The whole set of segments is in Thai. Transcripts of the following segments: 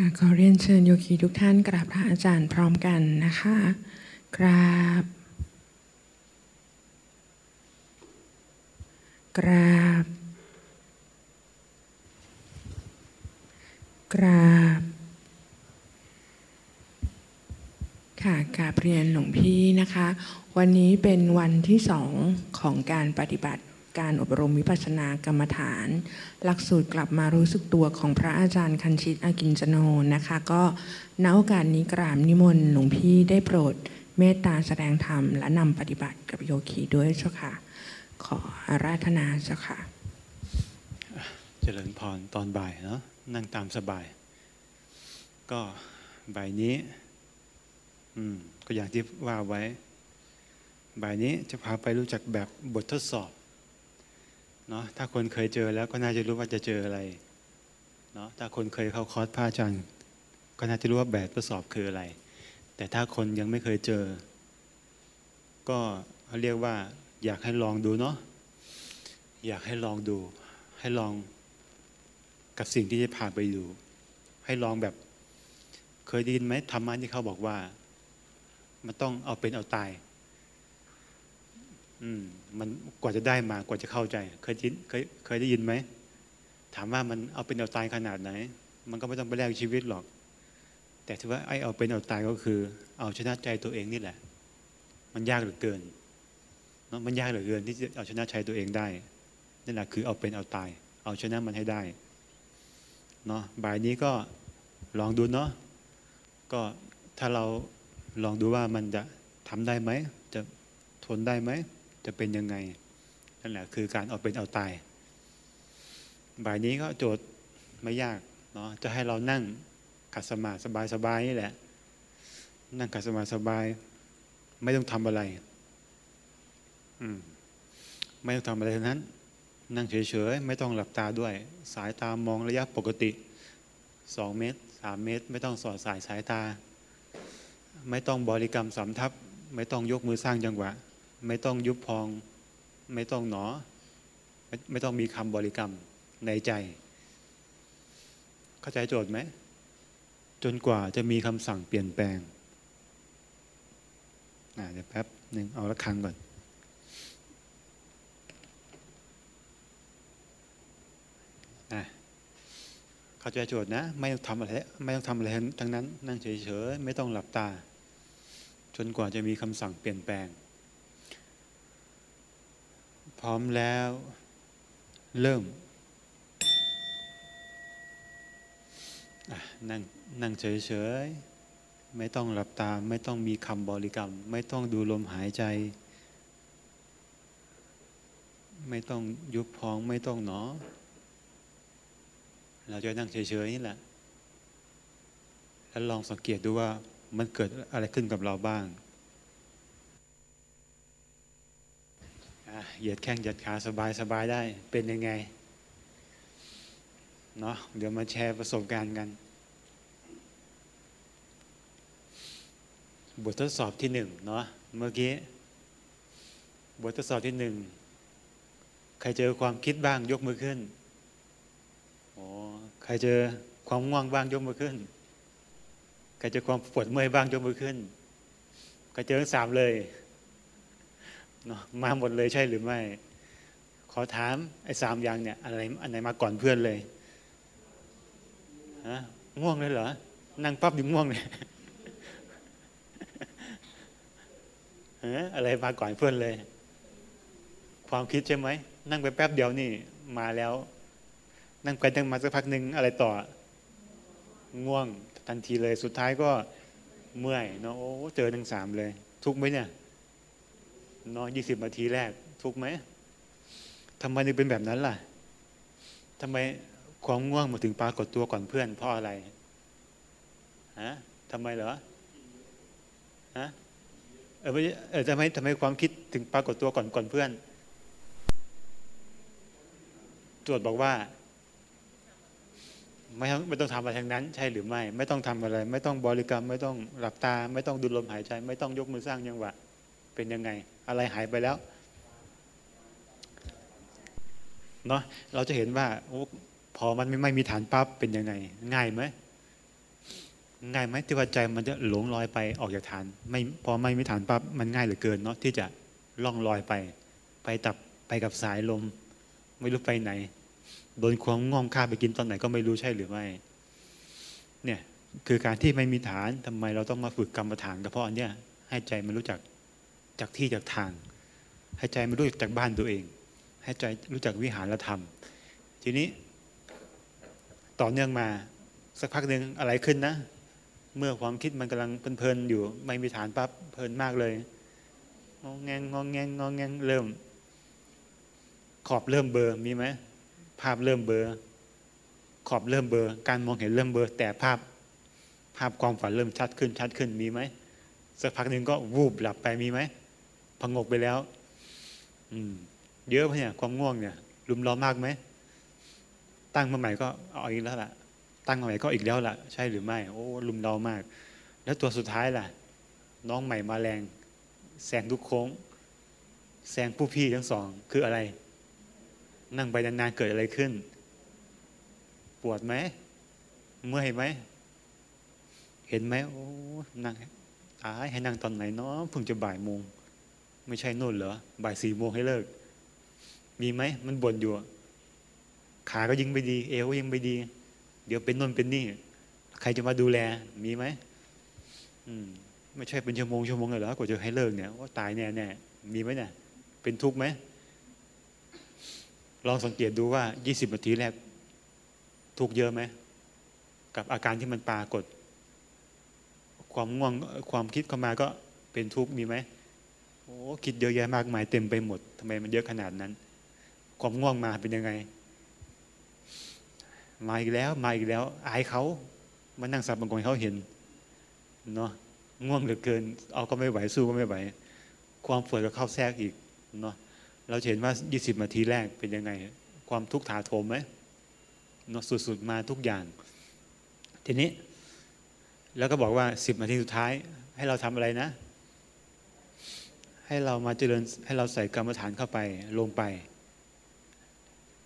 ค่ะขอเรียนเชิญโยคีทุกท่านกราบพระอาจารย์พร้อมกันนะคะกราบ กราบ กราบ ค่ะกราบเรียนหลวงพี่นะคะ วันนี้เป็นวันที่สองของการปฏิบัติ การอบรมวิปัสสนากรรมฐาน หลักสูตรกลับมารู้สึกตัวของพระอาจารย์คันชิตอากินจโนนะคะ ก็ณโอกาสนี้กราบนิมนต์หลวงพี่ได้โปรดเมตตาแสดงธรรมและนำปฏิบัติกับโยคีด้วยเจ้าค่ะ ขออาราธนาเจ้าค่ะ เจริญพรตอนบ่ายเนาะนั่งตามสบาย ก็บ่ายนี้ อืม ก็อย่างที่ว่าไว้ บ่ายนี้จะพาไปรู้จักแบบบททดสอบ เนาะถ้าคนเคยเจอแล้วก็น่าจะรู้ว่าจะเจออะไรเนาะถ้าคนเคยเข้าคอร์สพระอาจารย์ก็น่าจะรู้ว่าแบบทดสอบคืออะไร แต่ถ้าคนยังไม่เคยเจอ ก็เขาเรียกว่า อยากให้ลองดูเนาะอยากให้ลองดู ให้ลองกับสิ่งที่จะพาไปดู ให้ลองแบบเคยได้ยินไหมธรรมะที่เขาบอกว่า มันต้องเอาเป็นเอาตาย อืม มันกว่าจะได้มากว่าจะเข้าใจ เคยยินเคยเคยได้ยินไหม ถามว่ามันเอาเป็นเอาตายขนาดไหน มันก็ไม่ต้องไปแลกชีวิตหรอก แต่ถือว่าไอ้เอาเป็นเอาตายก็คือ เอาชนะใจตัวเองนี่แหละ มันยากเหลือเกินเนาะมันยากเหลือเกินที่จะเอาชนะใจตัวเองได้นั่นแหละคือเอาเป็นเอาตาย เอาชนะมันให้ได้เนาะบ่ายนี้ก็ลองดูเนาะก็ถ้าเราลองดูว่ามันจะทำได้ไหม จะทนได้ไหม จะเป็นยังไงนั่นแหละคือการเอาเป็นเอาตาย บ่ายนี้ก็โจทย์ไม่ยากเนาะจะให้เรานั่งขัดสมาธิสบายๆนี่แหละ นั่งขัดสมาธิสบาย ไม่ต้องทำอะไร อืมไม่ต้องทำอะไรทั้งนั้น นั่งเฉยๆ ไม่ต้องหลับตาด้วย สายตามองระยะปกติสองเมตรสามเมตร ไม่ต้องสอดสายสายตา ไม่ต้องบริกรรมสำทับ ไม่ต้องยกมือสร้างจังหวะ ไม่ต้องยุบพอง ไม่ต้องหนอไม่ไม่ต้องมีคำบริกรรมในใจ เข้าใจโจทย์ไหม จนกว่าจะมีคำสั่งเปลี่ยนแปลงอ่าเดี๋ยวแป๊บหนึ่งเอาละครังก่อนอเข้าใจโจทย์นะ ไม่ต้องทำอะไรไม่ต้องทำอะไรทั้งนั้น นั่งเฉยๆ ไม่ต้องหลับตา จนกว่าจะมีคำสั่งเปลี่ยนแปลง พร้อมแล้ว เริ่ม นั่งนั่งเฉยๆ ไม่ต้องหลับตา ไม่ต้องมีคำบริกรรม ไม่ต้องดูลมหายใจ ไม่ต้องยุบพอง ไม่ต้องหนอ เราจะนั่งเฉยๆนี่แหละ แล้วลองสังเกตดูว่ามันเกิดอะไรขึ้นกับเราบ้างอะ เหยียดแข้งเหยียดขาสบายสบายได้ เป็นยังไง เนาะเดี๋ยวมาแชร์ประสบการณ์กัน บททดสอบที่หนึ่งเนาะเมื่อกี้ บททดสอบที่หนึ่งใครเจอความคิดบ้างยกมือขึ้นโอ้ใครเจอความง่วงบ้างยกมือขึ้น ใครเจอความปวดเมื่อยบ้างยกมือขึ้น ใครเจอทั้งสามเลย เนาะมาหมดเลยใช่หรือไม่ ขอถามไอ้สามอย่างเนี่ยอะไรอันไหนมาก่อนเพื่อนเลยฮะง่วงเลยเหรอนั่งปั๊บดิง่วงเลยฮะอะไรมาก่อนเพื่อนเลย ความคิดใช่ไหมนั่งไปแป๊บเดียวนี่มาแล้ว นั่งไปนั่งมาสักพักหนึ่งอะไรต่อ ง่วงทันทีเลยสุดท้ายก็เมื่อยเนาะโอ้เจอทั้งสามเลย ทุกไหมเนี่ย นอนยี่สิบนาทีแรกทุกไหมทำไมถึงเป็นแบบนั้นล่ะทำไมความง่วงมาถึงปรากฏตัวก่อนเพื่อนเพราะอะไรฮะทำไมเหรอฮะเออเออทำไมทำไมความคิดถึงปรากฏตัวก่อนก่อนเพื่อนตรวจบอกว่า ไม่ต้องไม่ต้องทำอะไรทั้งนั้น ใช่หรือไม่ ไม่ต้องทำอะไร ไม่ต้องบริกรรม ไม่ต้องหลับตา ไม่ต้องดูลมหายใจ ไม่ต้องยกมือสร้างยังหวะเป็นยังไง อะไรหายไปแล้วเนาะเราจะเห็นว่าพอมันไม่ไม่มีฐานปั๊บเป็นยังไง ง่ายไหมง่ายไหมที่ว่าใจมันจะหลงลอยไปออกจากฐาน ไม่พอไม่มีฐานปั๊บมันง่ายเหลือเกินเนาะที่จะล่องลอยไป ไปตับไปกับสายลม ไม่รู้ไปไหนโดนความง่วงฆ่าไปกินตอนไหนก็ไม่รู้ใช่หรือไม่ เนี่ยคือการที่ไม่มีฐานทำไมเราต้องมาฝึกกรรมฐานก็เพราะอันเนี้ยให้ใจมันรู้จัก จากที่จากทาง ให้ใจมันรู้จักจากบ้านตัวเอง ให้ใจรู้จักวิหารธรรม ทีนี้ ต่อเนื่องมาสักพักหนึ่งอะไรขึ้นนะ เมื่อความคิดมันกำลังเพลินๆอยู่ ไม่มีฐานปั๊บเพลินมากเลยงองแงงงองแงงงองแงงเริ่ม ขอบเริ่มเบอร์มีไหมภาพเริ่มเบอร์ขอบเริ่มเบอร์การมองเห็นเริ่มเบอร์แต่ภาพภาพความฝันเริ่มชัดขึ้นชัดขึ้นมีไหมสักพักหนึ่งก็วูบหลับไปมีไหม พงกไปแล้ว อืม เยอะไหมเนี่ยความง่วงเนี่ยรุมร้อนมากไหมตั้งมาใหม่ก็เอาอีกแล้วล่ะ ตั้งมาใหม่ก็อีกแล้วล่ะ ใช่หรือไม่ โอ้ลุมเรามาก แล้วตัวสุดท้ายล่ะ น้องใหม่มาแรงแซงทุกโค้งแซงผู้พี่ทั้งสอง คืออะไร นั่งไปนานๆเกิดอะไรขึ้น ปวดไหมเมื่อยไหมเห็นไหมโอ้นั่งตายให้นั่งตอนไหนเนาะเพิ่งจะบ่ายโมง ไม่ใช่นู่นเหรอบ่ายสี่โมงให้เลิก มีไหมมันบ่นอยู่ ขาก็ยิงไปดี เอวก็ยิงไปดี เดี๋ยวเป็นน่นเป็นนี่ ใครจะมาดูแล มีไหมอืมไม่ใช่เป็นชั่วโมงชั่วโมงเลยเหรอกว่าจะให้เลิกเนี่ยว่าตายแน่แน่มีไหมเนี่ยเป็นทุกข์ไหมลองสังเกตดูว่า 20นาทีแรก ทุกข์เยอะไหม กับอาการที่มันปรากฏ ความง่วงความคิดเข้ามาก็เป็นทุกข์มีไหม โอ้คิดเยอะแยะมากมายเต็มไปหมดทำไมมันเยอะขนาดนั้น ความง่วงมาเป็นยังไง มาอีกแล้ว มาอีกแล้ว อายเขามานั่งสับบังกงเขาเห็นเนาะง่วงเหลือเกิน เอาก็ไม่ไหวสู้ก็ไม่ไหว ความปวดก็เข้าแทรกอีกเนาะเราเห็นว่า 20นาทีแรกเป็นยังไง ความทุกข์ถาโถมไหมเนาะสุดๆมาทุกอย่าง ทีนี้ แล้วก็บอกว่า 10นาทีสุดท้าย ให้เราทำอะไรนะ ให้เรามาเจริญให้เราใส่กรรมฐานเข้าไปลงไป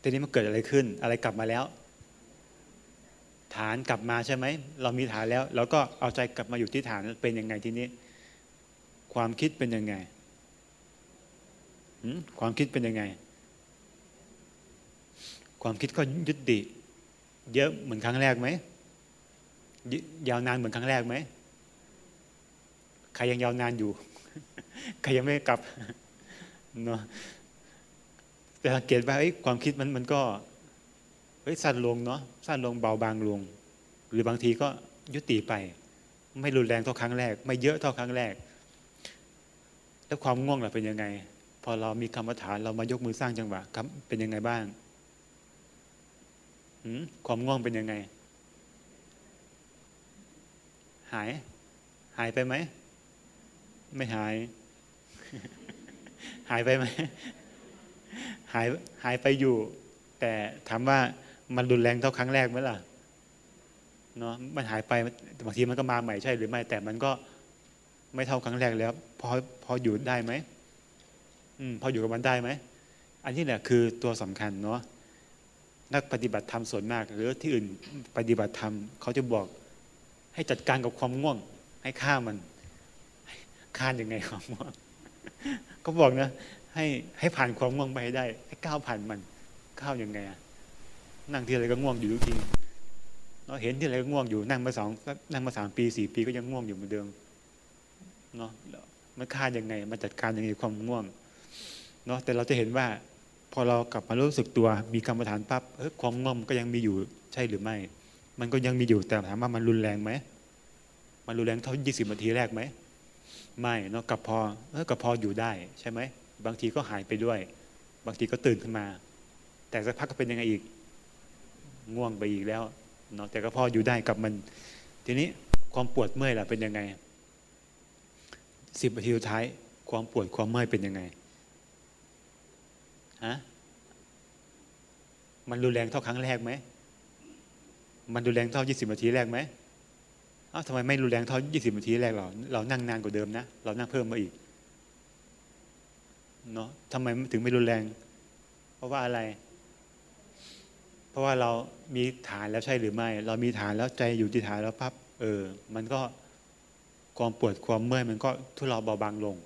ทีนี้มันเกิดอะไรขึ้น อะไรกลับมาแล้ว ฐานกลับมาใช่ไหม เรามีฐานแล้วเราก็เอาใจกลับมาอยู่ที่ฐานเป็นยังไงทีนี้ ความคิดเป็นยังไงความคิดเป็นยังไง ความคิดก็ยุติเยอะเหมือนครั้งแรกไหมยาวนานเหมือนครั้งแรกไหมใครยังยาวนานอยู่ ใครยังไม่กลับเนาะแต่สังเกตว่าความคิดมันมันก็เฮ้ยสั้นลงเนาะสั้นลงเบาบางลง หรือบางทีก็ยุติไป ไม่รุนแรงเท่าครั้งแรก ไม่เยอะเท่าครั้งแรก แล้วความง่วงล่ะเป็นยังไง พอเรามีกรรมฐานเรามายกมือสร้างจังหวะครับเป็นยังไงบ้างความง่วงเป็นยังไง หาย หายไปไหม ไม่หาย หายไปไหมหายหายไปอยู่ แต่ถามว่ามันรุนแรงเท่าครั้งแรกไหมล่ะเนาะมันหายไปบางทีมันก็มาใหม่ใช่หรือไม่ แต่มันก็ไม่เท่าครั้งแรกแล้วพอพออยู่ได้ไหมอืมพออยู่กับมันได้ไหมอันนี้แหละคือตัวสำคัญเนาะนักปฏิบัติธรรมส่วนมาก หรือที่อื่นปฏิบัติธรรมเขาจะบอกให้จัดการกับความง่วง ให้ฆ่ามันฆ่ายังไงความง่วง ก็บอกนะ ให้ให้ผ่านความง่วงไปให้ได้ ให้ก้าวผ่านมันก้าวยังไงอะนั่งที่อะไรก็ง่วงอยู่ทุกทีเราเห็นที่อะไรก็ง่วงอยู่นั่งมาสองนั่งมาสามปีสี่ปีก็ยังง่วงอยู่เหมือนเดิมเนาะมันฆ่ายังไงมันจัดการยังไงความง่วงเนาะแต่เราจะเห็นว่า พอเรากลับมารู้สึกตัวมีกรรมฐานปั๊บเออความง่วงก็ยังมีอยู่ใช่หรือไม่ มันก็ยังมีอยู่แต่ถามว่ามันรุนแรงไหมมันรุนแรงเท่ายี่สิบนาทีแรกไหม ไม่เนาะกับพอเออกับพออยู่ได้ใช่ไหมบางทีก็หายไปด้วย บางทีก็ตื่นขึ้นมา แต่สักพักก็เป็นยังไงอีกง่วงไปอีกแล้วเนาะแต่ก็พออยู่ได้กับมัน ทีนี้ความปวดเมื่อยล่ะเป็นยังไงสิบนาทีสุดท้าย ความปวดความเมื่อยเป็นยังไงฮะมันรุนแรงเท่าครั้งแรกไหมมันรุนแรงเท่ายี่สิบนาทีแรกไหม อ้าวทำไมไม่รุนแรงเท่ายี่สิบนาทีแรกเรา เรานั่งนานกว่าเดิมนะ เรานั่งเพิ่มมาอีก เนาะทำไมถึงไม่รุนแรง เพราะว่าอะไร เพราะว่าเรามีฐานแล้วใช่หรือไม่ เรามีฐานแล้วใจอยู่ที่ฐานแล้วปั๊บ เออ มันก็ความปวดความเมื่อยมันก็ทุเลาเบาบางลง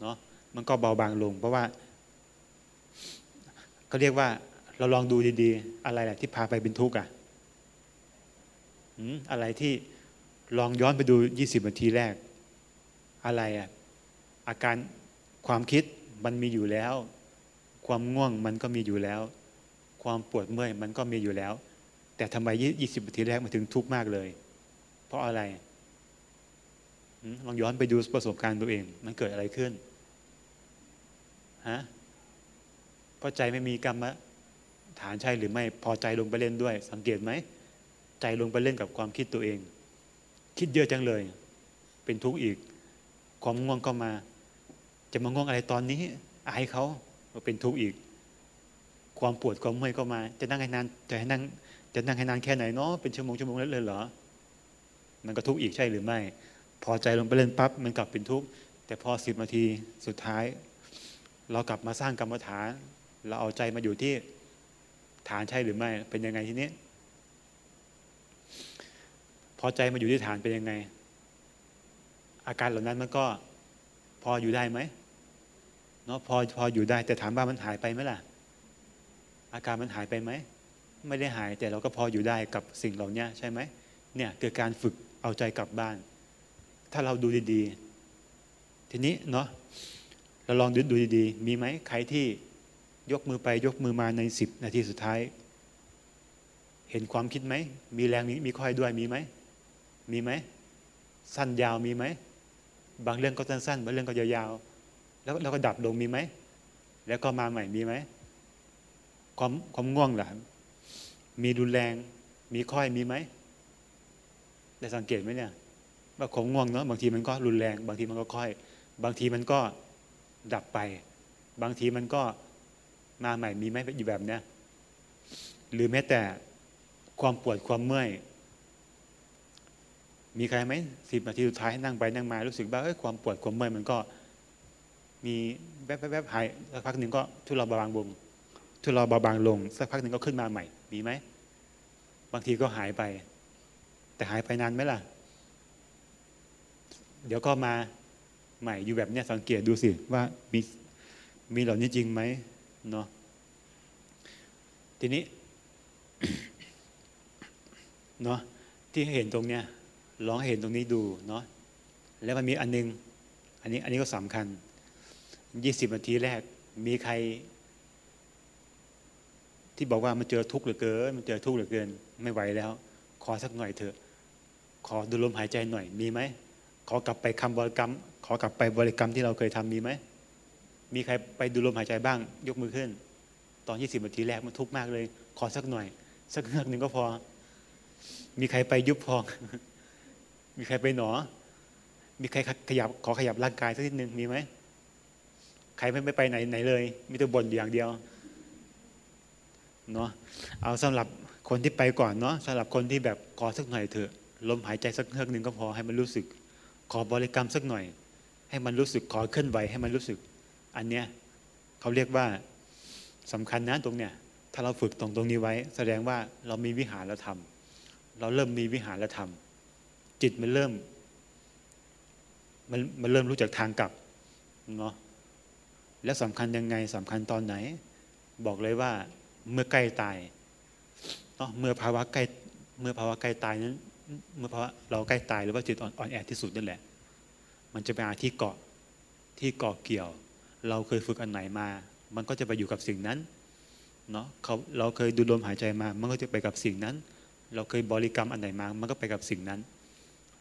เนาะ มันก็เบาบางลง เพราะว่าก็เรียกว่า เราลองดูดีๆ อะไรแหละที่พาไปเป็นทุกข์อะอะไรที่ ลองย้อนไปดูยี่สิบนาทีแรก อะไรอะอาการความคิดมันมีอยู่แล้ว ความง่วงมันก็มีอยู่แล้ว ความปวดเมื่อยมันก็มีอยู่แล้ว แต่ทำไมยี่สิบนาทีแรกมันถึงทุกข์มากเลย เพราะอะไรลองย้อนไปดูประสบการณ์ตัวเอง มันเกิดอะไรขึ้นฮะเพราะใจไม่มีกรรมฐานใช่หรือไม่พอใจลงไปเล่นด้วย สังเกตไหม ใจลงไปเล่นกับความคิดตัวเอง คิดเยอะจังเลย เป็นทุกข์อีก ความง่วงก็มา จะมาง่วงอะไรตอนนี้ อายเขาเป็นทุกข์อีก ความปวดความเมื่อยก็มา จะนั่งให้นานจะให้นั่งจะนั่งให้นานแค่ไหนเนาะเป็นชั่วโมงชั่วโมงเลยเหรอ มันก็ทุกข์อีกใช่หรือไม่ พอใจลงไปเล่นปั๊บมันกลับเป็นทุกข์แต่พอสิบนาทีสุดท้าย เรากลับมาสร้างกรรมฐาน เราเอาใจมาอยู่ที่ฐานใช่หรือไม่ เป็นยังไงทีนี้ อใจมาอยู่ที่ฐานเป็นยังไง อาการเหล่านั้นมันก็พออยู่ได้ไหมเนาะพอพออยู่ได้ แต่ถามว่ามันหายไปไหมล่ะ อาการมันหายไปไหมไม่ได้หายแต่เราก็พออยู่ได้กับสิ่งเหล่านี้ใช่ไหมเนี่ยเกิดการฝึกเอาใจกลับบ้าน ถ้าเราดูดีๆ ทีนี้เนาะเราลองดูดูดีๆ มีไหมใครที่ยกมือไปยกมือมาในสิบนาทีสุดท้าย เห็นความคิดไหม มีแรงมีค่อยด้วยมีไหม มีไหมสั้นยาวมีไหมบางเรื่องก็สั้นๆบางเรื่องก็ยาวๆแล้วแล้วก็ดับลงมีไหมแล้วก็มาใหม่มีไหมความความง่วงหล่ะมีรุนแรง มีค่อยมีไหมได้สังเกตไหมเนี่ยว่าของง่วงเนาะบางทีมันก็รุนแรง บางทีมันก็ค่อย บางทีมันก็ดับไป บางทีมันก็มาใหม่มีไหมอยู่แบบเนี้ยหรือแม้แต่ความปวดความเมื่อย มีใครไหมสิบนาทีสุดท้ายนั่งไปนั่งมารู้สึกว่าเอ้ยความปวดความเมื่อยมันก็ มีแวบแวบหายสักพักหนึ่งก็ทุเลาเบาบางลงทุเลาเบาบางลงสักพักหนึ่งก็ขึ้นมาใหม่ มีไหมบางทีก็หายไป แต่หายไปนานไหมล่ะ เดี๋ยวก็มาใหม่อยู่แบบเนี้ยสังเกตดูสิว่ามีมีเหล่านี้จริงไหมเนาะทีนี้เนาะที่เห็นตรงเนี้ย ลองเห็นตรงนี้ดูเนาะแล้วมันมีอันนึง อันนี้อันนี้ก็สำคัญยี่สิบนาทีแรกมีใคร ที่บอกว่ามันเจอทุกข์เหลือเกิน มันเจอทุกข์เหลือเกิน ไม่ไหวแล้ว ขอสักหน่อยเถอะ ขอดูลมหายใจหน่อยมีไหมขอกลับไปคำบริกรรม ขอกลับไปบริกรรมที่เราเคยทำมีไหมมีใครไปดูลมหายใจบ้าง ยกมือขึ้น ตอนยี่สิบนาทีแรกมันทุกข์มากเลย ขอสักหน่อย สักเฮือกหนึ่งก็พอ มีใครไปยุบพอง มีใครไปหนอ มีใครขยับขอขยับร่างกายสักนิดหนึ่งมีไหมใครไม่ไปไหนไหนเลย มีแต่บ่นอย่างเดียวเนาะเอาสำหรับคนที่ไปก่อนเนาะสำหรับคนที่แบบขอสักหน่อยเถอะลมหายใจสักเฮือกหนึ่งก็พอให้มันรู้สึก ขอบริกรรมสักหน่อย ให้มันรู้สึกขอเคลื่อนไหวให้มันรู้สึก อันเนี้ยเขาเรียกว่าสำคัญนะตรงเนี้ยถ้าเราฝึกตรงตรงนี้ไว้ แสดงว่าเรามีวิหารแล้วทำเราเริ่มมีวิหารแล้วทำ จิตมันเริ่ม มันมันเริ่มรู้จักทางกลับเนาะแล้วสำคัญยังไงสำคัญตอนไหน บอกเลยว่าเมื่อใกล้ตายเนาะเมื่อภาวะใกล้เมื่อภาวะใกล้ตายนั้น เมื่อเพราะเราใกล้ตายหรือว่าจิตอ่อนแอที่สุดนั่นแหละ มันจะไปหาที่เกาะที่เกาะเกี่ยว เราเคยฝึกอันไหนมา มันก็จะไปอยู่กับสิ่งนั้นเนาะเขาเราเคยดูลมหายใจมา มันก็จะไปกับสิ่งนั้น เราเคยบริกรรมอันไหนมา มันก็ไปกับสิ่งนั้น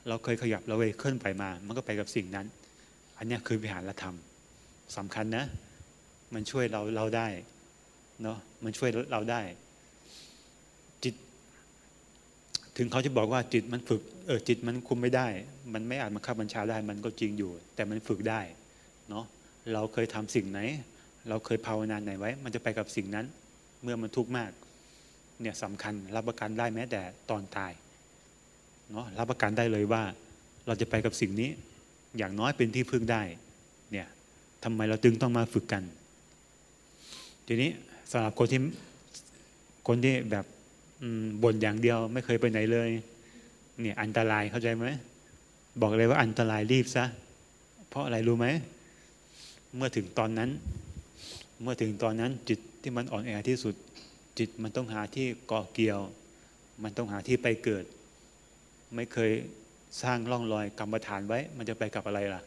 เราเคยขยับเราเคยเคลื่อนไปมา มันก็ไปกับสิ่งนั้น อันนี้คือวิหารธรรมสำคัญนะ มันช่วยเราเราได้เนาะมันช่วยเราได้ จิต ถึงเขาจะบอกว่าจิตมันฝึกเออจิตมันคุมไม่ได้ มันไม่อาจมาขับบัญชาได้มันก็จริงอยู่ แต่มันฝึกได้เนาะเราเคยทำสิ่งไหน เราเคยภาวนาไหนไว้ มันจะไปกับสิ่งนั้น เมื่อมันทุกข์มากเนี่ยสำคัญรับประกันได้แม้แต่ตอนตาย เนาะรับประกันได้เลยว่า เราจะไปกับสิ่งนี้ อย่างน้อยเป็นที่พึ่งได้เนี่ยทำไมเราจึงต้องมาฝึกกัน ทีนี้สำหรับคนที่คนที่แบบบ่นอย่างเดียวไม่เคยไปไหนเลยเนี่ยอันตรายเข้าใจไหมบอกเลยว่าอันตรายรีบซะเพราะอะไรรู้ไหมเมื่อถึงตอนนั้น เมื่อถึงตอนนั้นจิตที่มันอ่อนแอที่สุด จิตมันต้องหาที่เกาะเกี่ยว มันต้องหาที่ไปเกิด ไม่เคยสร้างร่องรอยกรรมฐานไว้ มันจะไปกับอะไรล่ะ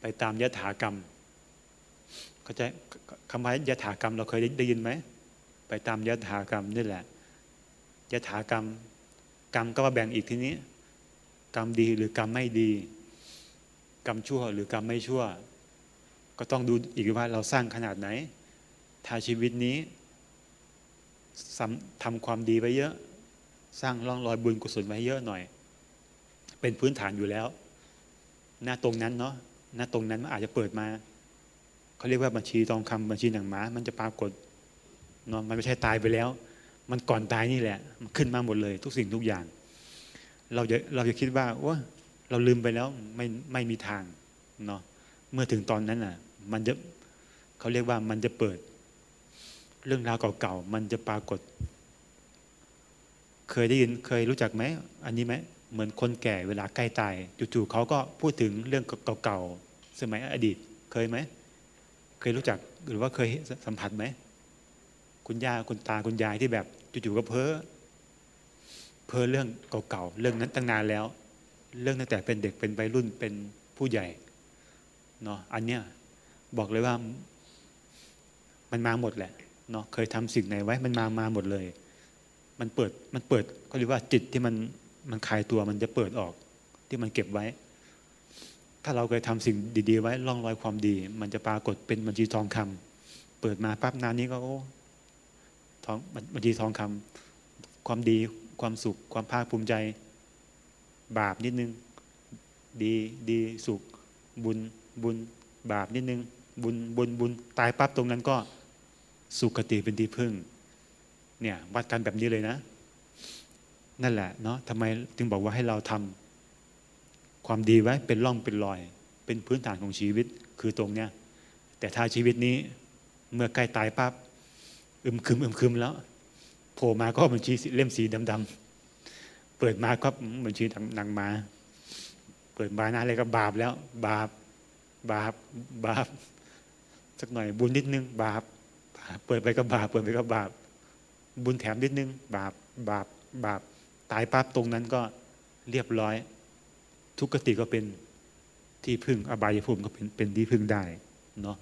ไปตามยถากรรมเข้าใจคำว่ายถากรรมเราเคยได้ยินไหมไปตามยถากรรมนี่แหละยถากรรม กรรมก็มาแบ่งอีกทีนี้ กรรมดีหรือกรรมไม่ดี กรรมชั่วหรือกรรมไม่ชั่ว ก็ต้องดูอีกว่าเราสร้างขนาดไหนถ้าชีวิตนี้ทำความดีไว้เยอะ สร้างร่องรอยบุญกุศลไว้เยอะหน่อย เป็นพื้นฐานอยู่แล้ว หน้าตรงนั้นเนาะหน้าตรงนั้นมันอาจจะเปิดมาเขาเรียกว่าบัญชีทองคำบัญชีหนังม้ามันจะปรากฏเนาะมันไม่ใช่ตายไปแล้ว มันก่อนตายนี่แหละ มันขึ้นมาหมดเลย ทุกสิ่งทุกอย่าง เราจะเราจะคิดว่าว่าเราลืมไปแล้วไม่ไม่มีทางเนาะเมื่อถึงตอนนั้นอะ มันจะเขาเรียกว่ามันจะเปิด เรื่องราวเก่าๆมันจะปรากฏ เคยได้ยินเคยรู้จักไหมอันนี้ไหมเหมือนคนแก่เวลาใกล้ตายจู่ๆเขาก็พูดถึงเรื่องเก่าๆสมัยอดีตเคยไหมเคยรู้จักหรือว่าเคยสัมผัสไหมคุณย่าคุณตาคุณยายที่แบบจู่ๆก็เพ้อเพ้อเรื่องเก่าๆเรื่องนั้นตั้งนานแล้ว เรื่องตั้งแต่เป็นเด็กเป็นวัยรุ่นเป็นผู้ใหญ่เนาะอันเนี้ยบอกเลยว่ามันมาหมดแหละเนาะเคยทำสิ่งไหนไว้มันมามาหมดเลย มันเปิดมันเปิดก็เรียกว่าจิตที่มันมันคลายตัวมันจะเปิดออกที่มันเก็บไว้ ถ้าเราเคยทำสิ่งดี ๆ ไว้ล่องรอยความดี มันจะปรากฏเป็นบัญชีทองคำเปิดมาปั๊บนานนี้ก็โอ้ทองบัญชีทองคำความดีความสุข ความภาคภูมิใจ บาปนิดนึง ดีดีสุข บุญบุญบาปนิดนึง บุญบุญบุญตายปั๊บตรงนั้นก็สุขติเป็นที่พึ่ง เนี่ยวัดกันแบบนี้เลยนะ นั่นแหละเนาะทำไมจึงบอกว่าให้เราทำความดีไว้เป็นร่องเป็นรอย เป็นพื้นฐานของชีวิตคือตรงเนี้ยแต่ถ้าชีวิตนี้เมื่อใกล้ตายปั๊บอึมครึมอึมครึมแล้วโผล่มาก็บัญชีเล่มสีดำๆเปิดมาก็บัญชีหนังมา เปิดมาหน้าอะไรก็บาปแล้ว บาปบาปบาปสักหน่อยบุญนิดนึง บาปเปิดไปก็บาปเปิดไปก็บาป บุญแถมนิดนึง บาปบาปบาปตายปั๊บตรงนั้นก็เรียบร้อย ทุกขติก็เป็นที่พึ่งอบายภูมิก็เป็นเป็นที่พึ่งได้เนาะ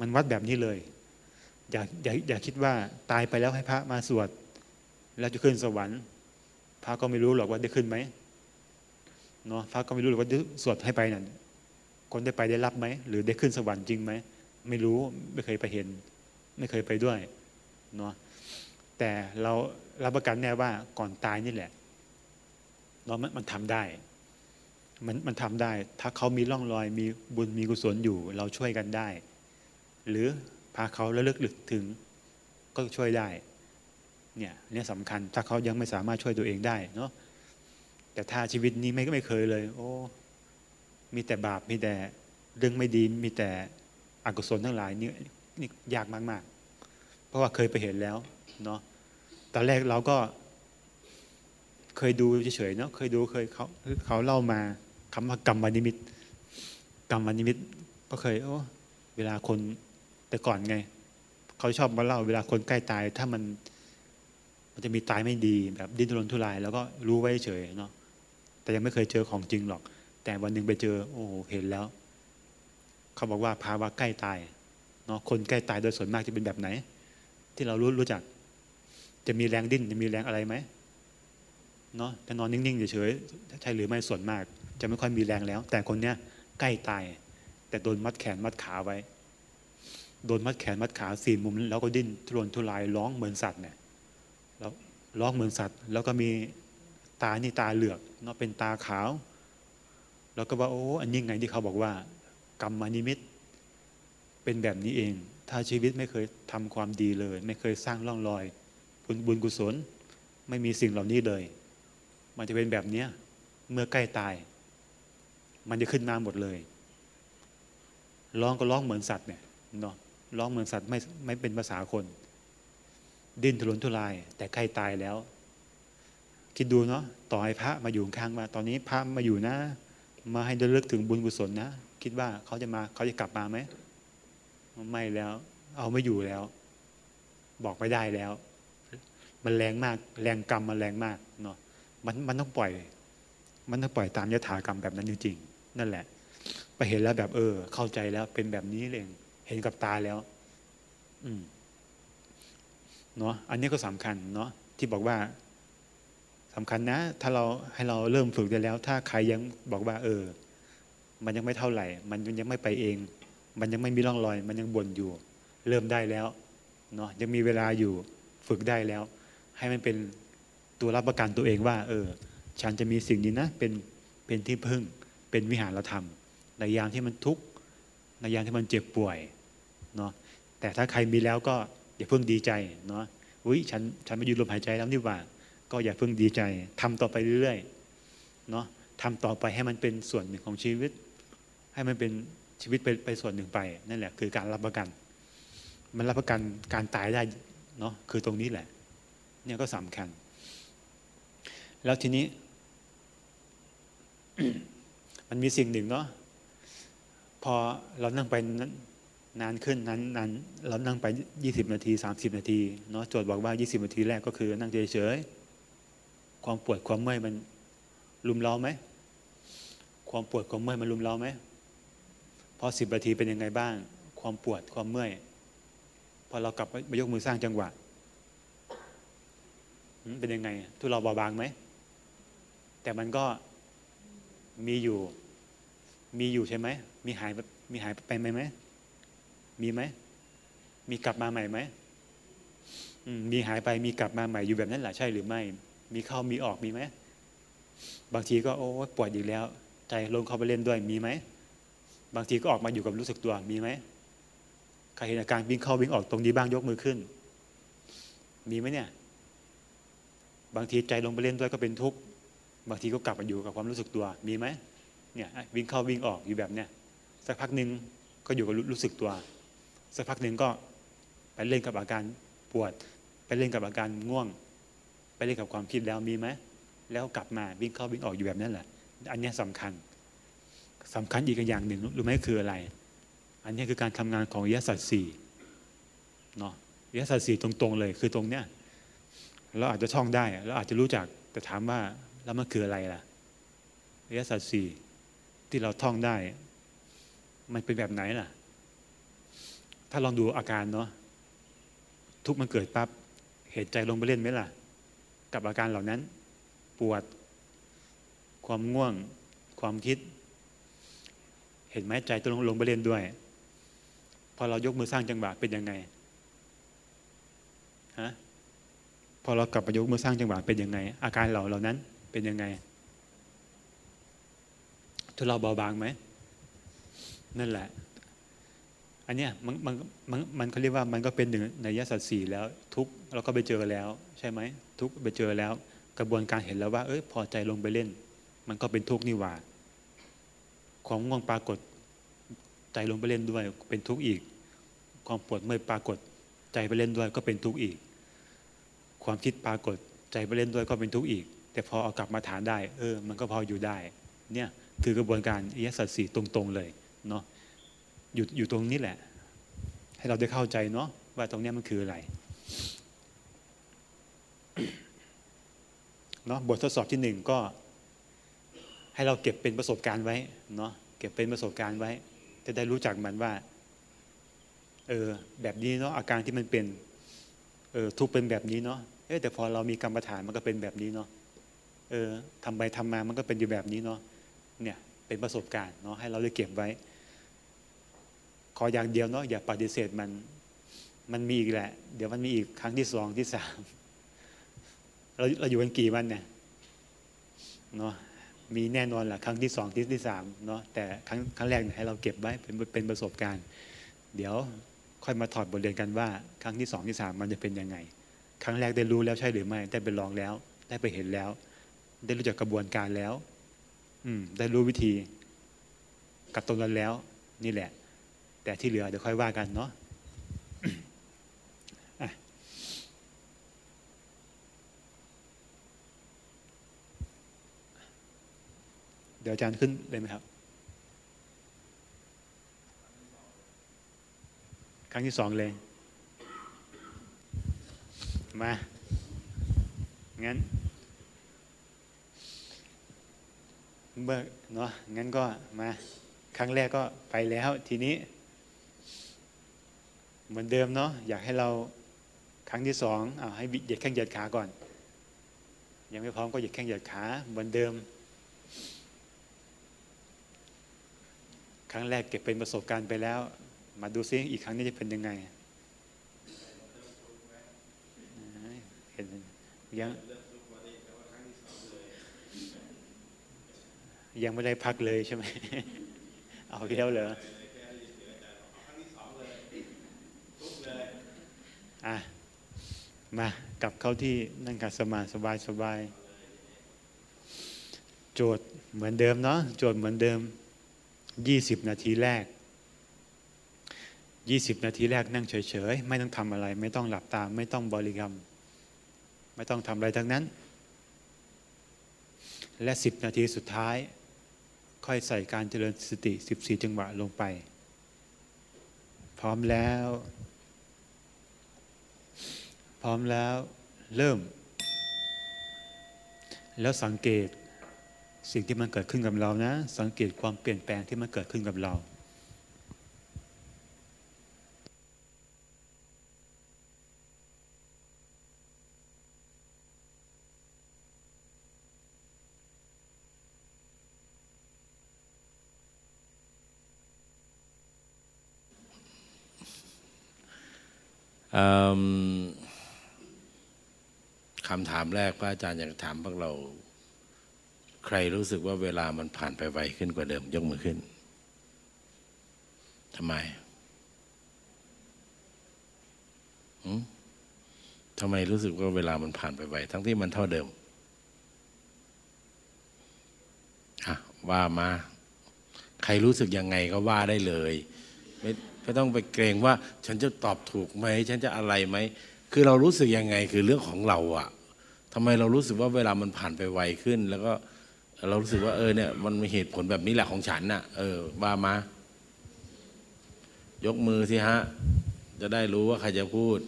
มันวัดแบบนี้เลย อย่าอย่าอย่าคิดว่าตายไปแล้วให้พระมาสวด แล้วจะขึ้นสวรรค์ พระก็ไม่รู้หรอกว่าได้ขึ้นไหมเนาะพระก็ไม่รู้หรอกว่าสวดให้ไปนั่นคนได้ไปได้รับไหมหรือได้ขึ้นสวรรค์จริงไหมไม่รู้ไม่เคยไปเห็น ไม่เคยไปด้วยเนาะ แต่เรารับประกันแน่ว่าก่อนตายนี่แหละ เรามันมันทำได้ มันมันทำได้ ถ้าเขามีร่องรอยมีบุญมีกุศลอยู่ เราช่วยกันได้ หรือพาเขาระลึกลึกถึงก็ช่วยได้ เนี่ยเนี่ยสำคัญถ้าเขายังไม่สามารถช่วยตัวเองได้เนาะแต่ถ้าชีวิตนี้ไม่ก็ไม่เคยเลย โอ้มีแต่บาปมีแต่เรื่องไม่ดีมีแต่อกุศลทั้งหลายนี่นี่ยากมาก ๆ เพราะว่าเคยไปเห็นแล้ว เนาะตอนแรกเราก็เคยดูเฉยๆเนาะเคยดูเคยเขาเขาเล่ามาคำว่ากรรมวานิมิตกรรมวานิมิตก็เคยโอ้เวลาคนแต่ก่อนไง เขาชอบมาเล่าเวลาคนใกล้ตาย ถ้ามันมันจะมีตายไม่ดีแบบดิ้นรนทุราย แล้วก็รู้ไว้เฉยเนาะแต่ยังไม่เคยเจอของจริงหรอก แต่วันหนึ่งไปเจอ โอ้เห็นแล้ว เขาบอกว่าภาวะใกล้ตายเนาะคนใกล้ตายโดยส่วนมากจะเป็นแบบไหน ที่เรารู้รู้จัก จะมีแรงดิ้นจะมีแรงอะไรไหมเนาะจะนอนนิ่งๆเฉยๆใช่หรือไม่ส่วนมาก จะไม่ค่อยมีแรงแล้ว แต่คนเนี้ยใกล้ตาย แต่โดนมัดแขนมัดขาไว้ โดนมัดแขนมัดขาสี่มุม แล้วก็ดิ้นทุรนทุรายร้องเหมือนสัตว์เนี่ยแล้วร้องเหมือนสัตว์ แล้วก็มีตานี่ตาเหลือกเนาะเป็นตาขาว แล้วก็ว่าโอ้อันนี้ไงที่เขาบอกว่า กรรมนิมิต เป็นแบบนี้เอง ถ้าชีวิตไม่เคยทำความดีเลย ไม่เคยสร้างร่องรอย บุญบุญกุศล ไม่มีสิ่งเหล่านี้เลย มันจะเป็นแบบเนี้ยเมื่อใกล้ตาย มันจะขึ้นมาหมดเลยร้องก็ร้องเหมือนสัตว์เนี่ยเนาะร้องเหมือนสัตว์ไม่ไม่เป็นภาษาคน ดิ้นทุรนทุราย แต่ใกล้ตายแล้ว คิดดูเนาะต่อให้พระมาอยู่ข้างมา ตอนนี้พระมาอยู่นะ มาให้ระลึกถึงบุญกุศลนะคิดว่าเขาจะมาเขาจะกลับมาไหมไม่แล้ว เอาไม่อยู่แล้ว บอกไม่ได้แล้ว มันแรงมาก แรงกรรมมันแรงมากเนาะมันมันต้องปล่อย มันต้องปล่อยตามยถากรรมแบบนั้นจริงๆนั่นแหละไปเห็นแล้วแบบเออ เข้าใจแล้วเป็นแบบนี้เองเห็นกับตาแล้ว อืมเนาะอันนี้ก็สำคัญเนาะที่บอกว่าสำคัญนะ ถ้าเราให้เราเริ่มฝึกได้แล้ว ถ้าใครยังบอกว่า เออ มันยังไม่เท่าไหร่ มันยังไม่ไปเอง มันยังไม่มีร่องรอย มันยังบ่นอยู่ เริ่มได้แล้วเนาะยังมีเวลาอยู่ฝึกได้แล้ว ให้มันเป็นตัวรับประกันตัวเองว่า เออ ฉันจะมีสิ่งนี้นะ เป็นเป็นที่พึ่ง เป็นวิหารธรรมในยามที่มันทุกข์ในยามที่มันเจ็บป่วยเนาะแต่ถ้าใครมีแล้วก็อย่าเพิ่งดีใจเนาะอุ้ยฉันฉันมาอยู่ลมหายใจแล้วนี่ว่า ก็อย่าเพิ่งดีใจทำต่อไปเรื่อยๆเนาะทำต่อไปให้มันเป็นส่วนหนึ่งของชีวิต ให้มันเป็นชีวิตไปไปส่วนหนึ่งไป นั่นแหละคือการรับประกัน มันรับประกันการตายได้เนาะคือตรงนี้แหละ เนี่ยก็สำคัญ แล้วทีนี้ มันมีสิ่งหนึ่งเนาะพอเรานั่งไปนานขึ้นนั้นนั้นเรานั่งไปยี่สิบนาทีสามสิบนาทีเนาะโจทย์บอกว่ายี่สิบนาทีแรกก็คือ นั่งเฉยๆความปวดความเมื่อยมันลุมเร้าไหมความปวดความเมื่อยมันลุมเร้าไหมพอสิบนาทีเป็นยังไงบ้าง ความปวดความเมื่อย พอเรากลับมายกมือสร้างจังหวะ เป็นยังไง ทุเราเบาบางไหม แต่มันก็มีอยู่ มีอยู่ใช่ไหม มีหายมีหายไปไหมไหม มีไหม มีกลับมาใหม่ไหมมีหายไปมีกลับมาใหม่อยู่แบบนั้นแหละใช่หรือไม่ มีเข้ามีออกมีไหม บางทีก็โอ้ปวดอีกแล้ว ใจลงเข้าไปเล่นด้วยมีไหม บางทีก็ออกมาอยู่กับรู้สึกตัวมีไหมใครเห็นอาการวิ่งเข้าวิ่งออกตรงนี้บ้างยกมือขึ้น มีไหมเนี่ย บางทีใจลงไปเล่นด้วยก็เป็นทุกข์บางทีก็กลับมาอยู่กับความรู้สึกตัวมีไหมเนี่ยวิ่งเข้าวิ่งออกอยู่แบบเนี้ยสักพักหนึ่งก็อยู่กับรู้สึกตัว สักพักหนึ่งก็ไปเล่นกับอาการปวด ไปเล่นกับอาการง่วง ไปเล่นกับความคิดแล้วมีไหมแล้วกลับมาวิ่งเข้าวิ่งออกอยู่แบบนั้นแหละ อันนี้สำคัญสำคัญอีกอย่างหนึ่งรู้ไหมคืออะไร อันนี้คือการทำงานของยสัตสี่เนาะยสัตสี่ตรงๆเลย คือตรงเนี้ย เราอาจจะท่องได้เราอาจจะรู้จักแต่ถามว่าแล้วมันคืออะไรล่ะยสัตสีที่เราท่องได้ มันเป็นแบบไหนล่ะ ถ้าลองดูอาการเนาะทุกมันเกิดปั๊บเหตุใจลงไปเล่นไหมล่ะ กับอาการเหล่านั้น ปวด ความง่วง ความคิด เห็นไหมใจต้องลงไปเล่นด้วย พอเรายกมือสร้างจังหวะเป็นยังไงฮะ พอเรากลับไปยกมือสร้างจังหวะเป็นยังไง อาการเหล่าเหล่านั้นเป็นยังไงทุเราเบาบางไหมนั่นแหละ อันเนี้ยมันมันมันมันเขาเรียกว่ามันก็เป็นหนึ่งในยสัตสีแล้ว ทุกเราก็ไปเจอแล้ว ใช่ไหมทุกไปเจอแล้ว กระบวนการเห็นแล้วว่า เอ้ยพอใจลงไปเล่น มันก็เป็นทุกข์นี่หว่าความง่วงปรากฏ ใจลงไปเล่นด้วยเป็นทุกข์อีก ความปวดเมื่อยปรากฏ ใจไปเล่นด้วยก็เป็นทุกข์อีก ความคิดปรากฏใจไปเล่นด้วยก็เป็นทุกข์อีก แต่พอเอากลับมาฐานได้ เออ มันก็พออยู่ได้ เนี่ยคือกระบวนการอิยสัตสีตรงๆเลยเนาะอยู่อยู่ตรงนี้แหละ ให้เราได้เข้าใจเนาะว่าตรงนี้มันคืออะไรเนาะบททดสอบที่หนึ่งก็ ให้เราเก็บเป็นประสบการณ์ไว้เนาะเก็บเป็นประสบการณ์ไว้ จะได้รู้จักมันว่า เออ แบบนี้เนาะอาการที่มันเป็น เออทุกเป็นแบบนี้เนาะ เออแต่พอเรามีกรรมฐานมันก็เป็นแบบนี้เนาะเออทำไปทำมามันก็เป็นอยู่แบบนี้เนาะเนี่ยเป็นประสบการณ์เนาะให้เราได้เก็บไว้ ขออย่างเดียวเนาะอย่าปฏิเสธมันมันมีอีกแหละ เดี๋ยวมันมีอีกครั้งที่สองที่สามเราเราอยู่กันกี่วันเนี่ยเนาะมีแน่นอนแหละครั้งที่สองที่ที่สามเนาะแต่ครั้งครั้งแรกให้เราเก็บไว้เป็นเป็นประสบการณ์ เดี๋ยวค่อยมาถอดบทเรียนกันว่า ครั้งที่สองที่สามมันจะเป็นยังไง ครั้งแรกได้รู้แล้วใช่หรือไม่ ได้ไปลองแล้ว ได้ไปเห็นแล้ว ได้รู้จักกระบวนการแล้ว อืม ได้รู้วิธีกับตรงนั้นแล้ว นี่แหละ แต่ที่เหลือเดี๋ยวค่อยว่ากันเนาะเดี๋ยวอาจารย์ขึ้นเลยไหมครับ ครั้งที่สองเลย มางั้นเมื่อเนาะงั้นก็มาครั้งแรกก็ไปแล้วทีนี้ เหมือนเดิมเนาะอยากให้เราครั้งที่สองเอาให้เหยียดแข้งเหยียดขาก่อน ยังไม่พร้อมก็เหยียดแข้งเหยียดขาเหมือนเดิม ครั้งแรกเก็บเป็นประสบการณ์ไปแล้ว มาดูซิอีกครั้งนี้จะเป็นยังไงเห็น ยังยังไม่ได้พักเลยใช่ไหม เอาแล้วเหรออะ มากลับเข้าที่นั่งขัดสมาสบายสบาย โจทย์เหมือนเดิมเนาะ โจทย์เหมือนเดิม 20 นาทีแรก 20 นาทีแรกนั่งเฉยๆ ไม่ต้องทำอะไร ไม่ต้องหลับตา ไม่ต้องบริกรรม ไม่ต้องทำอะไรทั้งนั้น และ10นาทีสุดท้าย ค่อยใส่การเจริญสติ14จังหวะลงไป พร้อมแล้ว พร้อมแล้วเริ่ม แล้วสังเกตสิ่งที่มันเกิดขึ้นกับเรานะ สังเกตความเปลี่ยนแปลงที่มันเกิดขึ้นกับเรา คำถามแรกพระอาจารย์อยากถามพวกเรา ใครรู้สึกว่าเวลามันผ่านไปไวขึ้นกว่าเดิม ยกมือขึ้นทำไมทำไมรู้สึกว่าเวลามันผ่านไปไวทั้งที่มันเท่าเดิมว่ามา ใครรู้สึกยังไงก็ว่าได้เลย ไม่ ไม่ต้องไปเกรงว่าฉันจะตอบถูกไหมฉันจะอะไรไหมคือเรารู้สึกยังไงคือเรื่องของเราอะทำไมเรารู้สึกว่าเวลามันผ่านไปไวขึ้น แล้วก็เรารู้สึกว่าเออเนี่ยมันมีเหตุผลแบบนี้แหละของฉันน่ะ เออว่ามา ยกมือสิฮะ จะได้รู้ว่าใครจะพูด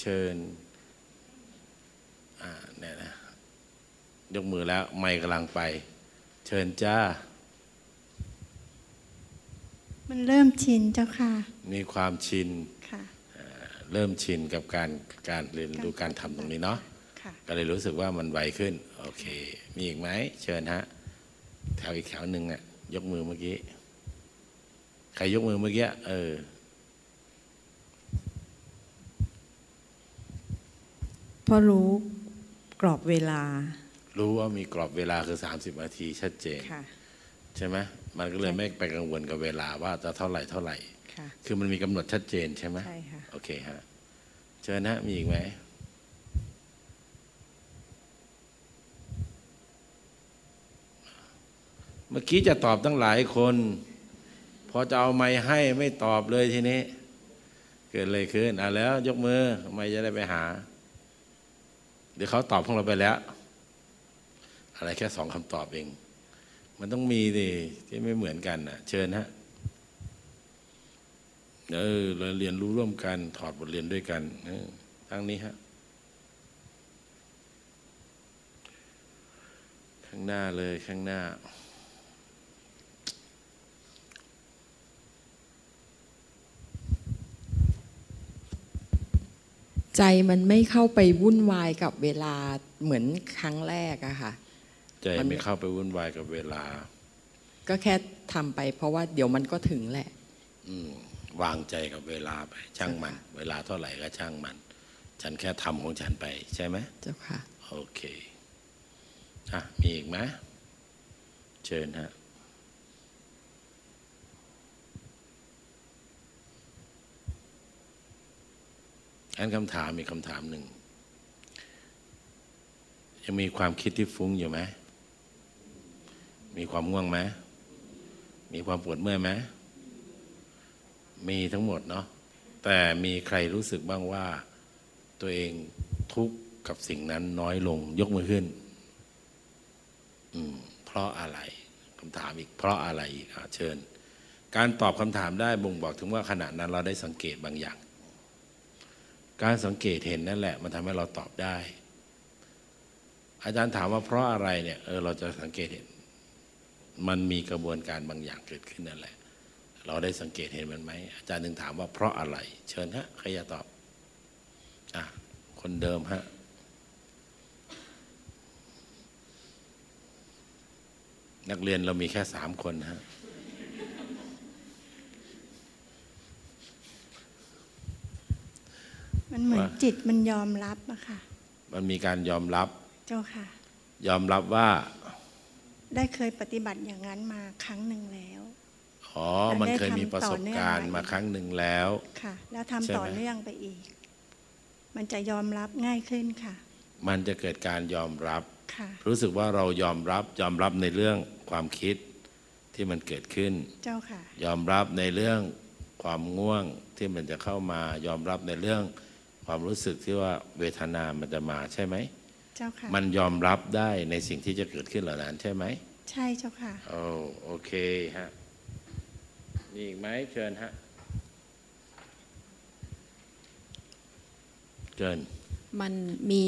เชิญอ่าเนี่ยนะยกมือแล้ว ไม่กำลังไป เชิญจ้า มันเริ่มชินเจ้าค่ะ มีความชินค่ะเริ่มชินกับการการเรียนรู้การทำตรงนี้เนาะค่ะก็เลยรู้สึกว่ามันไวขึ้น โอเค มีอีกไหมเชิญฮะแถวอีกแถวหนึ่งอะยกมือเมื่อกี้ใครยกมือเมื่อกี้เออเพราะรู้กรอบเวลา รู้ว่ามีกรอบเวลาคือ 30นาทีชัดเจนค่ะใช่ไหม มันก็เลยไม่ไปกังวลกับเวลาว่าจะเท่าไหร่เท่าไหร่ค่ะคือมันมีกำหนดชัดเจนใช่ไหมใช่ค่ะโอเคฮะเชิญฮะมีอีกไหมเมื่อกี้จะตอบตั้งหลายคน พอจะเอาไม้ให้ไม่ตอบเลยทีนี้ เกิดอะไรขึ้นอะแล้ว ยกมือไม่จะได้ไปหา เดี๋ยวเขาตอบพวกเราไปแล้ว อะไรแค่สองคำตอบเอง มันต้องมีดิที่ไม่เหมือนกันน่ะ เชิญฮะเออเราเรียนรู้ร่วมกัน ถอดบทเรียนด้วยกันออทั้งนี้ฮะข้างหน้าเลยข้างหน้า ใจมันไม่เข้าไปวุ่นวายกับเวลาเหมือนครั้งแรกอะค่ะ ใจไม่เข้าไปวุ่นวายกับเวลา ก็แค่ทำไป เพราะว่าเดี๋ยวมันก็ถึงแหละ อืมวางใจกับเวลาไป ช่างมัน เวลาเท่าไหร่ก็ช่างมัน ฉันแค่ทำของฉันไปใช่ไหมเจ้าค่ะ โอเคอะมีอีกไหมเชิญฮะอันคำถามมีคำถามหนึ่งยังมีความคิดที่ฟุ้งอยู่ไหม มีความง่วงไหมมีความปวดเมื่อยไหมมีทั้งหมดเนาะแต่มีใครรู้สึกบ้างว่า ตัวเองทุกข์กับสิ่งนั้นน้อยลง ยกมือขึ้น อืม เพราะอะไรคำถามอีก เพราะอะไรอีกอเชิญ การตอบคำถามได้บ่งบอกถึงว่าขณะนั้นเราได้สังเกตบางอย่าง การสังเกตเห็นนั่นแหละ มันทำให้เราตอบได้ อาจารย์ถามว่าเพราะอะไรเนี่ยเออเราจะสังเกตเห็น มันมีกระบวนการบางอย่างเกิดขึ้นนั่นแหละ เราได้สังเกตเห็นมันไหมอาจารย์ถึงถามว่าเพราะอะไร เชิญฮะใครอยากตอบอะคนเดิมฮะนักเรียนเรามีแค่สามคนฮะมันเหมือนว่าจิตมันยอมรับอะค่ะ มันมีการยอมรับ เจ้าค่ะ ยอมรับว่า ได้เคยปฏิบัติอย่างนั้นมาครั้งหนึ่งแล้วอ๋อ มันเคยมีประสบการณ์มาครั้งหนึ่งแล้ว ค่ะ แล้วทำใช่ไหมต่อเนื่องไปอีก มันจะยอมรับง่ายขึ้นค่ะ มันจะเกิดการยอมรับค่ะรู้สึกว่าเรายอมรับยอมรับในเรื่องความคิดที่มันเกิดขึ้น เจ้าค่ะ ยอมรับในเรื่องความง่วงที่มันจะเข้ามายอมรับในเรื่องความรู้สึกที่ว่าเวทนามันจะมาใช่ไหม เจ้าค่ะ มันยอมรับได้ในสิ่งที่จะเกิดขึ้นเหล่านั้นใช่ไหม ใช่เจ้าค่ะ โอ้โอเคฮะมีอีกไหมเชิญฮะเชิญมันมี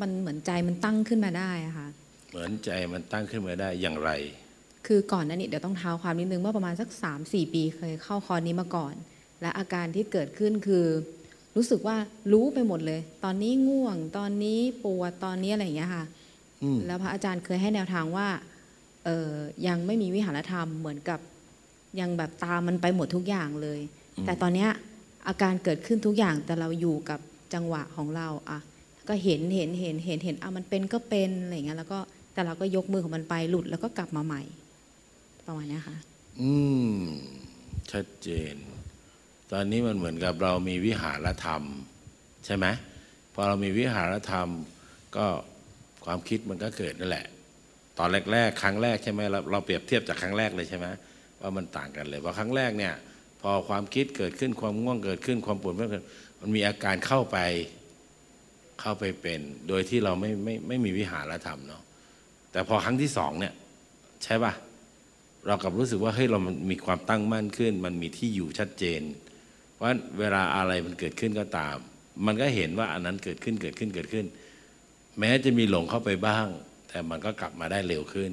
มันเหมือนใจมันตั้งขึ้นมาได้อะค่ะ เหมือนใจมันตั้งขึ้นมาได้อย่างไร คือก่อนหนั้นนี่เดี๋ยวต้องเท้าความนิดนึงว่าประมาณสัก 3 4 ปีเคยเข้าคอร์สนี้มาก่อน และอาการที่เกิดขึ้นคือ รู้สึกว่ารู้ไปหมดเลย ตอนนี้ง่วงตอนนี้ปวดตอนนี้อะไรอย่างเงี้ยค่ะอืมแล้วพระอาจารย์เคยให้แนวทางว่าเออยังไม่มีวิหารธรรมเหมือนกับยังแบบตามมันไปหมดทุกอย่างเลยอืมแต่ตอนเนี้ยอาการเกิดขึ้นทุกอย่างแต่เราอยู่กับจังหวะของเราอะก็เห็นเห็นเห็นเห็นเห็นอะมันเป็นก็เป็นอะไรอย่างเงี้ยแล้วก็แต่เราก็ยกมือของมันไปหลุดแล้วก็กลับมาใหม่ประมาณเนี้ยค่ะ อืม ชัดเจน ตอนนี้มันเหมือนกับเรามีวิหารธรรม ใช่ไหมพอเรามีวิหารธรรมก็ความคิดมันก็เกิดนั่นแหละ ตอนแรก ๆ ครั้งแรกใช่ไหมเราเราเปรียบเทียบจากครั้งแรกเลยใช่ไหมว่ามันต่างกันเลยว่าครั้งแรกเนี่ย พอความคิดเกิดขึ้นความง่วงเกิดขึ้นความปวดเมื่อยเกิดมันมีอาการเข้าไปเข้าไปเป็น โดยที่เราไม่ไม่ไม่มีวิหารธรรมเนาะแต่พอครั้งที่สองเนี่ย ใช่ป่ะเรากลับรู้สึกว่าเฮ้ยเรามันมีความตั้งมั่นขึ้น มันมีที่อยู่ชัดเจน เพราะเวลาอะไรมันเกิดขึ้นก็ตาม มันก็เห็นว่าอันนั้นเกิดขึ้นเกิดขึ้นเกิดขึ้น แม้จะมีหลงเข้าไปบ้าง แต่มันก็กลับมาได้เร็วขึ้น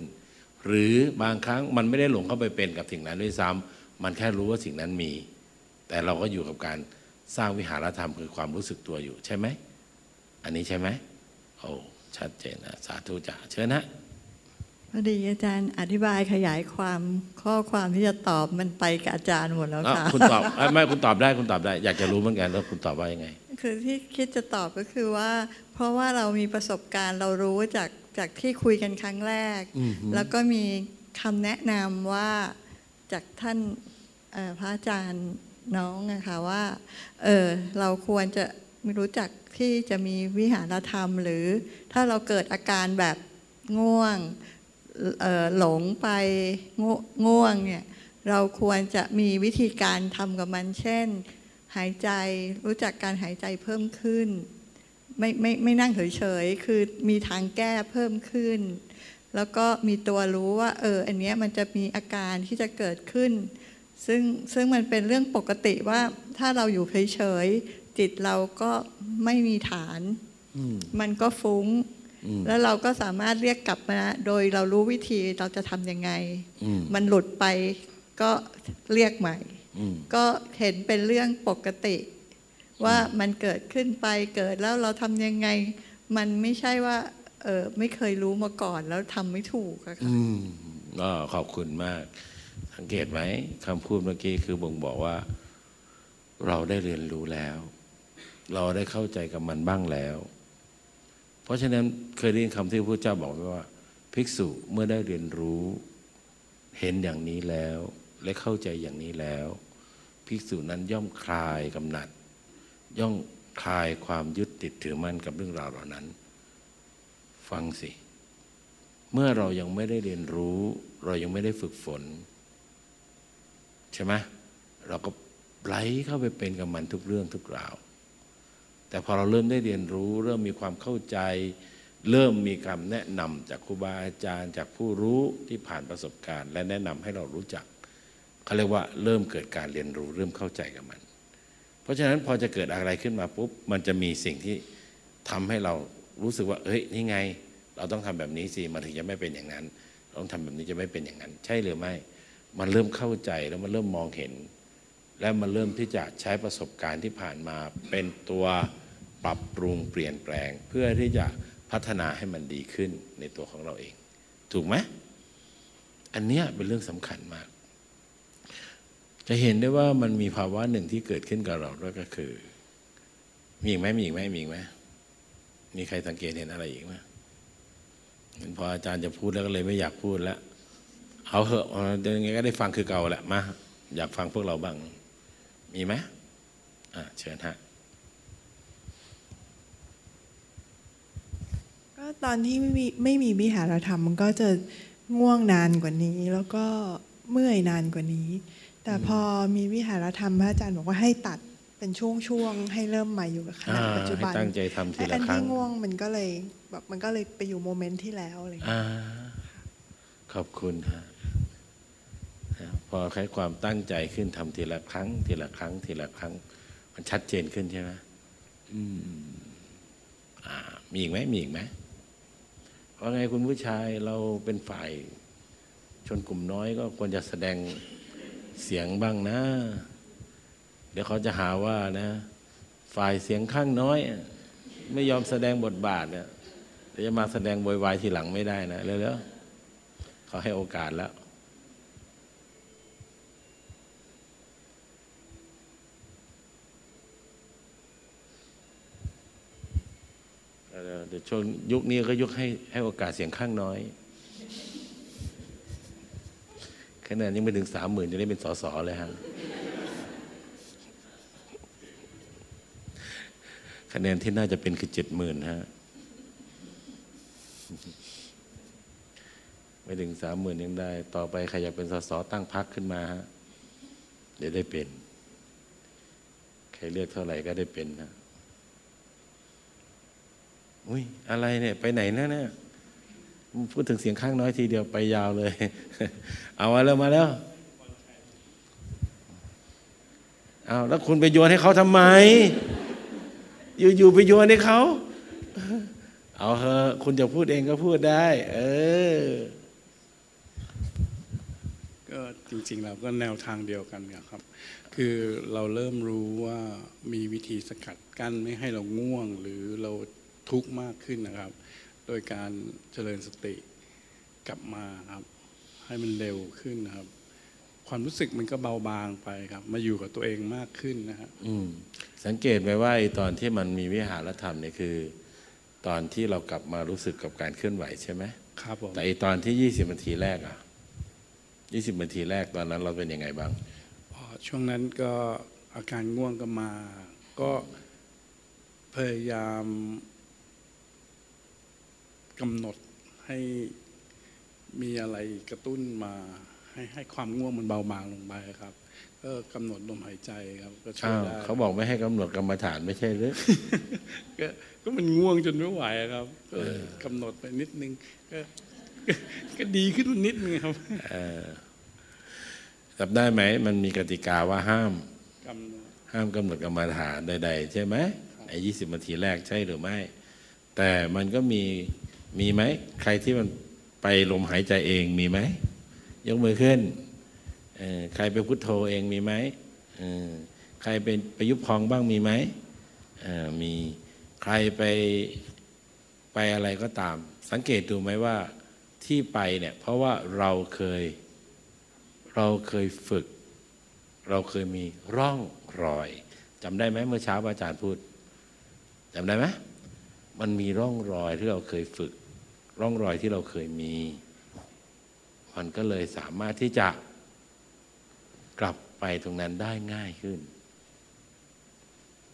หรือบางครั้งมันไม่ได้หลงเข้าไปเป็นกับสิ่งนั้นด้วยซ้ำมันแค่รู้ว่าสิ่งนั้นมี แต่เราก็อยู่กับการสร้างวิหารธรรมคือความรู้สึกตัวอยู่ใช่ไหม อันนี้ใช่ไหมโอ้ชัดเจนนะสาธุจ้าเชิญนะ พอดีอาจารย์อธิบายขยายความข้อความที่จะตอบมันไปกับอาจารย์หมดแล้วอ้าวค่ะคุณตอบเอ้ยไม่คุณตอบได้คุณตอบได้ อยากจะรู้เหมือนกันแล้วคุณตอบว่ายังไง คือที่คิดจะตอบก็คือว่า เพราะว่าเรามีประสบการณ์เรารู้จากจากที่คุยกันครั้งแรกอือฮึแล้วก็มีคำแนะนำว่าจากท่านเอ่อพระอาจารย์น้องนะคะว่า เออเราควรจะไม่รู้จักที่จะมีวิหารธรรม หรือถ้าเราเกิดอาการแบบง่วงเอ่อ หลงไปง่วง่วงเนี่ยเราควรจะมีวิธีการทำกับมันเช่น หายใจรู้จักการหายใจเพิ่มขึ้น ไม่ไม่ไม่นั่งเฉยๆคือมีทางแก้เพิ่มขึ้น แล้วก็มีตัวรู้ว่า เออ อันเนี้ยมันจะมีอาการที่จะเกิดขึ้น ซึ่งซึ่งมันเป็นเรื่องปกติว่าถ้าเราอยู่เฉยๆจิตเราก็ไม่มีฐานอืมมันก็ฟุ้งอืม แล้วเราก็สามารถเรียกกลับมา โดยเรารู้วิธีเราจะทำยังไงอืมมันหลุดไปก็เรียกใหม่อืมก็เห็นเป็นเรื่องปกติ ว่ามันเกิดขึ้นไปเกิดแล้วเราทำยังไง มันไม่ใช่ว่าเออไม่เคยรู้มาก่อนแล้วทำไม่ถูกอะค่ะอืมก็ขอบคุณมาก สังเกตไหมคำพูดเมื่อกี้คือบ่งบอกว่า เราได้เรียนรู้แล้ว เราได้เข้าใจกับมันบ้างแล้ว เพราะฉะนั้นเคยได้ยินคำที่พระเจ้าบอกไว้ว่า ภิกษุเมื่อได้เรียนรู้เห็นอย่างนี้แล้ว และเข้าใจอย่างนี้แล้ว ภิกษุนั้นย่อมคลายกำหนัด ย่อมคลายความยึดติดถือมั่นกับเรื่องราวเหล่านั้น ฟังสิ เมื่อเรายังไม่ได้เรียนรู้ เรายังไม่ได้ฝึกฝน ใช่ไหมเราก็ไหลเข้าไปเป็นกับมันทุกเรื่องทุกราว แต่พอเราเริ่มได้เรียนรู้ เริ่มมีความเข้าใจ เริ่มมีคำแนะนำจากครูบาอาจารย์ จากผู้รู้ที่ผ่านประสบการณ์ และแนะนำให้เรารู้จักเขาเรียกว่าเริ่มเกิดการเรียนรู้ เริ่มเข้าใจกับมัน เพราะฉะนั้นพอจะเกิดอะไรขึ้นมาปุ๊บมันจะมีสิ่งที่ทำให้เรารู้สึกว่าเฮ้ยนี่ไง เราต้องทำแบบนี้สิมันถึงจะไม่เป็นอย่างนั้นเราต้องทำแบบนี้จะไม่เป็นอย่างนั้น ใช่หรือไม่ มันเริ่มเข้าใจแล้วมันเริ่มมองเห็น และมันเริ่มที่จะใช้ประสบการณ์ที่ผ่านมาเป็นตัว ปรับปรุงเปลี่ยนแปลง เพื่อที่จะพัฒนาให้มันดีขึ้นในตัวของเราเอง ถูกไหมอันเนี้ยเป็นเรื่องสำคัญมาก จะเห็นได้ว่ามันมีภาวะหนึ่งที่เกิดขึ้นกับเราด้วยก็คือ มีอีกไหมมีอีกไหมมีอีกไหมมีใครสังเกตเห็นอะไรอีกไหมเห็นพออาจารย์จะพูดแล้วก็เลยไม่อยากพูดแล้วเอาเหอะเดี๋ยวยังไงก็ได้ฟังคือเก่าแหละมาอยากฟังพวกเราบ้าง มีไหมอ่าเชิญฮะ ก็ ตอนที่ไม่มีไม่มีวิหารธรรมมันก็จะง่วงนานกว่านี้ แล้วก็เมื่อยนานกว่านี้ แต่พอมีวิหารธรรมพระอาจารย์บอกว่าให้ตัดเป็นช่วงๆให้เริ่มใหม่อยู่กับขณะอ่าปัจจุบันให้ตั้งใจทำทีละไอ้อันครั้ที่งง่วงมันก็เลยแบบมันก็เลยไปอยู่โมเมนต์ที่แล้วอะไรอย่างเงี้ยอ่าขอบคุณฮะนะพอใช้ความตั้งใจขึ้นทำทีละครั้ง ทีละครั้ง ทีละครั้ง มันชัดเจนขึ้นใช่ไหมอืมอ่ามีอีกไหมมีอีกไหม ว่าไงคุณผู้ชายเราเป็นฝ่าย ชนกลุ่มน้อยก็ควรจะแสดงเสียงบ้างนะ เดี๋ยวเขาจะหาว่านะ ฝ่ายเสียงข้างน้อย ไม่ยอมแสดงบทบาทเนี่ยเดี๋ยวจะมาแสดงบวยวายทีหลังไม่ได้นะเร็วๆเขาให้โอกาสแล้ว เออเดี๋ยวช่วงยุคนี้ก็ยุคให้ให้โอกาสเสียงข้างน้อยคะแนนยังไม่ถึงสามหมื่นจะได้เป็นสสเลยฮะคะแนนที่น่าจะเป็นคือเจ็ดหมื่นฮะไม่ถึงสามหมื่นยังได้ ต่อไปใครอยากเป็นสสตั้งพักขึ้นมาฮะเดี๋ยวได้เป็น ใครเลือกเท่าไหร่ก็ได้เป็นนะ อุ้ยอะไรเนี่ย ไปไหนนะเนี่ยพูดถึงเสียงข้างน้อยทีเดียวไปยาวเลย เอามาแล้วมาแล้วเอาแล้วคุณไปโยนให้เขาทำไม อยู่ๆไปโยนให้เขาเอาเถอะคุณจะพูดเองก็พูดได้ เออ ก็จริงๆแล้วก็แนวทางเดียวกันนี่ยครับ คือเราเริ่มรู้ว่ามีวิธีสกัดกั้นไม่ให้เราง่วงหรือเรา ทุกข์มากขึ้นนะครับ โดยการเจริญสติกลับมาครับให้มันเร็วขึ้นนะครับ ความรู้สึกมันก็เบาบางไปครับ มาอยู่กับตัวเองมากขึ้นนะฮะอืมสังเกตไหมว่าไอ้ตอนที่มันมีวิหารธรรมเนี่ยคือ ตอนที่เรากลับมารู้สึกกับการเคลื่อนไหวใช่ไหมครับผมแต่ไอ้ตอนที่ยี่สิบนาทีแรกอะยี่สิบนาทีแรกตอนนั้นเราเป็นยังไงบ้างพอช่วงนั้นก็อาการง่วงก็มา ก็พยายาม กำหนดให้มีอะไรกระตุ้นมาให้ให้ความง่วงมันเบาบางลงไปครับก็กำหนดลมหายใจครับก็ช่วยอ้าวได้เขาบอกไม่ให้กำหนดกรรมฐานไม่ใช่หรือก็ก็มันง่วงจนไม่ไหวอะครับก็เลยกำหนดไปนิดนึงก็ก็ก็ดีขึ้นมานิดนึงครับเออจับได้ไหมมันมีกติกาว่าห้ามกำหนดห้ามกำหนดกรรมฐานใด ๆ ใช่ไหมไอ้ยี่สิบนาทีแรกใช่หรือไม่ แต่มันก็มี มีไหม ใครที่มันไปลมหายใจเองมีไหม ยกมือขึ้น ใครไปพุทโธเองมีไหม ใครเป็นไปยุบพองบ้างมีไหม มี ใครไปไปอะไรก็ตาม สังเกตดูไหมว่าที่ไปเนี่ยเพราะว่าเราเคยเราเคยฝึก เราเคยมีร่องรอยจำได้ไหมเมื่อเช้าอาจารย์พูดจำได้ไหมมันมีร่องรอยที่เราเคยฝึก ร่องรอยที่เราเคยมี มันก็เลยสามารถที่จะกลับไปตรงนั้นได้ง่ายขึ้น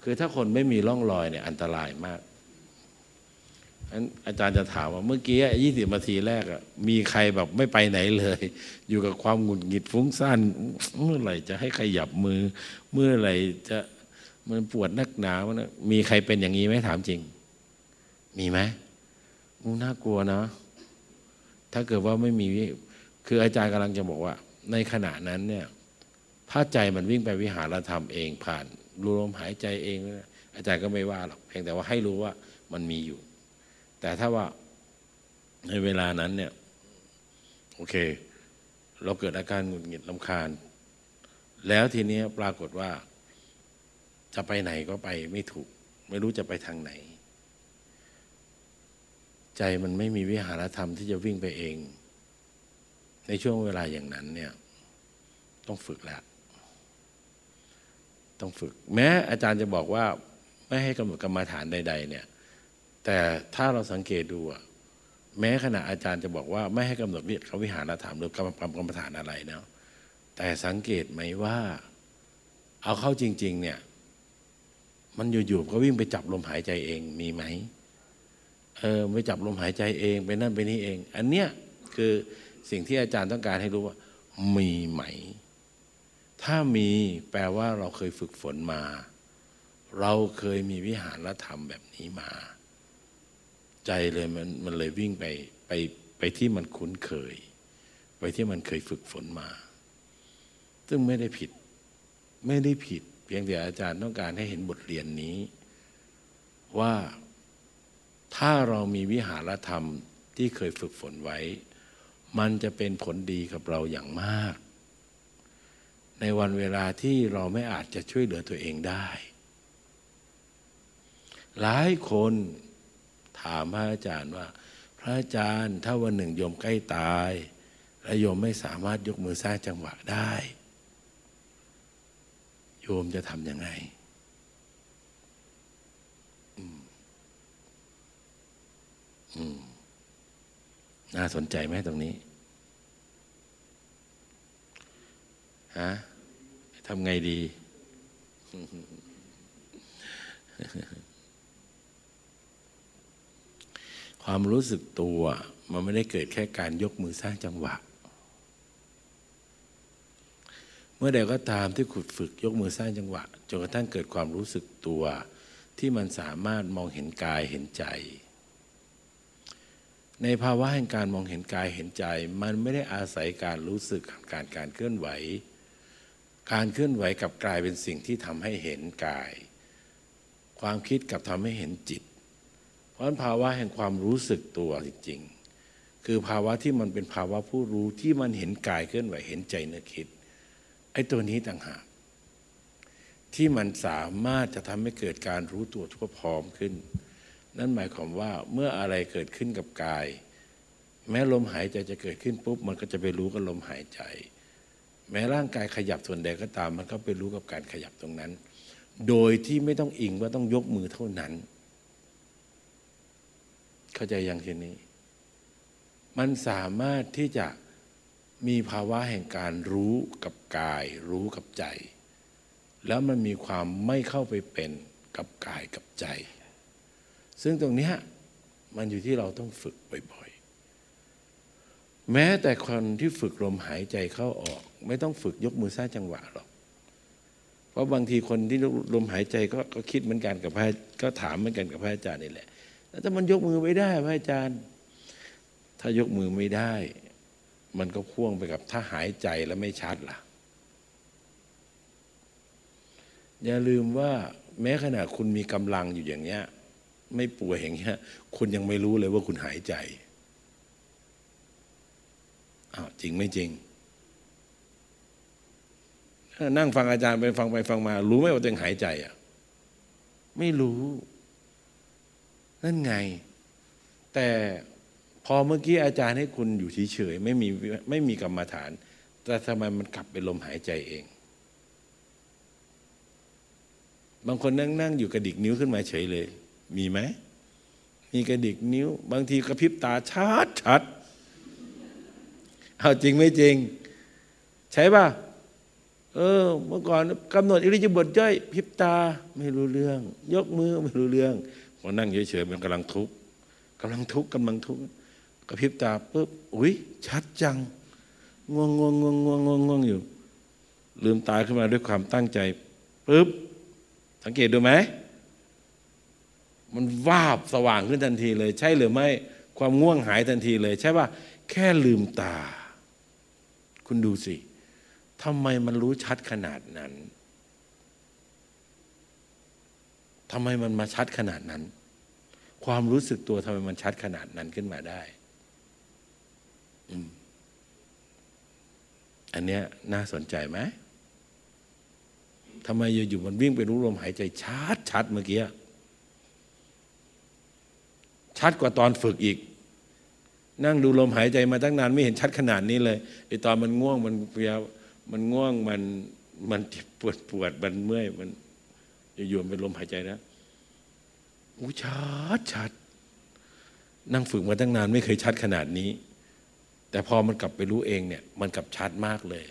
คือถ้าคนไม่มีร่องรอยเนี่ยอันตรายมากงั้นอาจารย์จะถามว่าเมื่อกี้ยี่สิบนาทีแรกอะมีใครแบบไม่ไปไหนเลย อยู่กับความหงุดหงิดฟุ้งซ่านเมื่อไหร่จะให้ขยับมือ เมื่อไหร่จะมันปวดนักหนาวนะมีใครเป็นอย่างนี้ไหมถามจริง มีไหม น่ากลัวนะ ถ้าเกิดว่าไม่มีคืออาจารย์กำลังจะบอกว่า ในขณะนั้นเนี่ยถ้าใจมันวิ่งไปวิหารธรรมเองผ่านรู้ลมหายใจเอง อาจารย์ก็ไม่ว่าหรอกเพียงแต่ว่าให้รู้ว่ามันมีอยู่ แต่ถ้าว่าในเวลานั้นเนี่ยโอเค เราเกิดอาการหงุดหงิดลำคาญ แล้วทีนี้ปรากฏว่า จะไปไหนก็ไปไม่ถูก ไม่รู้จะไปทางไหน ใจมันไม่มีวิหารธรรมที่จะวิ่งไปเอง ในช่วงเวลาอย่างนั้นเนี่ยต้องฝึกแล้วต้องฝึก แม้อาจารย์จะบอกว่าไม่ให้กำหนดกรรมาฐานใด ๆ เนี่ย แต่ถ้าเราสังเกตดูอะแม้ขณะอาจารย์จะบอกว่าไม่ให้กำหนดวิเขาวิหารธรรมหรือกรรมกรรมกรรมฐานอะไรเนาะแต่สังเกตไหมว่า เอาเข้าจริง ๆ เนี่ย มันอยู่ๆก็วิ่งไปจับลมหายใจเองมีไหม เออไปจับลมหายใจเองไปนั่นไปนี่เอง อันเนี้ยคือสิ่งที่อาจารย์ต้องการให้รู้ว่า มีไหม ถ้ามีแปลว่าเราเคยฝึกฝนมา เราเคยมีวิหารธรรมแบบนี้มา ใจเลยมันมันเลยวิ่งไปไปไปที่มันคุ้นเคย ไปที่มันเคยฝึกฝนมา ซึ่งไม่ได้ผิด ไม่ได้ผิด เพียงแต่อาจารย์ต้องการให้เห็นบทเรียนนี้ว่า ถ้าเรามีวิหารธรรมที่เคยฝึกฝนไว้ มันจะเป็นผลดีกับเราอย่างมาก ในวันเวลาที่เราไม่อาจจะช่วยเหลือตัวเองได้ หลายคนถามพระอาจารย์ว่า พระอาจารย์ถ้าวันหนึ่งโยมใกล้ตาย และโยมไม่สามารถยกมือสร้างจังหวะได้ โยมจะทำยังไง อืม น่าสนใจไหมตรงนี้ฮะทำไงดี ความรู้สึกตัว มันไม่ได้เกิดแค่การยกมือสร้างจังหวะ เมื่อใดก็ตามที่ขุดฝึกยกมือสร้างจังหวะจนกระทั่งเกิดความรู้สึกตัว ที่มันสามารถมองเห็นกายเห็นใจ ในภาวะแห่งการมองเห็นกายเห็นใจ มันไม่ได้อาศัยการรู้สึกการการเคลื่อนไหว การเคลื่อนไหวกับกลายเป็นสิ่งที่ทำให้เห็นกาย ความคิดกับทำให้เห็นจิต เพราะภาวะแห่งความรู้สึกตัวจริง ๆ คือภาวะที่มันเป็นภาวะผู้รู้ที่มันเห็นกายเคลื่อนไหวเห็นใจนึกคิดไอ้ตัวนี้ต่างหากที่มันสามารถจะทำให้เกิดการรู้ตัวทั่วพร้อมขึ้น นั่นหมายความว่าเมื่ออะไรเกิดขึ้นกับกาย แม้ลมหายใจจะเกิดขึ้นปุ๊บมันก็จะไปรู้กับลมหายใจ แม้ร่างกายขยับส่วนใดก็ตาม มันก็ไปรู้กับการขยับตรงนั้น โดยที่ไม่ต้องอิงว่าต้องยกมือเท่านั้น เข้าใจยังทีนี้ มันสามารถที่จะมีภาวะแห่งการรู้กับกาย รู้กับใจ แล้วมันมีความไม่เข้าไปเป็นกับกายกับใจ ซึ่งตรงนี้มันอยู่ที่เราต้องฝึกบ่อยๆ แม้แต่คนที่ฝึกลมหายใจเข้าออก ไม่ต้องฝึกยกมือสร้างจังหวะหรอก เพราะบางทีคนที่ลมหายใจก็ก็คิดเหมือนกันกับพระก็ถามเหมือนกันกับพระอาจารย์นี่แหละแล้วถ้ามันยกมือไม่ได้พระอาจารย์ ถ้ายกมือไม่ได้ มันก็พ่วงไปกับถ้าหายใจแล้วไม่ชัดล่ะ อย่าลืมว่าแม้ขณะคุณมีกำลังอยู่อย่างเงี้ย ไม่ป่วยอย่างเงี้ยคุณยังไม่รู้เลยว่าคุณหายใจอ้าวจริงไม่จริง นั่งฟังอาจารย์ไปฟังไปฟังมา รู้ไหมว่าตัวเองหายใจอะ ไม่รู้ นั่นไง แต่พอเมื่อกี้อาจารย์ให้คุณอยู่เฉยๆไม่มีไม่มีกรรมฐาน แต่ทำไมมันกลับเป็นลมหายใจเอง บางคนนั่งนั่งอยู่กระดิกนิ้วขึ้นมาเฉยเลย มีไหมมีกระดิกนิ้ว บางทีกระพริบตาชัดชัดเอาจริงไม่จริง ใช่ป่ะเออ เมื่อก่อนกำหนดอิริยาบถย่อยพริบตาไม่รู้เรื่อง ยกมือไม่รู้เรื่องพอนั่งเฉยๆมันกำลังทุกข์กำลังทุกข์กำลังทุกข์กระพริบตาปุ๊บอุ้ยชัดจังง่วงง่วงง่วงง่วงง่วงง่วงอยู่ ลืมตาขึ้นมาด้วยความตั้งใจปุ๊บสังเกตดูไหม มันวาบสว่างขึ้นทันทีเลย ใช่หรือไม่ความง่วงหายทันทีเลย ใช่ป่ะแค่ลืมตา คุณดูสิทำไมมันรู้ชัดขนาดนั้นทำไมมันมาชัดขนาดนั้น ความรู้สึกตัวทำไมมันชัดขนาดนั้นขึ้นมาได้อันเนี้ยน่าสนใจไหมทำไมอยู่ๆมันวิ่งไปรู้ลมหายใจชัดชัดเมื่อกี้ ชัดกว่าตอนฝึกอีก นั่งดูลมหายใจมาตั้งนานไม่เห็นชัดขนาดนี้เลยไอตอนมันง่วงมันเพียมันง่วงมันมันปวดปวดมันเมื่อยมันอยู่ๆเป็นลมหายใจนะอู้ชัดชัด นั่งฝึกมาตั้งนานไม่เคยชัดขนาดนี้ แต่พอมันกลับไปรู้เองเนี่ย มันกลับชัดมากเลย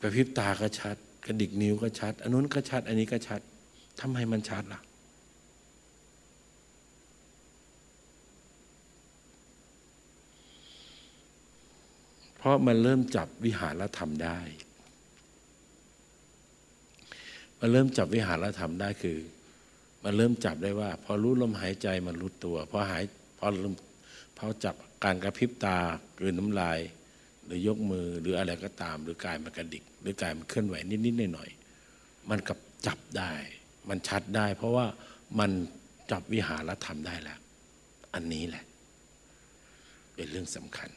กระพริบตาก็ชัด กระดิกนิ้วก็ชัดอันนู้นก็ชัด อันนี้ก็ชัดทำไมมันชัดล่ะ เพราะมันเริ่มจับวิหารธรรมได้ มันเริ่มจับวิหารธรรมได้คือ มันเริ่มจับได้ว่า พอรู้ลมหายใจมันรู้ตัว พอหายพอเริ่มพอจับการกระพริบตากลืนน้ำลาย หรือยกมือหรืออะไรก็ตาม หรือกายมันกระดิก หรือกายมันเคลื่อนไหวนิดๆหน่อยๆมันกับจับได้ มันชัดได้ เพราะว่ามันจับวิหารธรรมได้แล้ว อันนี้แหละ เป็นเรื่องสำคัญ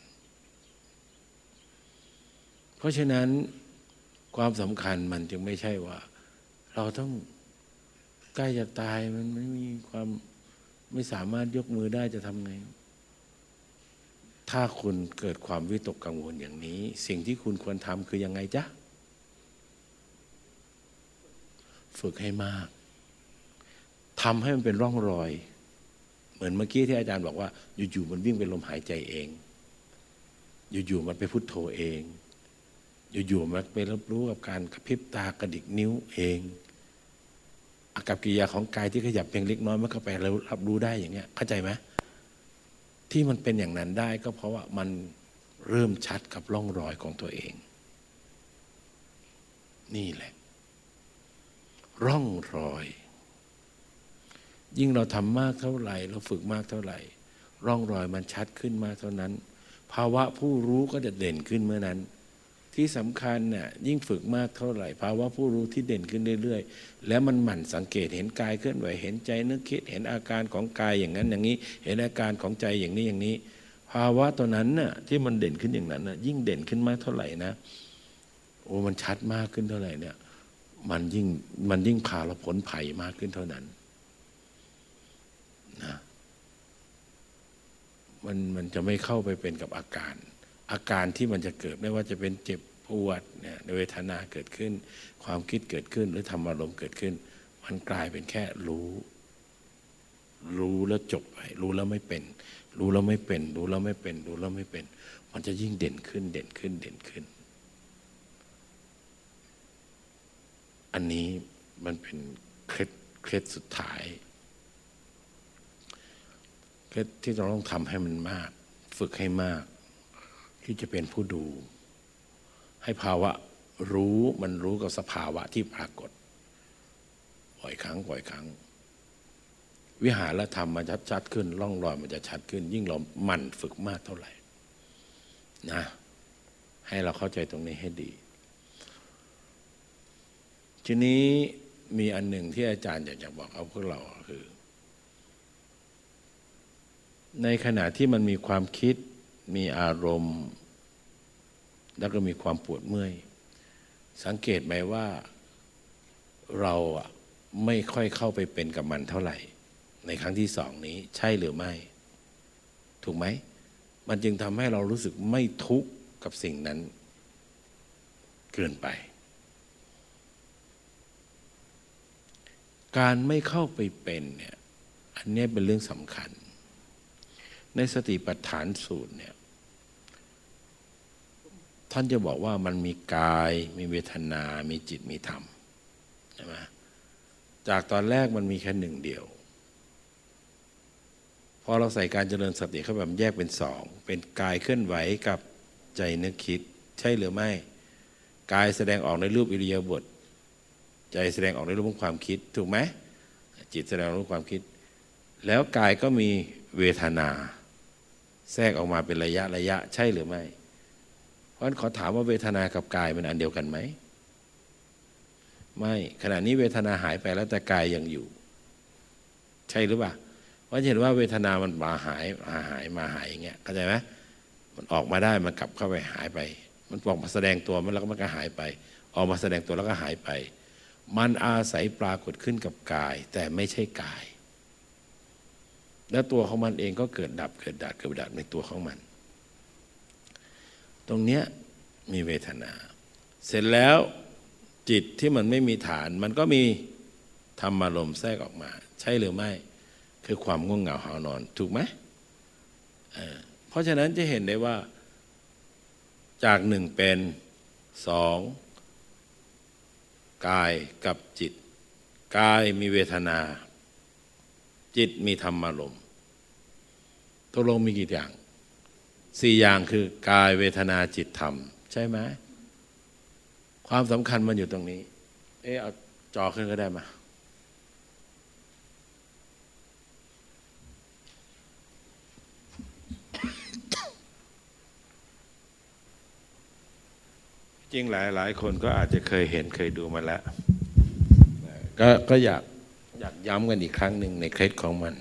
ราะฉะนั้นความสำคัญมันจึงไม่ใช่ว่า เราต้องใกล้จะตายมันไม่มีความไม่สามารถยกมือได้จะทำไง ถ้าคุณเกิดความวิตกกังวลอย่างนี้ สิ่งที่คุณควรทำคือยังไงจ๊ะ ฝึกให้มากทำให้มันเป็นร่องรอย เหมือนเมื่อกี้ที่อาจารย์บอกว่า อยู่ๆมันวิ่งเป็นลมหายใจเอง อยู่ๆมันไปพุโทโธเอง อยู่ๆมันไปรับรู้กับการกระพริบตากระดิกนิ้วเองอากับกิริยาของกายที่ขยับเพียงเล็กน้อยมันก็ไปรับรู้ได้อย่างเงี้ยเข้าใจไหมที่มันเป็นอย่างนั้นได้ก็เพราะว่ามันเริ่มชัดกับร่องรอยของตัวเอง นี่แหละ ร่องรอย ยิ่งเราทำมากเท่าไหร่ เราฝึกมากเท่าไหร่ ร่องรอยมันชัดขึ้นมากเท่านั้น ภาวะผู้รู้ก็จะเด่นขึ้นเมื่อนั้น ที่สำคัญเนี่ยยิ่งฝึกมากเท่าไหร่ภาวะผู้รู้ที่เด่นขึ้นเรื่อย ๆ แล้วมันหมั่นสังเกตเห็นกายเคลื่อนไหวเห็นใจนึกคิดเห็นอาการของกายอย่างนั้นอย่างนี้ เห็นอาการของใจอย่างนี้อย่างนี้ ภาวะตัวนั้นน่ะที่มันเด่นขึ้นอย่างนั้นน่ะยิ่งเด่นขึ้นมากเท่าไหร่นะโอ้มันชัดมากขึ้นเท่าไหร่เนี่ยมันยิ่งมันยิ่งพาเราผลภัยมากขึ้นเท่านั้นนะมันมันจะไม่เข้าไปเป็นกับอาการ อาการที่มันจะเกิดไม่ว่าจะเป็นเจ็บปวดเนี่ยเวทนาเกิดขึ้น ความคิดเกิดขึ้นหรือธรรมอารมณ์เกิดขึ้น มันกลายเป็นแค่รู้ รู้แล้วจบไปรู้แล้วไม่เป็น รู้แล้วไม่เป็น รู้แล้วไม่เป็น รู้แล้วไม่เป็น มันจะยิ่งเด่นขึ้นเด่นขึ้นเด่นขึ้น อันนี้มันเป็นเคล็ดเคล็ดสุดท้ายเคล็ดที่เราต้องทำให้มันมาก ฝึกให้มาก ที่จะเป็นผู้ดู ให้ภาวะรู้มันรู้กับสภาวะที่ปรากฏบ่อยครั้งบ่อยครั้ง วิหารธรรมมันชัดชัดขึ้นร่องรอยมันจะชัดขึ้น ยิ่งเราหมั่นฝึกมากเท่าไหร่นะให้เราเข้าใจตรงนี้ให้ดี ทีนี้มีอันหนึ่งที่อาจารย์อยากจะบอกเอาพวกเราคือ ในขณะที่มันมีความคิด มีอารมณ์ แล้วก็มีความปวดเมื่อย สังเกตไหมว่าเราไม่ค่อยเข้าไปเป็นกับมันเท่าไหร่ ในครั้งที่สองนี้ใช่หรือไม่ ถูกไหม มันจึงทำให้เรารู้สึกไม่ทุกข์กับสิ่งนั้น เกินไป การไม่เข้าไปเป็นเนี่ยอันนี้เป็นเรื่องสำคัญ ในสติปัฏฐานสูตรเนี่ย ท่านจะบอกว่ามันมีกาย มีเวทนา มีจิตมีธรรมใช่ไหมจากตอนแรกมันมีแค่หนึ่งเดียว พอเราใส่การเจริญสติเข้าแบบแยกเป็นสองเป็นกายเคลื่อนไหวกับใจนึกคิด ใช่หรือไม่ กายแสดงออกในรูปอิริยาบถใจแสดงออกในรูปของความคิดถูกไหมจิตแสดงออกในรูปความคิด แล้วกายก็มีเวทนา แทรกออกมาเป็นระยะระยะ ใช่หรือไม่ เพราะฉะนั้นขอถามว่าเวทนากับกายมันอันเดียวกันไหม ไม่ขณะนี้เวทนาหายไปแล้วแต่กายยังอยู่ ใช่หรือเปล่าเพราะเห็นว่าเวทนามันมาหายมาหายมาหายอย่างเงี้ยเข้าใจไหมมันออกมาได้มันกลับเข้าไปหายไป มันออกมาแสดงตัวมันแล้วก็มันก็หายไป ออกมาแสดงตัวแล้วก็หายไป มันอาศัยปรากฏขึ้นกับกาย แต่ไม่ใช่กาย แล้วตัวของมันเองก็เกิดดับเกิดดับเกิดดับในตัวของมัน ตรงเนี้ยมีเวทนา เสร็จแล้วจิตที่มันไม่มีฐาน มันก็มีธรรมารมณ์แทรกออกมา ใช่หรือไม่ คือความง่วงเหงาหานอน ถูกไหมเเพราะฉะนั้นจะเห็นได้ว่า จากหนึ่งเป็นสองกายกับจิต กายมีเวทนา จิตมีธรรมารมณ์ตกลงมีกี่อย่าง สี่อย่างคือกายเวทนาจิตธรรม ใช่ไหมความสำคัญมันอยู่ตรงนี้ เออเอาจอขึ้นก็ได้มาจริงหลายหลายคนก็อาจจะเคยเห็นเคยดูมาแล้ว ก็ก็อยากอยากย้ำกันอีกครั้งหนึ่งในเคล็ดของมัน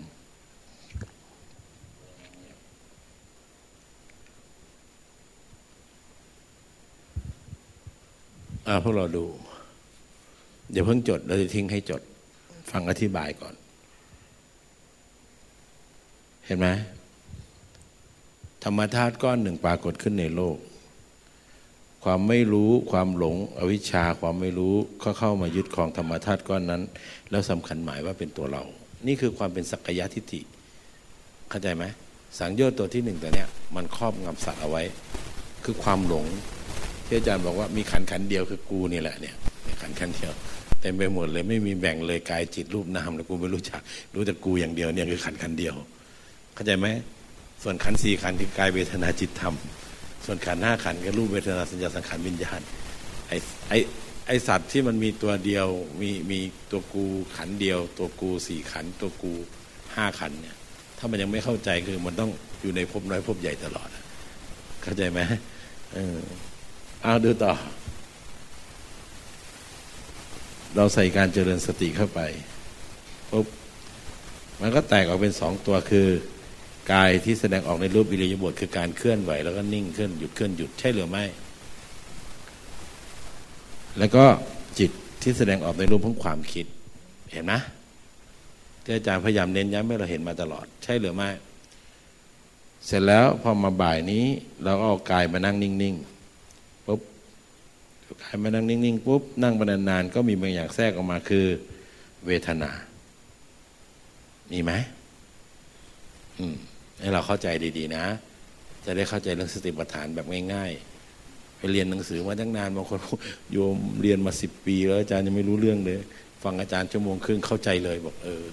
พวกเราดู เดี๋ยวเพิ่งจดเราจะทิ้งให้จด ฟังอธิบายก่อน เห็นไหมธรรมธาตุก้อนหนึ่งปรากฏขึ้นในโลก ความไม่รู้ความหลง อวิชชาความไม่รู้ก็เข้ามายึดครองธรรมธาตุก้อนนั้น แล้วสำคัญหมายว่าเป็นตัวเรา นี่คือความเป็นสักยะทิฏฐิเข้าใจไหมสังโยชน์ตัวที่หนึ่งตัวเนี้ยมันครอบงำสัตว์เอาไว้ คือความหลง ที่อาจารย์บอกว่ามีขันขันเดียวคือกูนี่แหละเนี่ยขันขันเดียวเต็มไปหมดเลยไม่มีแบ่งเลยกายจิตรูปนามแล้วกูไม่รู้จัก รู้แต่กูอย่างเดียวเนี่ยคือขันขันเดียว เข้าใจไหมส่วนขันสี่ขันคือกายเวทนาจิตธรรม ส่วนขันห้าขันก็รูปเวทนาสัญญาสังขารวิญญาณไอ้ไอ้ไอสัตว์ที่มันมีตัวเดียวมีมีตัวกูขันเดียว ตัวกูสี่ขัน ตัวกูห้าขันเนี่ย ถ้ามันยังไม่เข้าใจคือมันต้องอยู่ในภพน้อยภพใหญ่ตลอดเข้าใจไหมเออ เอาดูต่อ เราใส่การเจริญสติเข้าไปปุ๊บมันก็แตกออกเป็นสองตัวคือกายที่แสดงออกในรูปอิริยาบถคือการเคลื่อนไหว แล้วก็นิ่งเคลื่อนหยุดเคลื่อนหยุดใช่หรือไม่ แล้วก็จิตที่แสดงออกในรูปของความคิด เห็นไหมที่อาจารย์พยายามเน้นย้ำให้เราเห็นมาตลอด ใช่หรือไม่ เสร็จแล้วพอมาบ่ายนี้เราก็เอากายมานั่งนิ่งๆ กายมานั่งนิ่งๆปุ๊บนั่งไปนานๆก็มีบางอย่างแทรกออกมาคือ เวทนา มีไหมอืมให้เราเข้าใจดีๆนะ จะได้เข้าใจเรื่องสติปัฏฐานแบบง่ายๆ ไปเรียนหนังสือมาตั้งนานบางคนโยมเรียนมาสิบปีแล้วอาจารย์ยังไม่รู้เรื่องเลย ฟังอาจารย์ชั่วโมงครึ่งเข้าใจเลยบอกเออ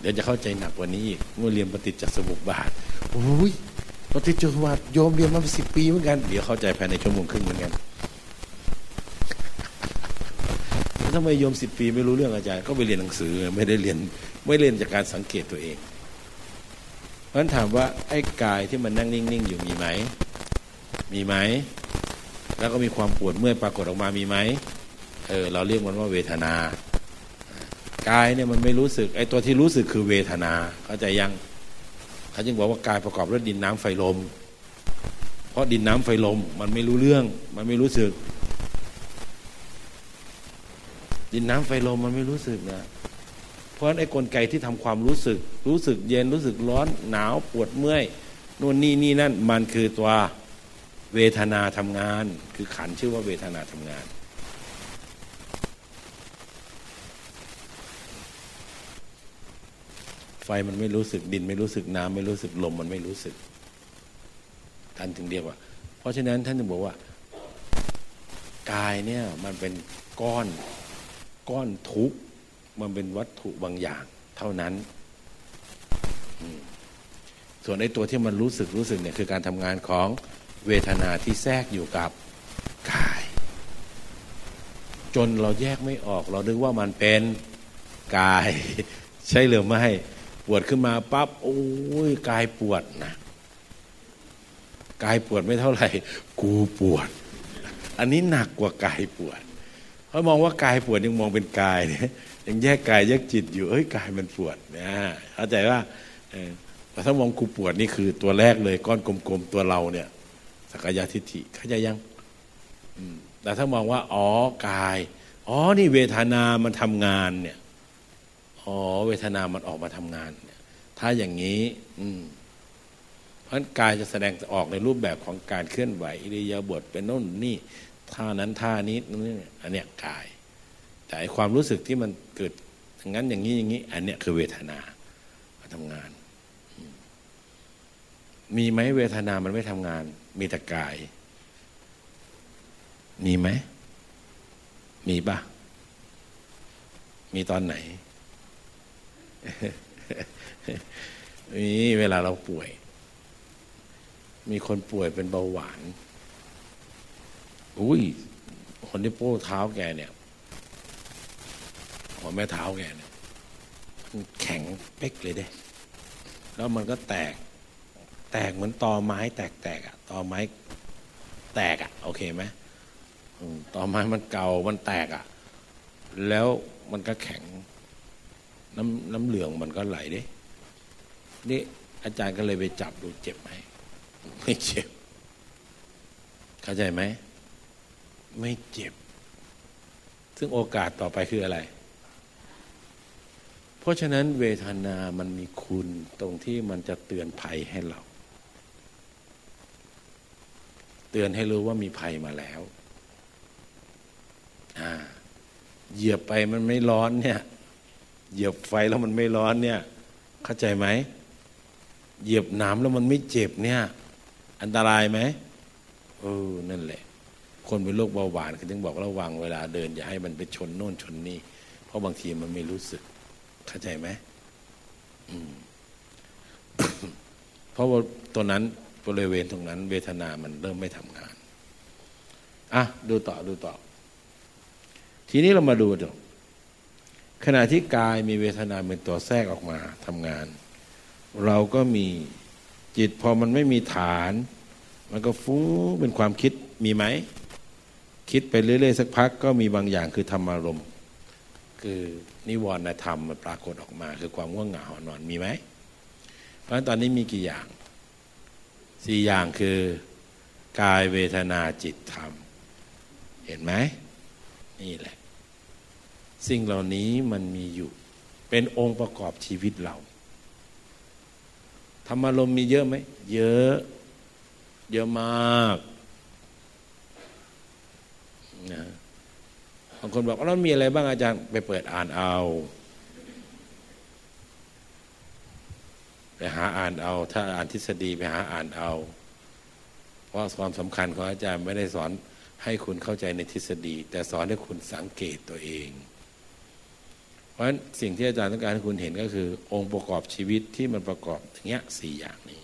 เดี๋ยวจะเข้าใจหนักกว่านี้อีกเมื่อเรียนปฏิจจสมุปบาทโอ้ยปฏิจจสมุปบาทโยมเรียนมาสิบปีเหมือนกัน เดี๋ยวเข้าใจภายในชั่วโมงครึ่งเหมือนกัน ทำไมโยมสิบปีไม่รู้เรื่องอาจารย์ก็ไปเรียนหนังสือไม่ได้เรียนไม่เรียนจากการสังเกตตัวเองเพราะฉะนั้นถามว่าไอ้กายที่มันนั่งนิ่ง ๆ อยู่มีไหม มีไหม แล้วก็มีความปวดเมื่อยปรากฏออกมามีไหมเออเราเรียกมันว่าเวทนากายเนี่ยมันไม่รู้สึกไอ้ตัวที่รู้สึกคือเวทนาเข้าใจยังเขาจึงบอกว่ากายประกอบด้วยดินน้ำไฟลม เพราะดินน้ำไฟลมมันไม่รู้เรื่อง มันไม่รู้สึก ดินน้ำไฟลมมันไม่รู้สึกนะเพราะไอ้กลไกที่ทำความรู้สึก รู้สึกเย็นรู้สึกร้อนหนาวปวดเมื่อยนู่นนี่นี่นั่นมันคือตัวเวทนาทำงาน คือขันชื่อว่าเวทนาทำงาน ไฟมันไม่รู้สึกดินไม่รู้สึกน้ำไม่รู้สึกลมมันไม่รู้สึกท่านถึงเรียกว่า เพราะฉะนั้นท่านจึงบอกว่ากายเนี่ยมันเป็นก้อน ก้อนทุกมันเป็นวัตถุบางอย่าง เท่านั้น ส่วนในตัวที่มันรู้สึกรู้สึกเนี่ยคือการทำงานของเวทนาที่แทรกอยู่กับกาย จนเราแยกไม่ออก เราดึกว่ามันเป็นกาย ใช่หรือไม่ปวดขึ้นมาปั๊บโอ้ยกายปวดนะกายปวดไม่เท่าไหร่ กูปวด อันนี้หนักกว่ากายปวด เพราะมองว่ากายปวดยังมองเป็นกายเนี่ยยังแยกกายแยกจิตอยู่เอ้ยกายมันปวดนะเข้าใจว่าแต่ถ้ามองกูปวดนี่คือตัวแรกเลยก้อนกลมๆตัวเราเนี่ยสักยะทิฏฐิเข้าใจยังแต่ถ้ามองว่าอ๋อกายอ๋อนี่เวทนามันทำงานเนี่ยอ๋อเวทนามันออกมาทำงานเนี่ยถ้าอย่างนี้ อืมเพราะกายจะแสดงออกในรูปแบบของการเคลื่อนไหวอิริยาบถเป็นโน่นนี่ ท่านั้นท่านี้นี่อันเนี้ยกาย แต่ความรู้สึกที่มันเกิดอย่างนั้นอย่างนี้อย่างนี้ อันเนี้ยคือเวทนามาทำงาน มีไหมเวทนามันไม่ทำงาน มีแต่กาย มีไหมมีปะมีตอนไหน มีเวลาเราป่วย มีคนป่วยเป็นเบาหวาน อุ้ยคนที่โป้เท้าแกเนี่ยหัวแม่เท้าแกเนี่ยมันแข็งเป๊กเลยเด้ แล้วมันก็แตก แตกเหมือนตอไม้ แตกแตกอะตอไม้ แตกอะโอเคไหมตอไม้มันเก่ามันแตกอะแล้วมันก็แข็ง น้ำน้ำเหลืองมันก็ไหลเด้ นี่อาจารย์ก็เลยไปจับดูเจ็บไหมไม่เจ็บ เข้าใจไหม ไม่เจ็บ ซึ่งโอกาสต่อไปคืออะไร เพราะฉะนั้นเวทนามันมีคุณตรงที่มันจะเตือนภัยให้เรา เตือนให้รู้ว่ามีภัยมาแล้วเหยียบไปมันไม่ร้อนเนี่ย เหยียบไฟแล้วมันไม่ร้อนเนี่ย เข้าใจไหมเหยียบน้ำแล้วมันไม่เจ็บเนี่ย อันตรายไหมเออนั่นแหละ คนเป็นโรคเบาหวานเขาถึงบอกระวังเวลาเดิน อย่าให้มันไปชนโน่นชนนี่ เพราะบางทีมันไม่รู้สึก เข้าใจไหมเพราะว่าตัวนั้นบริเวณตรงนั้น เวทนามันเริ่มไม่ทำงานอะดูต่อดูต่อ ทีนี้เรามาดูดูขณะที่กายมีเวทนาเป็นตัวแทรกออกมาทำงาน เราก็มีจิตพอมันไม่มีฐาน มันก็ฟุ้งเป็นความคิดมีไหม คิดไปเรื่อยๆสักพักก็มีบางอย่างคือธรรมารมณ์คือนิวรณธรรมมันปรากฏออกมา คือความง่วงเหงาหอนอนมีไหมเพราะฉะนั้นตอนนี้มีกี่อย่างสี่อย่างคือกายเวทนาจิตธรรม เห็นไหมนี่แหละ สิ่งเหล่านี้มันมีอยู่ เป็นองค์ประกอบชีวิตเราธรรมารมมีเยอะไหมเยอะ เยอะมาก นะบางคนบอกว่าเรามีอะไรบ้างอาจารย์ไปเปิดอ่านเอาไปหาอ่านเอา ถ้าอ่านทฤษฎีไปหาอ่านเอา เพราะความสำคัญของอาจารย์ไม่ได้สอนให้คุณเข้าใจในทฤษฎี แต่สอนให้คุณสังเกตตัวเอง เพราะฉะนั้นสิ่งที่อาจารย์ต้องการให้คุณเห็นก็คือ องค์ประกอบชีวิตที่มันประกอบอย่างเงี้ยสี่อย่างนี้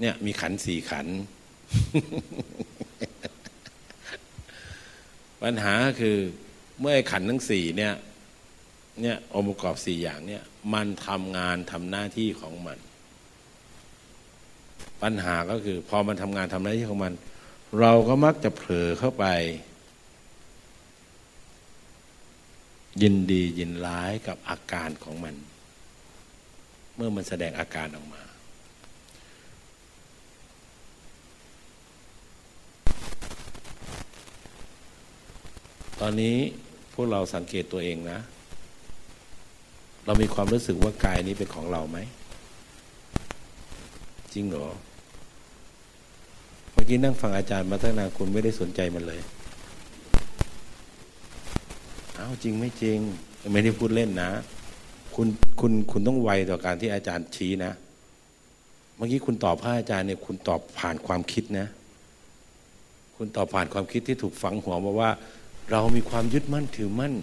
เนี่ยมีขันสี่ขัน ปัญหาคือเมื่อขันทั้งสี่เนี่ยเนี่ยองค์ประกอบสี่อย่างเนี่ยมันทำงานทำหน้าที่ของมัน ปัญหาก็คือพอมันทำงานทำหน้าที่ของมัน เราก็มักจะเผลอเข้าไป ยินดียินร้ายกับอาการของมัน เมื่อมันแสดงอาการออกมา ตอนนี้พวกเราสังเกตตัวเองนะ เรามีความรู้สึกว่ากายนี้เป็นของเราไหม จริงเหรอ เมื่อกี้นั่งฟังอาจารย์มาตั้งนานคุณไม่ได้สนใจมันเลย อ้าวจริงไม่จริง ไม่ได้พูดเล่นนะ คุณคุณคุณต้องไวต่อการที่อาจารย์ชี้นะ เมื่อกี้คุณตอบพระอาจารย์เนี่ยคุณตอบผ่านความคิดนะ คุณตอบผ่านความคิดที่ถูกฝังหัวมาว่า เรามีความยึดมั่นถือมั่น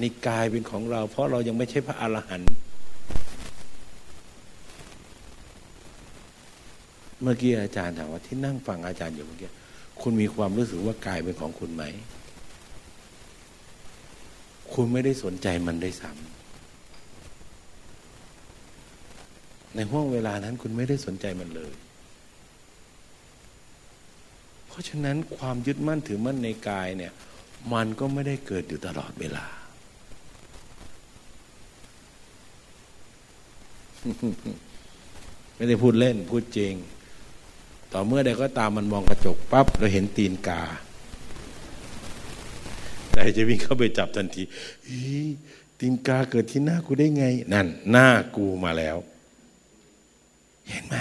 ในกายเป็นของเรา เพราะเรายังไม่ใช่พระอรหันต์เมื่อกี้อาจารย์ถามว่าที่นั่งฟังอาจารย์อยู่เมื่อกี้คุณมีความรู้สึกว่ากายเป็นของคุณไหม คุณไม่ได้สนใจมันได้ซ้ในห่วงเวลานั้นคุณไม่ได้สนใจมันเลย เพราะฉะนั้นความยึดมั่นถือมั่นในกายเนี่ย มันก็ไม่ได้เกิดอยู่ตลอดเวลา ไม่ได้พูดเล่นพูดจริง ต่อเมื่อใดก็ตามมันมองกระจกปั๊บเราเห็นตีนกา แต่จะวิ่งเข้าไปจับทันทีตีนกาเกิดที่หน้ากูได้ไง นั่น หน้ากูมาแล้ว เห็นไหม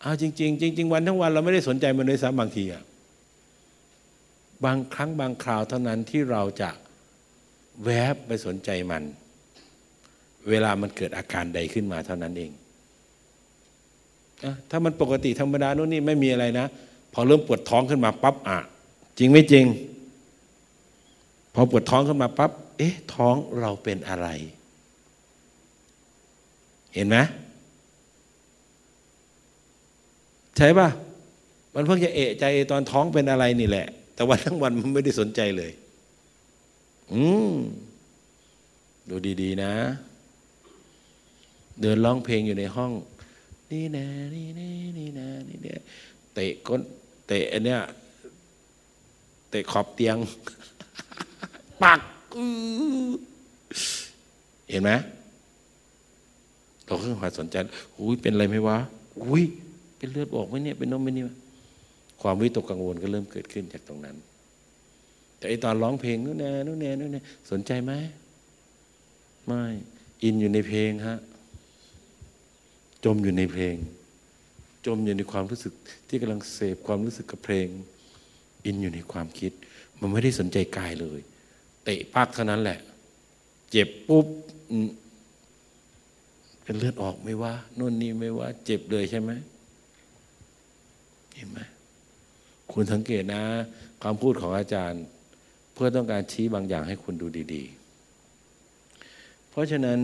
เอาจริง ๆ จริง ๆ วันทั้งวันเราไม่ได้สนใจมันเลยซ้ำบางทีอะ บางครั้งบางคราวเท่านั้นที่เราจะแวบไปสนใจมัน เวลามันเกิดอาการใดขึ้นมาเท่านั้นเองถ้ามันปกติธรรมดาโน่นนี่ไม่มีอะไรนะ พอเริ่มปวดท้องขึ้นมาปั๊บอะ จริงไม่จริง พอปวดท้องขึ้นมาปั๊บเอ๊ะ ท้องเราเป็นอะไร เห็นไหมใช่ป่ะ มันเพิ่งจะเอะใจตอนท้องเป็นอะไรนี่แหละ แต่วันทั้งวันมันไม่ได้สนใจเลย อืมดูดีๆนะ เดินร้องเพลงอยู่ในห้อง นี่นะนี่นะนี่นะนี่เนี่ยเตะก้นเตะอันเนี้ยเตะขอบเตียง ปักเห็นไหมเราเพิ่งมาสนใจอุ้ยเป็นอะไรไหมวะอุ้ยเป็นเลือดออกไหมเนี่ย เป็นน้มไหมเนี่ย ความวิตกกังวลก็เริ่มเกิดขึ้นจากตรงนั้น แต่ไอตอนร้องเพลงนู่นแน่นู่นแน่นู่นแน่สนใจไหมไม่อินอยู่ในเพลงฮะจมอยู่ในเพลง จมอยู่ในความรู้สึกที่กำลังเสพความรู้สึกกับเพลง อินอยู่ในความคิด มันไม่ได้สนใจกายเลยเตะปักเท่านั้นแหละ เจ็บปุ๊บเป็นเลือดออกไม่ว่านู่นนี่ไม่ว่า เจ็บเลยใช่ไหมเห็นไหม คุณสังเกตนะคำพูดของอาจารย์ เพื่อต้องการชี้บางอย่างให้คุณดูดี ๆ เพราะฉะนั้น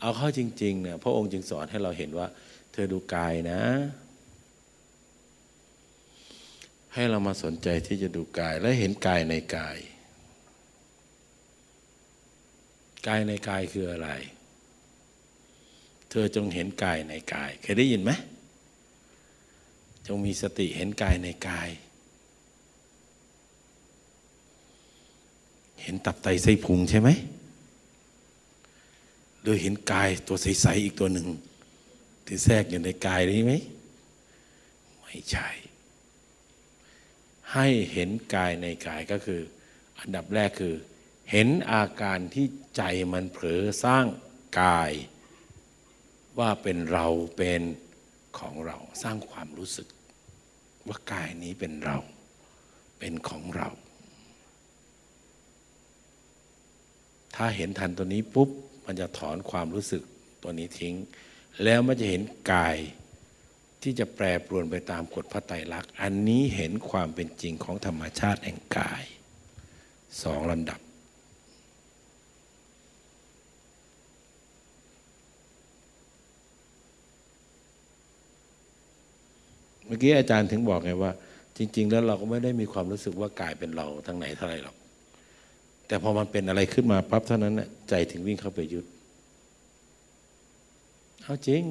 เอาเข้าจริงๆเนี่ยพระองค์จึงสอนให้เราเห็นว่า เธอดูกายนะ ให้เรามาสนใจที่จะดูกายและเห็นกายในกาย กายในกายคืออะไร เธอจงเห็นกายในกาย เคยได้ยินไหมจงมีสติเห็นกายในกาย เห็นตับไตไส้พุงใช่ไหมหรือเห็นกายตัวใสๆอีกตัวหนึ่งที่แทรกอยู่ในกายนี้ไหมไม่ใช่ ให้เห็นกายในกายก็คือ อันดับแรกคือ เห็นอาการที่ใจมันเผลอสร้างกาย ว่าเป็นเราเป็นของเราสร้างความรู้สึก ว่ากายนี้เป็นเรา เป็นของเรา ถ้าเห็นทันตัวนี้ปุ๊บมันจะถอนความรู้สึกตัวนี้ทิ้ง แล้วมันจะเห็นกายที่จะแปรปรวนไปตามกฎพระไตรลักษณ์ อันนี้เห็นความเป็นจริงของธรรมชาติแห่งกายสองลำดับ เมื่อกี้อาจารย์ถึงบอกไงว่า จริง ๆ แล้วเราก็ไม่ได้มีความรู้สึกว่ากายเป็นเราทั้งไหนเท่าไรหรอก แต่พอมันเป็นอะไรขึ้นมาปั๊บเท่านั้นใจถึงวิ่งเข้าไปยึดเอาจริง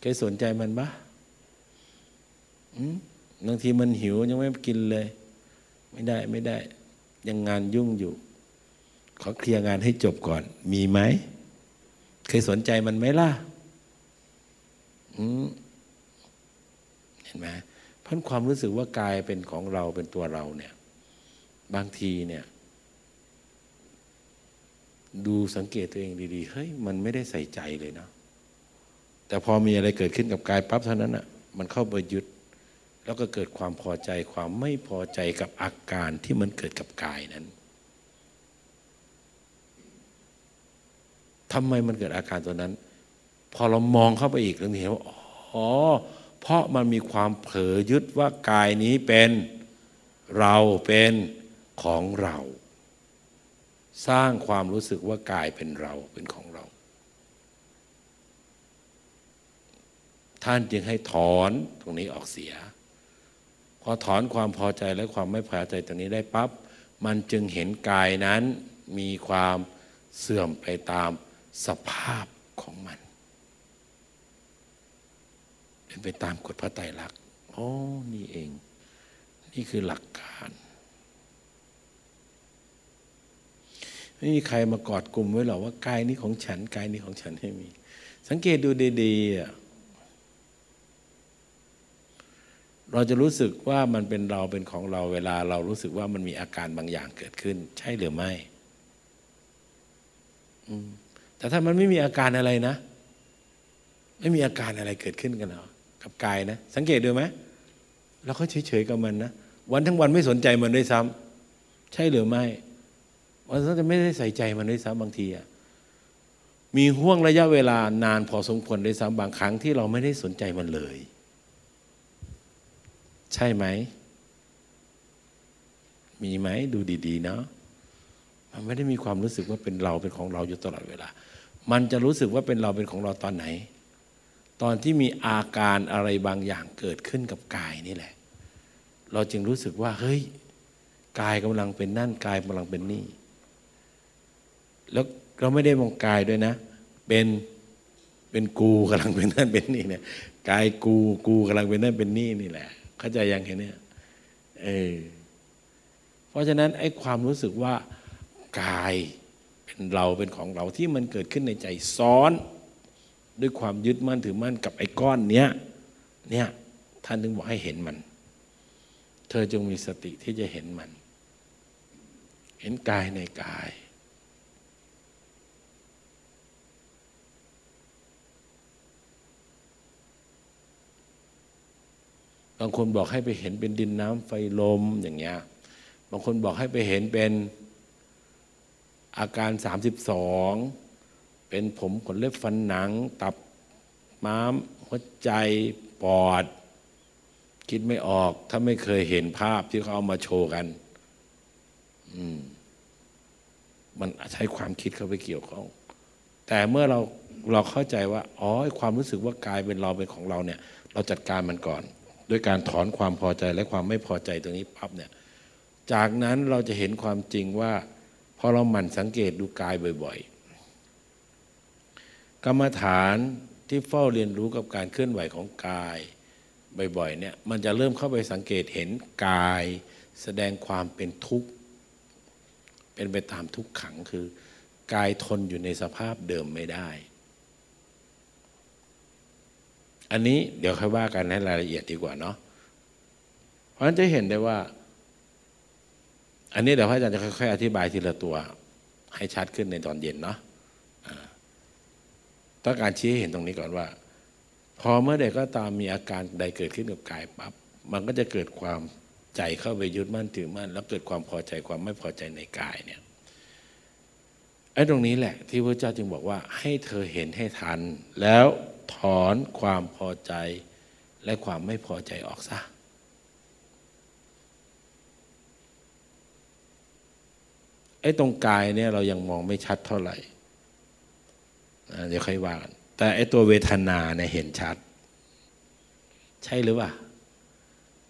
เคยสนใจมันปะบางทีมันหิวยังไม่กินเลย ไม่ได้ไม่ได้ ยังงานยุ่งอยู่ ขอเคลียร์งานให้จบก่อน มีไหม เคยสนใจมันไหมล่ะเห็นไหมพันความรู้สึกว่ากายเป็นของเราเป็นตัวเราเนี่ย บางทีเนี่ย ดูสังเกตตัวเองดีๆ เฮ้ย มันไม่ได้ใส่ใจเลยนะ แต่พอมีอะไรเกิดขึ้นกับกายปั๊บเท่านั้นอะ มันเข้าไปยึด แล้วก็เกิดความพอใจความไม่พอใจกับอาการที่มันเกิดกับกายนั้นทำไมมันเกิดอาการตัวนั้น พอเรามองเข้าไปอีกเราเห็นว่าอ๋อเพราะมันมีความเผลอยึดว่ากายนี้เป็นเราเป็น ของเรา สร้างความรู้สึกว่ากายเป็นเราเป็นของเรา ท่านจึงให้ถอนตรงนี้ออกเสีย พอถอนความพอใจและความไม่พอใจตรงนี้ได้ปับ๊บมันจึงเห็นกายนั้นมีความเสื่อมไปตามสภาพของมันเป็นไปตามกฎพระไตรลักษณ์อ๋อนี่เอง นี่คือหลักการ ไม่มีใครมากอดกลุ่มไว้หรอกว่ากายนี้ของฉันกายนี้ของฉันให้มี สังเกตดูดีๆเราจะรู้สึกว่ามันเป็นเราเป็นของเราเวลาเรารู้สึกว่ามันมีอาการบางอย่างเกิดขึ้น ใช่หรือไม่แต่ถ้ามันไม่มีอาการอะไรนะ ไม่มีอาการอะไรเกิดขึ้นกันหรอกับกายนะ สังเกตดูไหมเราก็เฉยๆกับมันนะวันทั้งวันไม่สนใจมันด้วยซ้ำใช่หรือไม่ วันจะไม่ได้ใส่ใจมันด้วยซ้ำบางทีอะมีห่วงระยะเวลานานพอสมควรด้วยซ้ำบางครั้งที่เราไม่ได้สนใจมันเลย ใช่ไหม มีไหมดูดีๆเนาะมันไม่ได้มีความรู้สึกว่าเป็นเราเป็นของเราอยู่ตลอดเวลา มันจะรู้สึกว่าเป็นเราเป็นของเราตอนไหน ตอนที่มีอาการอะไรบางอย่างเกิดขึ้นกับกายนี่แหละ เราจึงรู้สึกว่า เฮ้ย กายกำลังเป็นนั่นกายกำลังเป็นนี่ แล้วเราไม่ได้มองกายด้วยนะ เป็นเป็นกูกำลังเป็นนั่นเป็นนี่เนี่ยกายกูกูกำลังเป็นนั่นเป็นนี่นี่แหละ เข้าใจยังเห็นเนี่ยเออเพราะฉะนั้นไอ้ความรู้สึกว่ากายเป็นเราเป็นของเราที่มันเกิดขึ้นในใจซ้อน ด้วยความยึดมั่นถือมั่นกับไอ้ก้อนเนี้ยเนี่ยท่านถึงบอกให้เห็นมัน เธอจงมีสติที่จะเห็นมัน เห็นกายในกาย บางคนบอกให้ไปเห็นเป็นดินน้ำไฟลมอย่างเงี้ย บางคนบอกให้ไปเห็นเป็นอาการ 32 เป็นผมขนเล็บฟันหนัง ตับม้ามหัวใจปอด คิดไม่ออกถ้าไม่เคยเห็นภาพที่เขาเอามาโชว์กันมมันใช้ความคิดเข้าไปเกี่ยวข้อง แต่เมื่อเราเราเข้าใจว่า อ๋อความรู้สึกว่ากายเป็นเราเป็นของเราเนี่ย เราจัดการมันก่อน ด้วยการถอนความพอใจและความไม่พอใจตรงนี้ปั๊บเนี่ยจากนั้นเราจะเห็นความจริงว่าพอเราหมั่นสังเกตดูกายบ่อย ๆ กรรมฐานที่เฝ้าเรียนรู้กับการเคลื่อนไหวของกายบ่อยๆเนี่ยมันจะเริ่มเข้าไปสังเกตเห็นกายแสดงความเป็นทุกข์ เป็นไปตามทุกขังคือ กายทนอยู่ในสภาพเดิมไม่ได้ อันนี้เดี๋ยวค่อยว่ากันในรายละเอียดดีกว่าเนาะเพราะฉะนั้นจะเห็นได้ว่า อันนี้เดี๋ยวพระอาจารย์จะค่อยๆอธิบายทีละตัว ให้ชัดขึ้นในตอนเย็นเนาะต้องการชี้ให้เห็นตรงนี้ก่อนว่า พอเมื่อใดก็ตามมีอาการใดเกิดขึ้นกับกายปับ๊บมันก็จะเกิดความใจเข้าไปยึดมั่นถือมั่น แล้วเกิดความพอใจความไม่พอใจในกายเนี่ยไอ้ตรงนี้แหละ ที่พระเจ้าจึงบอกว่าให้เธอเห็นให้ทัน แล้ว ถอนความพอใจและความไม่พอใจออกซะไอ้ตรงกายเนี่ยเรายังมองไม่ชัดเท่าไหร่เดี๋ยวค่อยว่ากันแต่ไอ้ตัวเวทนาเนี่ยเห็นชัด ใช่หรือเปล่า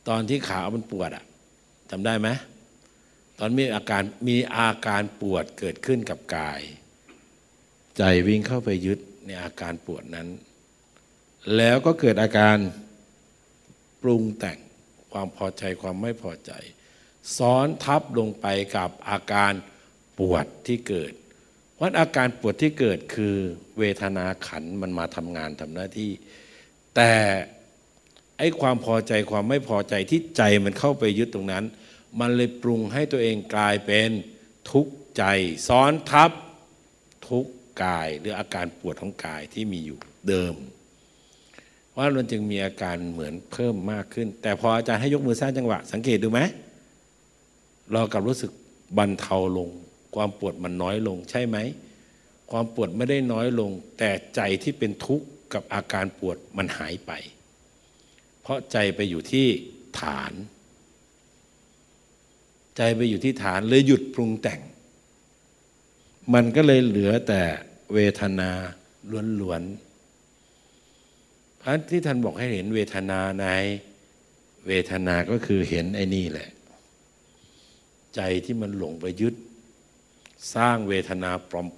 ตอนที่ขามันปวดอะจำได้ไหมตอนมีอาการมีอาการปวดเกิดขึ้นกับกาย ใจวิ่งเข้าไปยึดในอาการปวดนั้น แล้วก็เกิดอาการปรุงแต่งความพอใจความไม่พอใจ ซ้อนทับลงไปกับอาการปวดที่เกิดวัาอาการปวดที่เกิดคือเวทนาขันมันมาทำงานทำหน้าที่ แต่ไอ้ความพอใจความไม่พอใจที่ใจมันเข้าไปยึดตรงนั้น มันเลยปรุงให้ตัวเองกลายเป็นทุกข์ใจซ้อนทับทุกข์กายหรืออาการปวดของกายที่มีอยู่เดิม ว่ามันจึงมีอาการเหมือนเพิ่มมากขึ้น แต่พออาจารย์ให้ยกมือสร้างจังหวะ สังเกตดูไหมเรากับรู้สึกบรรเทาลง ความปวดมันน้อยลงใช่ไหม ความปวดไม่ได้น้อยลง แต่ใจที่เป็นทุกข์กับอาการปวดมันหายไป เพราะใจไปอยู่ที่ฐาน ใจไปอยู่ที่ฐานเลยหยุดปรุงแต่ง มันก็เลยเหลือแต่เวทนาล้วนๆ พระที่ท่านบอกให้เห็นเวทนาในเวทนาก็คือเห็นไอ้นี่แหละ ใจที่มันหลงไปยึด สร้างเวทนา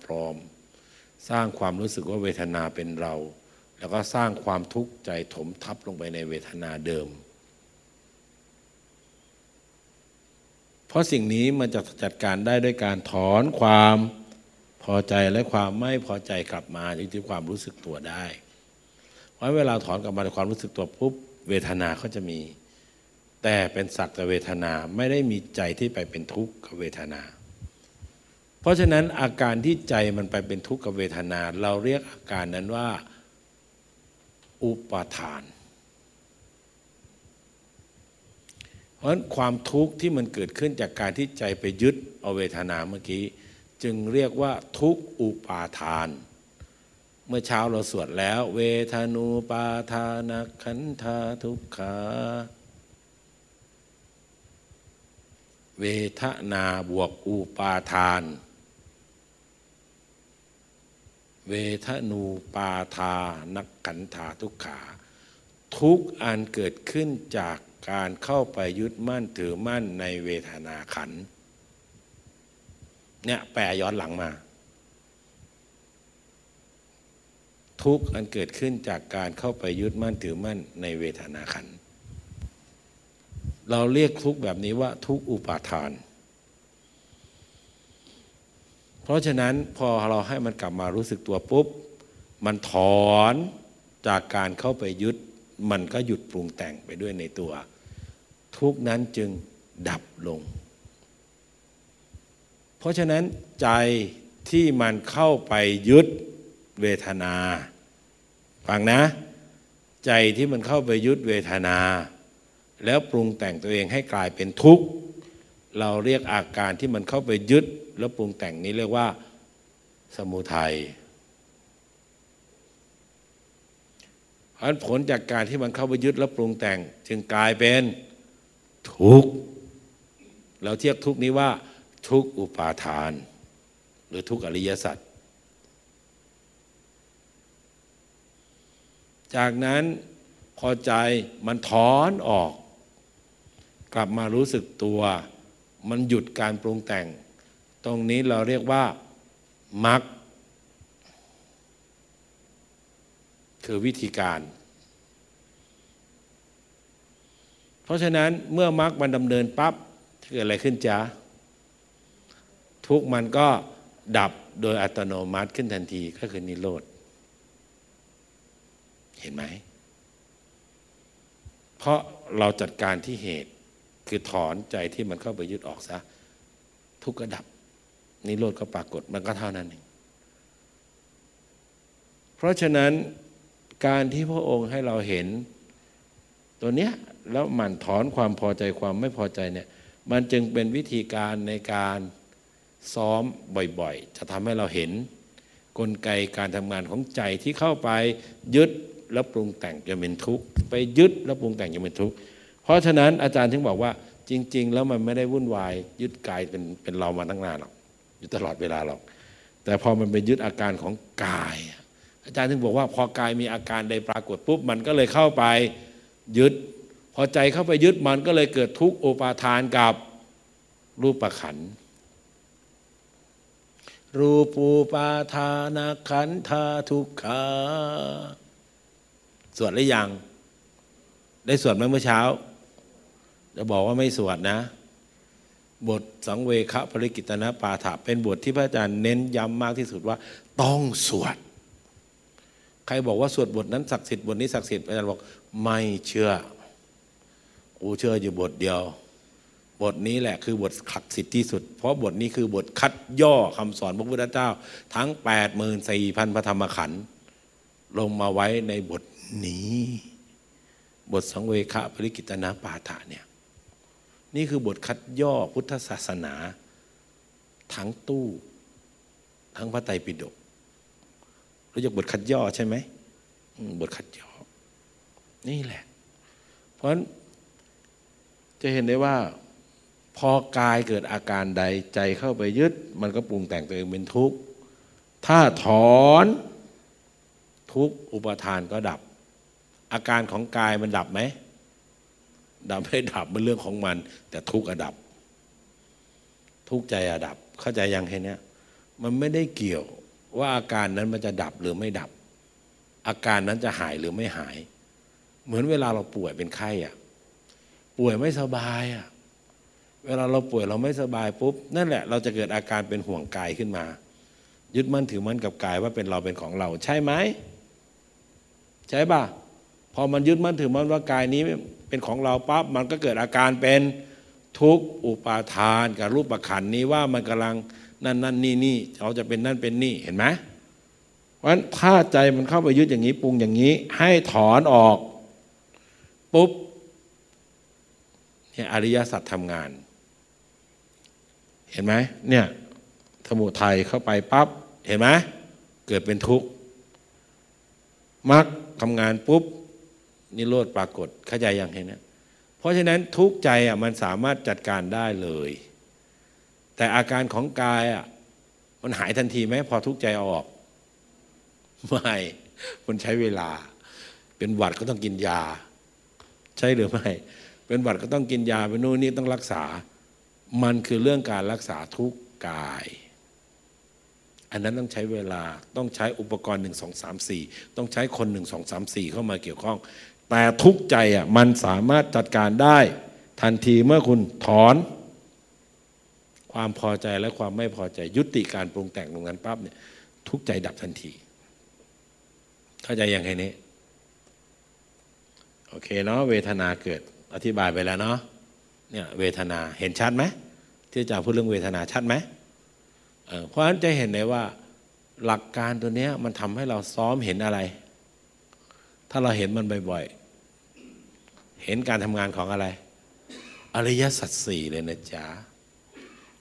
ปลอมๆ สร้างความรู้สึกว่าเวทนาเป็นเรา แล้วก็สร้างความทุกข์ใจถมทับลงไปในเวทนาเดิม เพราะสิ่งนี้มันจะจัดการได้ด้วยการถอนความพอใจและความไม่พอใจกลับมาที่ความรู้สึกตัวได้ เพราะเวลาถอนกลับมาในความรู้สึกตัวปุ๊บเวทนาก็จะมี แต่เป็นสักแต่เวทนาไม่ได้มีใจที่ไปเป็นทุกข์กับเวทนา เพราะฉะนั้นอาการที่ใจมันไปเป็นทุกข์กับเวทนา เราเรียกอาการนั้นว่าอุปาทาน เพราะฉะนั้นความทุกข์ที่มันเกิดขึ้นจากการที่ใจไปยึดเอาเวทนาเมื่อกี้ จึงเรียกว่าทุกข์อุปาทาน เมื่อเช้าเราสวดแล้ว เวทนูปาทานขันธาทุกขาเวทนาบวกอุปาทาน เวทนูปาทานักขันธาทุกขา ทุกอันเกิดขึ้นจากการเข้าไปยึดมั่นถือมั่นในเวทนาขันเนี่ยแปลย้อนหลังมา ทุกอันเกิดขึ้นจากการเข้าไปยึดมั่นถือมั่นในเวทนาขัน เราเรียกทุกแบบนี้ว่าทุกอุปาทาน เพราะฉะนั้นพอเราให้มันกลับมารู้สึกตัวปุ๊บ มันถอนจากการเข้าไปยึด มันก็หยุดปรุงแต่งไปด้วยในตัว ทุกนั้นจึงดับลง เพราะฉะนั้นใจที่มันเข้าไปยึด เวทนา ฟังนะ ใจที่มันเข้าไปยึดเวทนา แล้วปรุงแต่งตัวเองให้กลายเป็นทุกข์ เราเรียกอาการที่มันเข้าไปยึด แล้วปรุงแต่งนี้เรียกว่า สมุทัยเพราะผลจากการที่มันเข้าไปยึดแล้วปรุงแต่ง จึงกลายเป็นทุกข์เราเทียบทุกข์นี้ว่าทุกข์อุปาทาน หรือทุกข์อริยสัจ จากนั้นพอใจมันถอนออก กลับมารู้สึกตัว มันหยุดการปรุงแต่ง ตรงนี้เราเรียกว่ามักคือวิธีการ เพราะฉะนั้นเมื่อมักมันดำเนินปับ๊บเกิดอะไรขึ้นจ๊ะ ทุกมันก็ดับโดยอัตโนมัติขึ้นทันทีก็คือนิโรธ เห็นไหม เพราะเราจัดการที่เหตุคือถอนใจที่มันเข้าไปยึดออกซะ ทุกข์ก็ดับ นิโรธก็ปรากฏมันก็เท่านั้นเองเพราะฉะนั้นการที่พระองค์ให้เราเห็น ตัวเนี้ยแล้วมันถอนความพอใจความไม่พอใจเนี่ยมันจึงเป็นวิธีการในการซ้อมบ่อยๆ จะทำให้เราเห็น กลไกการทำงานของใจที่เข้าไปยึด แล้วปรุงแต่งจะเป็นทุกข์ไปยึดแล้วปรุงแต่งจะเป็นทุกข์เพราะฉะนั้นอาจารย์ถึงบอกว่าจริง ๆ แล้วมันไม่ได้วุ่นวายยึดกายเป็นเป็นเรามาตั้งนานหรอกอยู่ตลอดเวลาหรอก แต่พอมันไปยึดอาการของกาย อาจารย์ถึงบอกว่าพอกายมีอาการใดปรากฏปุ๊บมันก็เลยเข้าไปยึด พอใจเข้าไปยึดมันก็เลยเกิดทุกข์โอปาทานกับรูปประขันรูปูปาทานขันธาทุกขา สวดหรือยัง ได้สวดไหมเมื่อเช้า จะบอกว่าไม่สวดนะ บทสังเวคะภริกิตนะปาถาเป็นบทที่พระอาจารย์เน้นย้ำมากที่สุดว่า ต้องสวด ใครบอกว่าสวดบทนั้นศักดิ์สิทธิ์บทนี้ศักดิ์สิทธิ์อาจารย์บอกไม่เชื่อ กูเชื่ออยู่บทเดียว บทนี้แหละคือบทศักดิ์สิทธิ์ที่สุด เพราะบทนี้คือบทคัดย่อคำสอนพระพุทธเจ้า ทั้ง8 4 0 0 0พันพระธรรมขันธ์ลงมาไว้ในบท นี้บทสังเวคะภริกิตนาปาฐาเนี่ยนี่คือบทคัดย่อพุทธศาสนา ทั้งตู้ ทั้งพระไตรปิฎกรู้จักบทคัดย่อใช่ไหมบทคัดย่อ นี่แหละ เพราะฉะนั้นจะเห็นได้ว่า พอกายเกิดอาการใดใจเข้าไปยึด มันก็ปรุงแต่งตัวเองเป็นทุกข์ ถ้าถอนทุกข์อุปทานก็ดับ อาการของกายมันดับไหมดับไม่ดับมันเรื่องของมัน แต่ทุกข์อดับ ทุกข์ใจอดับ เข้าใจยังเห็นเนี้ยมันไม่ได้เกี่ยวว่าอาการนั้นมันจะดับหรือไม่ดับ อาการนั้นจะหายหรือไม่หาย เหมือนเวลาเราป่วยเป็นไข้อะป่วยไม่สบายอะเวลาเราป่วยเราไม่สบายปุ๊บนั่นแหละเราจะเกิดอาการเป็นห่วงกายขึ้นมา ยึดมั่นถือมั่นกับกายว่าเป็นเราเป็นของเรา ใช่ไหมใช่ป่ะ พอมันยึดมั่นถือมั่นว่ากายนี้เป็นของเราปั๊บมันก็เกิดอาการเป็นทุกข์อุปาทานกับรูปประขันนี้ว่ามันกำลังนั่นนั่นนี่นี่เราจะเป็นนั่นเป็นนี่เห็นไหมเพราะฉะนั้นถ้าใจมันเข้าไปยึดอย่างนี้ปรุงอย่างนี้ ให้ถอนออกปุ๊บเนี่ยอริยสัจทำงาน เห็นไหมเนี่ยสมุทัยเข้าไปปั๊บเห็นไหมเกิดเป็นทุกข์มรรคทำงานปุ๊บ นิโรธปรากฏเข้าใจยังเห็นนะเพราะฉะนั้นทุกใจอะมันสามารถจัดการได้เลย แต่อาการของกายอะมันหายทันทีไหมพอทุกใจออก ไม่มันใช้เวลา เป็นหวัดก็ต้องกินยา ใช่หรือไม่เป็นหวัดก็ต้องกินยาเป็นนู่นนี่ต้องรักษา มันคือเรื่องการรักษาทุกกาย อันนั้นต้องใช้เวลาต้องใช้อุปกรณ์1 2 3 4ต้องใช้คน1 2 3 4เข้ามาเกี่ยวข้อง แต่ทุกใจอะมันสามารถจัดการได้ ทันทีเมื่อคุณถอน ความพอใจและความไม่พอใจยุติการปรุงแต่งตรงนั้นปั๊บเนี่ยทุกใจดับทันที เข้าใจอย่างไรนี้ โอเคเนาะเวทนาเกิดอธิบายไปแล้วเนาะเนี่ยเวทนาเห็นชัดไหมที่อาจารย์พูดเรื่องเวทนาชัดไหมเเพราะฉะนั้นจะเห็นได้ว่าหลักการตัวเนี้ยมันทำให้เราซ้อมเห็นอะไร ถ้าเราเห็นมันบ่อยๆ เห็นการทำงานของอะไร อริยสัจสี่เลยนะจ๊ะ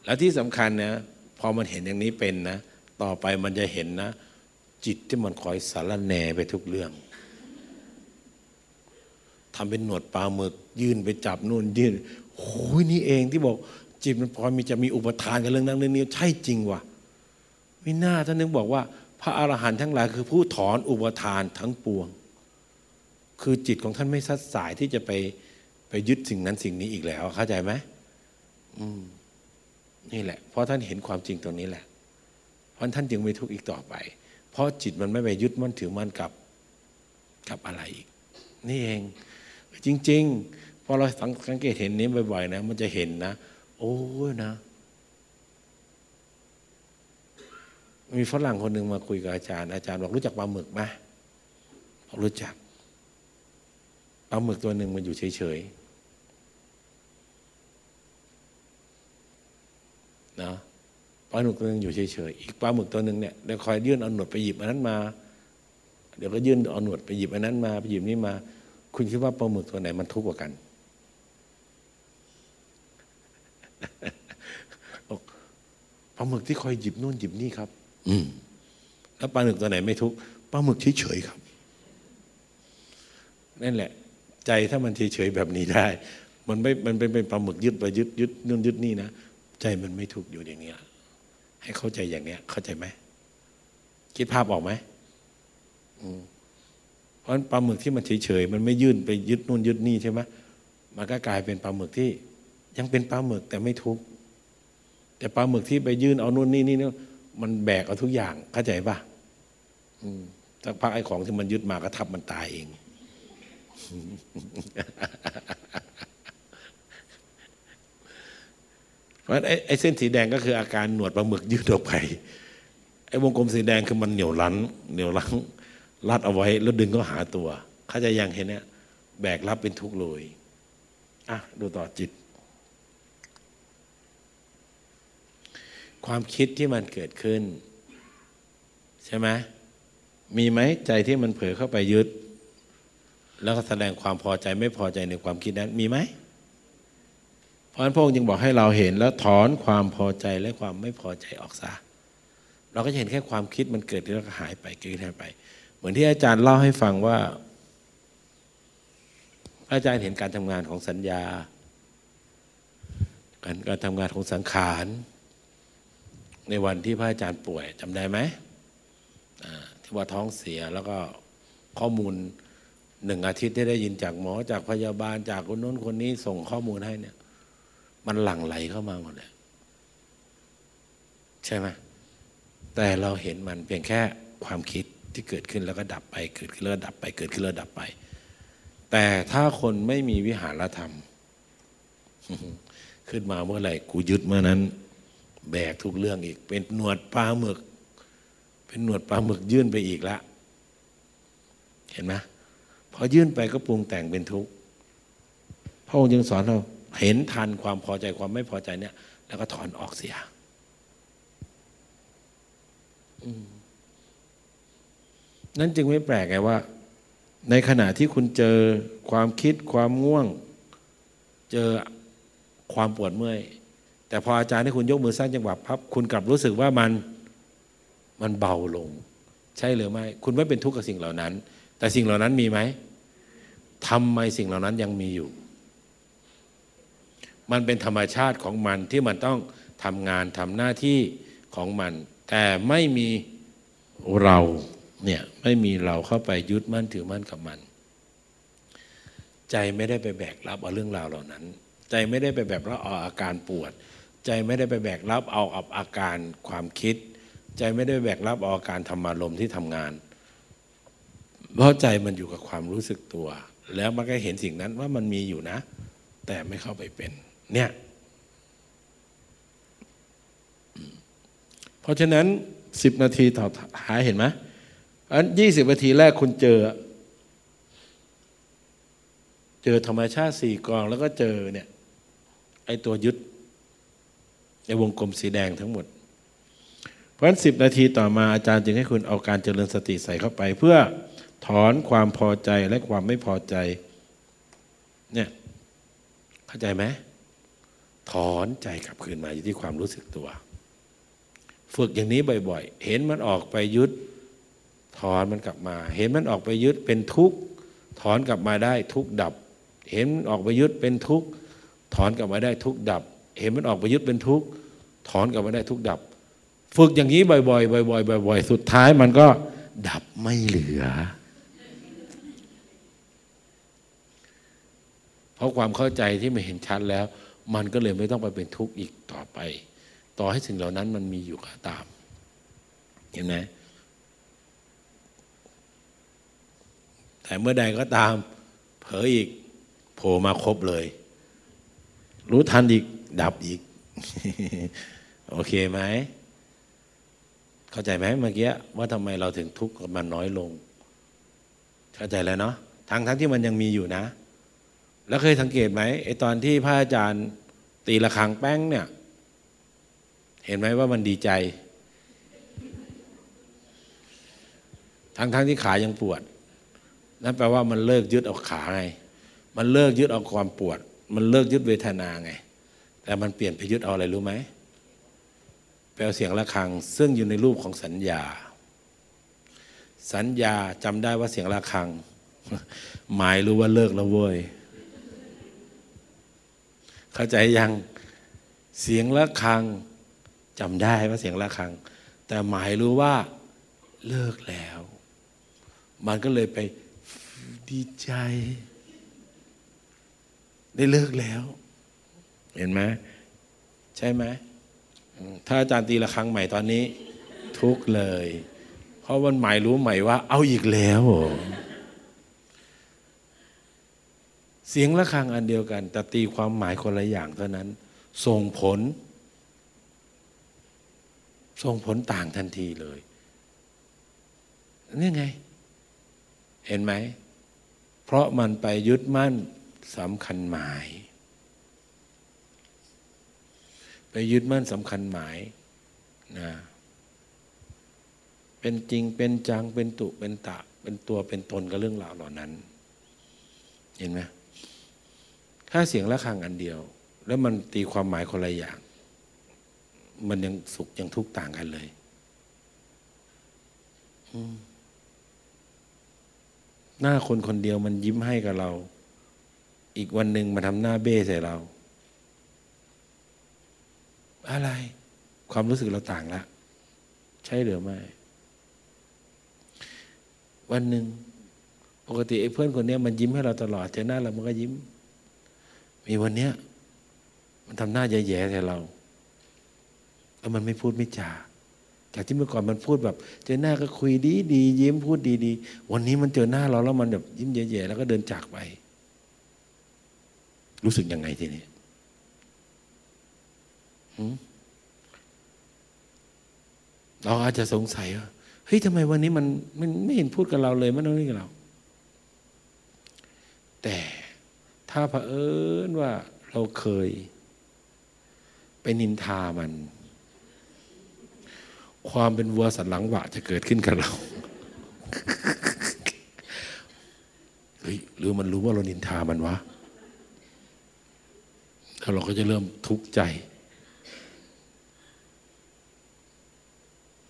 แล้วที่สำคัญนะพอมันเห็นอย่างนี้เป็นนะ ต่อไปมันจะเห็นนะ จิตที่มันคอยสารแหนไปทุกเรื่องทำเป็นหนวดปลาหมึก ยื่นไปจับนู่นยื่นโอ้ยนี่เองที่บอกจิตมันพอมีจะมีอุปทานกับเรื่องนั้นเรื่องนี้ใช่จริงวะไม่น่าท่านนึกบอกว่า พระอรหันต์ทั้งหลายคือผู้ถอนอุปทานทั้งปวง คือจิตของท่านไม่ซัดสายที่จะไปไปยึดสิ่งนั้นสิ่งนี้อีกแล้ว เข้าใจไหมอืมนี่แหละ เพราะท่านเห็นความจริงตรงนี้แหละ เพราะท่านจึงไม่ทุกข์อีกต่อไป เพราะจิตมันไม่ไปยึดมั่นถือมั่นกับกับอะไรอีก นี่เอง จริง ๆ พอเราสังเกตเห็นนี้บ่อยๆนะ มันจะเห็นนะ โอ้ยนะ มีฝรั่งคนหนึ่งมาคุยกับอาจารย์ อาจารย์บอกรู้จักปลาหมึกไหมบอกรู้จัก ปลาหมึกตัวหนึ่งมันอยู่เฉยๆนะปลาหมึกตัวหนึ่งอยู่เฉยๆอีกปลาหมึกตัวหนึ่งเนี่ยเดี๋ยวคอยยื่นเอาหนวดไปหยิบอันนั้นมา เดี๋ยวก็ยื่นเอาหนวดไปหยิบอันนั้นมาไปหยิบนี่มา คุณคิดว่าปลาหมึกตัวไหนมันทุกข์กว่ากันปลาหมึกที่คอยหยิบนู่นหยิบนี่ครับ อืมแล้วปลาหมึกตัวไหนไม่ทุกข์ปลาหมึกเฉยๆครับนั่นแหละ ใจถ้ามันเฉยๆแบบนี้ได้ มันไม่ มันเป็นปลาหมึกยึดไปยึดยึดนู่นยึดนี่นะใจมันไม่ทุกอยู่อย่างนี้ให้เข้าใจอย่างเนี้ย เข้าใจไหมคิดภาพออกไหมเพราะปลาหมึกที่มันเฉยๆมันไม่ยื่นไปยึดนู่นยึดนี่ใช่ไหมมันก็กลายเป็นปลาหมึกที่ ยังเป็นปลาหมึกแต่ไม่ทุกข์แต่ปลาหมึกที่ไปยื่นเอานู่นนี่นี่เนี่ยมันแบกเอาทุกอย่างเข้าใจป่ะสักพักไอ้ของที่มันยึดมาก็ทับมันตายเอง เพราะไอ้เส้นสีแดงก็คืออาการหนวดปลาหมึกยืดออกไป ไอ้วงกลมสีแดงคือมันเหนียวรั้น เหนียวรั้งรัดเอาไว้แล้วดึงก็หาตัวเขาจะยังเห็นเนี่ยแบกรับเป็นทุกข์เลยอะดูต่อจิต ความคิดที่มันเกิดขึ้น ใช่ไหมมีไหมใจที่มันเผลอเข้าไปยึด แล้วก็แสดงความพอใจไม่พอใจในความคิดนั้นมีไหมเพราะฉะนั้นพระองค์จึงบอกให้เราเห็นแล้วถอนความพอใจและความไม่พอใจออกซะเราก็จะเห็นแค่ความคิดมันเกิดแล้วก็หายไปเกิดหายไป เหมือนที่อาจารย์เล่าให้ฟังว่า อาจารย์เห็นการทำงานของสัญญา การการทำงานของสังขาร ในวันที่พระอาจารย์ป่วยจำได้ไหมที่ว่าท้องเสียแล้วก็ข้อมูล หนึ่งอาทิตย์ได้ได้ยินจากหมอจากพยาบาลจากคนโน้นคนนี้ส่งข้อมูลให้เนี่ย มันหลั่งไหลเข้ามาหมดเลย ใช่ไหมแต่เราเห็นมันเพียงแค่ความคิดที่เกิดขึ้นแล้วก็ดับไป เกิดขึ้นแล้วดับไป เกิดขึ้นแล้วดับไป แต่ถ้าคนไม่มีวิหารธรรม ขึ้นมาเมื่อไหร่กูยึดเมื่อนั้น แบกทุกเรื่องอีก เป็นหนวดปลาหมึก เป็นหนวดปลาหมึกยื่นไปอีกละ เห็นไหม พอยื่นไปก็ปรุงแต่งเป็นทุกข์พระองค์จึงสอนเราเห็นทันความพอใจความไม่พอใจเนี่ย แล้วก็ถอนออกเสียนั่นจึงไม่แปลกไงว่า ในขณะที่คุณเจอความคิดความง่วง เจอความปวดเมื่อย แต่พออาจารย์ให้คุณยกมือสร้างจังหวะพับ คุณกลับรู้สึกว่ามันมันเบาลง ใช่หรือไม่ คุณไม่เป็นทุกข์กับสิ่งเหล่านั้น แต่สิ่งเหล่านั้นมีไหมทำไมสิ่งเหล่านั้นยังมีอยู่ มันเป็นธรรมชาติของมันที่มันต้องทำงานทำหน้าที่ของมัน แต่ไม่มีเราเนี่ยไม่มีเราเข้าไปยึดมั่นถือมั่นกับมัน ใจไม่ได้ไปแบกรับเอาเรื่องราวเหล่านั้น ใจไม่ได้ไปแบกรับเอาอาการปวด ใจไม่ได้ไปแบกรับเอาอับอาการความคิด ใจไม่ได้แบกรับเอาอาการธรรมารมที่ทำงาน เพราะใจมันอยู่กับความรู้สึกตัว แล้วมันก็เห็นสิ่งนั้นว่ามันมีอยู่นะ แต่ไม่เข้าไปเป็น เนี่ย เพราะฉะนั้นสิบนาทีต่อหายเห็นไหมอันยี่สิบนาทีแรกคุณเจอ เจอธรรมชาติสี่กองแล้วก็เจอเนี่ย ไอตัวยึดในวงกลมสีแดงทั้งหมด เพราะฉะนั้นสิบนาทีต่อมาอาจารย์จึงให้คุณเอาการเจริญสติใส่เข้าไปเพื่อ ถอนความพอใจและความไม่พอใจเนี่ยเข้าใจไหมถอนใจกลับคืนมาอยู่ที่ความรู้สึกตัว ฝึกอย่างนี้บ่อยๆ เห็นมันออกไปยึดถอนมันกลับมา เห็นมันออกไปยึดเป็นทุกข์ถอนกลับมาได้ทุกข์ดับ เห็นมันออกไปยึดเป็นทุกข์ถอนกลับมาได้ทุกข์ดับ เห็นมันออกไปยึดเป็นทุกข์ถอนกลับมาได้ทุกข์ดับ ฝึกอย่างนี้บ่อยๆบ่อยๆบ่อยๆสุดท้ายมันก็ดับไม่เหลือ เพ ราะความเข้าใจที่ไม่เห็นชัดแล้ว มันก็เลยไม่ต้องไปเป็นทุกข์อีกต่อไป ต่อให้สิ่งเหล่านั้นมันมีอยู่ก็ตาม เห็นไหมแต่เมื่อใดก็ตาม เผลออีกโผล่มาครบเลย รู้ทันอีก ดับอีก โอเคไหม เข้าใจไหมเมื่อกี้ว่าทำไมเราถึงทุกข์กับมันน้อยลง เข้าใจแล้วเนาะทั้งทั้งที่มันยังมีอยู่นะ แล้วเคยสังเกตไหมไอตอนที่พระอาจารย์ตีระฆังแป้งเนี่ย เห็นไหมว่ามันดีใจ ทั้งทั้งที่ขายังปวด นั่นแปลว่ามันเลิกยึดเอาขาไง มันเลิกยึดเอาความปวด มันเลิกยึดเวทนาไง แต่มันเปลี่ยนไปยึดเอาอะไรรู้ไหมแปลเสียงะระฆัง ซึ่งอยู่ในรูปของสัญญา สัญญาจำได้ว่าเสียงะระฆัง หมายรู้ว่าเลิกแล้วเว้ย เข้าใจยังเสียงะระฆังจำได้ว่าเสียงะระฆัง แต่หมายรู้ว่าเลิกแล้ว มันก็เลยไปดีใจ ได้เลิกแล้ว เห็นไหมใช่ไหมถ้าอาจารย์ตีละครั้งใหม่ตอนนี้ ทุกเลย เพราะมันหมายรู้ใหม่ว่า เอาอีกแล้ว เสียงละครังอันเดียวกัน แต่ตีความหมายคนละอย่างเท่านั้น ส่งผล ส่งผลต่างทันทีเลยนี่ไง เห็นไหม เพราะมันไปยึดมั่นสำคัญหมาย ไปยึดมั่นสำคัญหมายนะเป็นจริงเป็นจังเป็นตุเป็นตะ เป็นตัวเป็นตนกับเรื่องราวเหล่านั้น เห็นไหม ถ้าเสียงะระฆังอันเดียว แล้วมันตีความหมายคนละอย่าง มันยังสุขยังทุกข์ต่างกันเลยหน้าคนคนเดียวมันยิ้มให้กับเรา อีกวันหนึ่งมาทำหน้าเบ้ใส่เรา อะไร ความรู้สึกเราต่างละ ใช่หรือไม่ วันหนึ่งปกติไอ้เพื่อนคนนี้มันยิ้มให้เราตลอดเจอหน้าเรามันก็ยิ้ม มีวันเนี้ย มันทำหน้าแย่ๆใส่เรา แล้วมันไม่พูดไม่จาจากที่เมื่อก่อนมันพูดแบบ เจอหน้าก็คุยดีดียิ้มพูดดีดีวันนี้มันเจอหน้าเราแล้วมันแบบยิ้มแย่ๆแล้วก็เดินจากไป รู้สึกยังไงทีนี้เราอาจจะสงสัยว่าเฮ้ยทำไมวันนี้มันมันไม่เห็นพูดกับเราเลยมันต้องนี่กับเรา แต่ ถ้าเผอิญว่าเราเคย ไปนินทามัน ความเป็นวัวสันหลังหวะจะเกิดขึ้นกับเราเฮ้ยหรือมันรู้ว่าเรานินทามันวะแล้วเราก็จะเริ่มทุกข์ใจ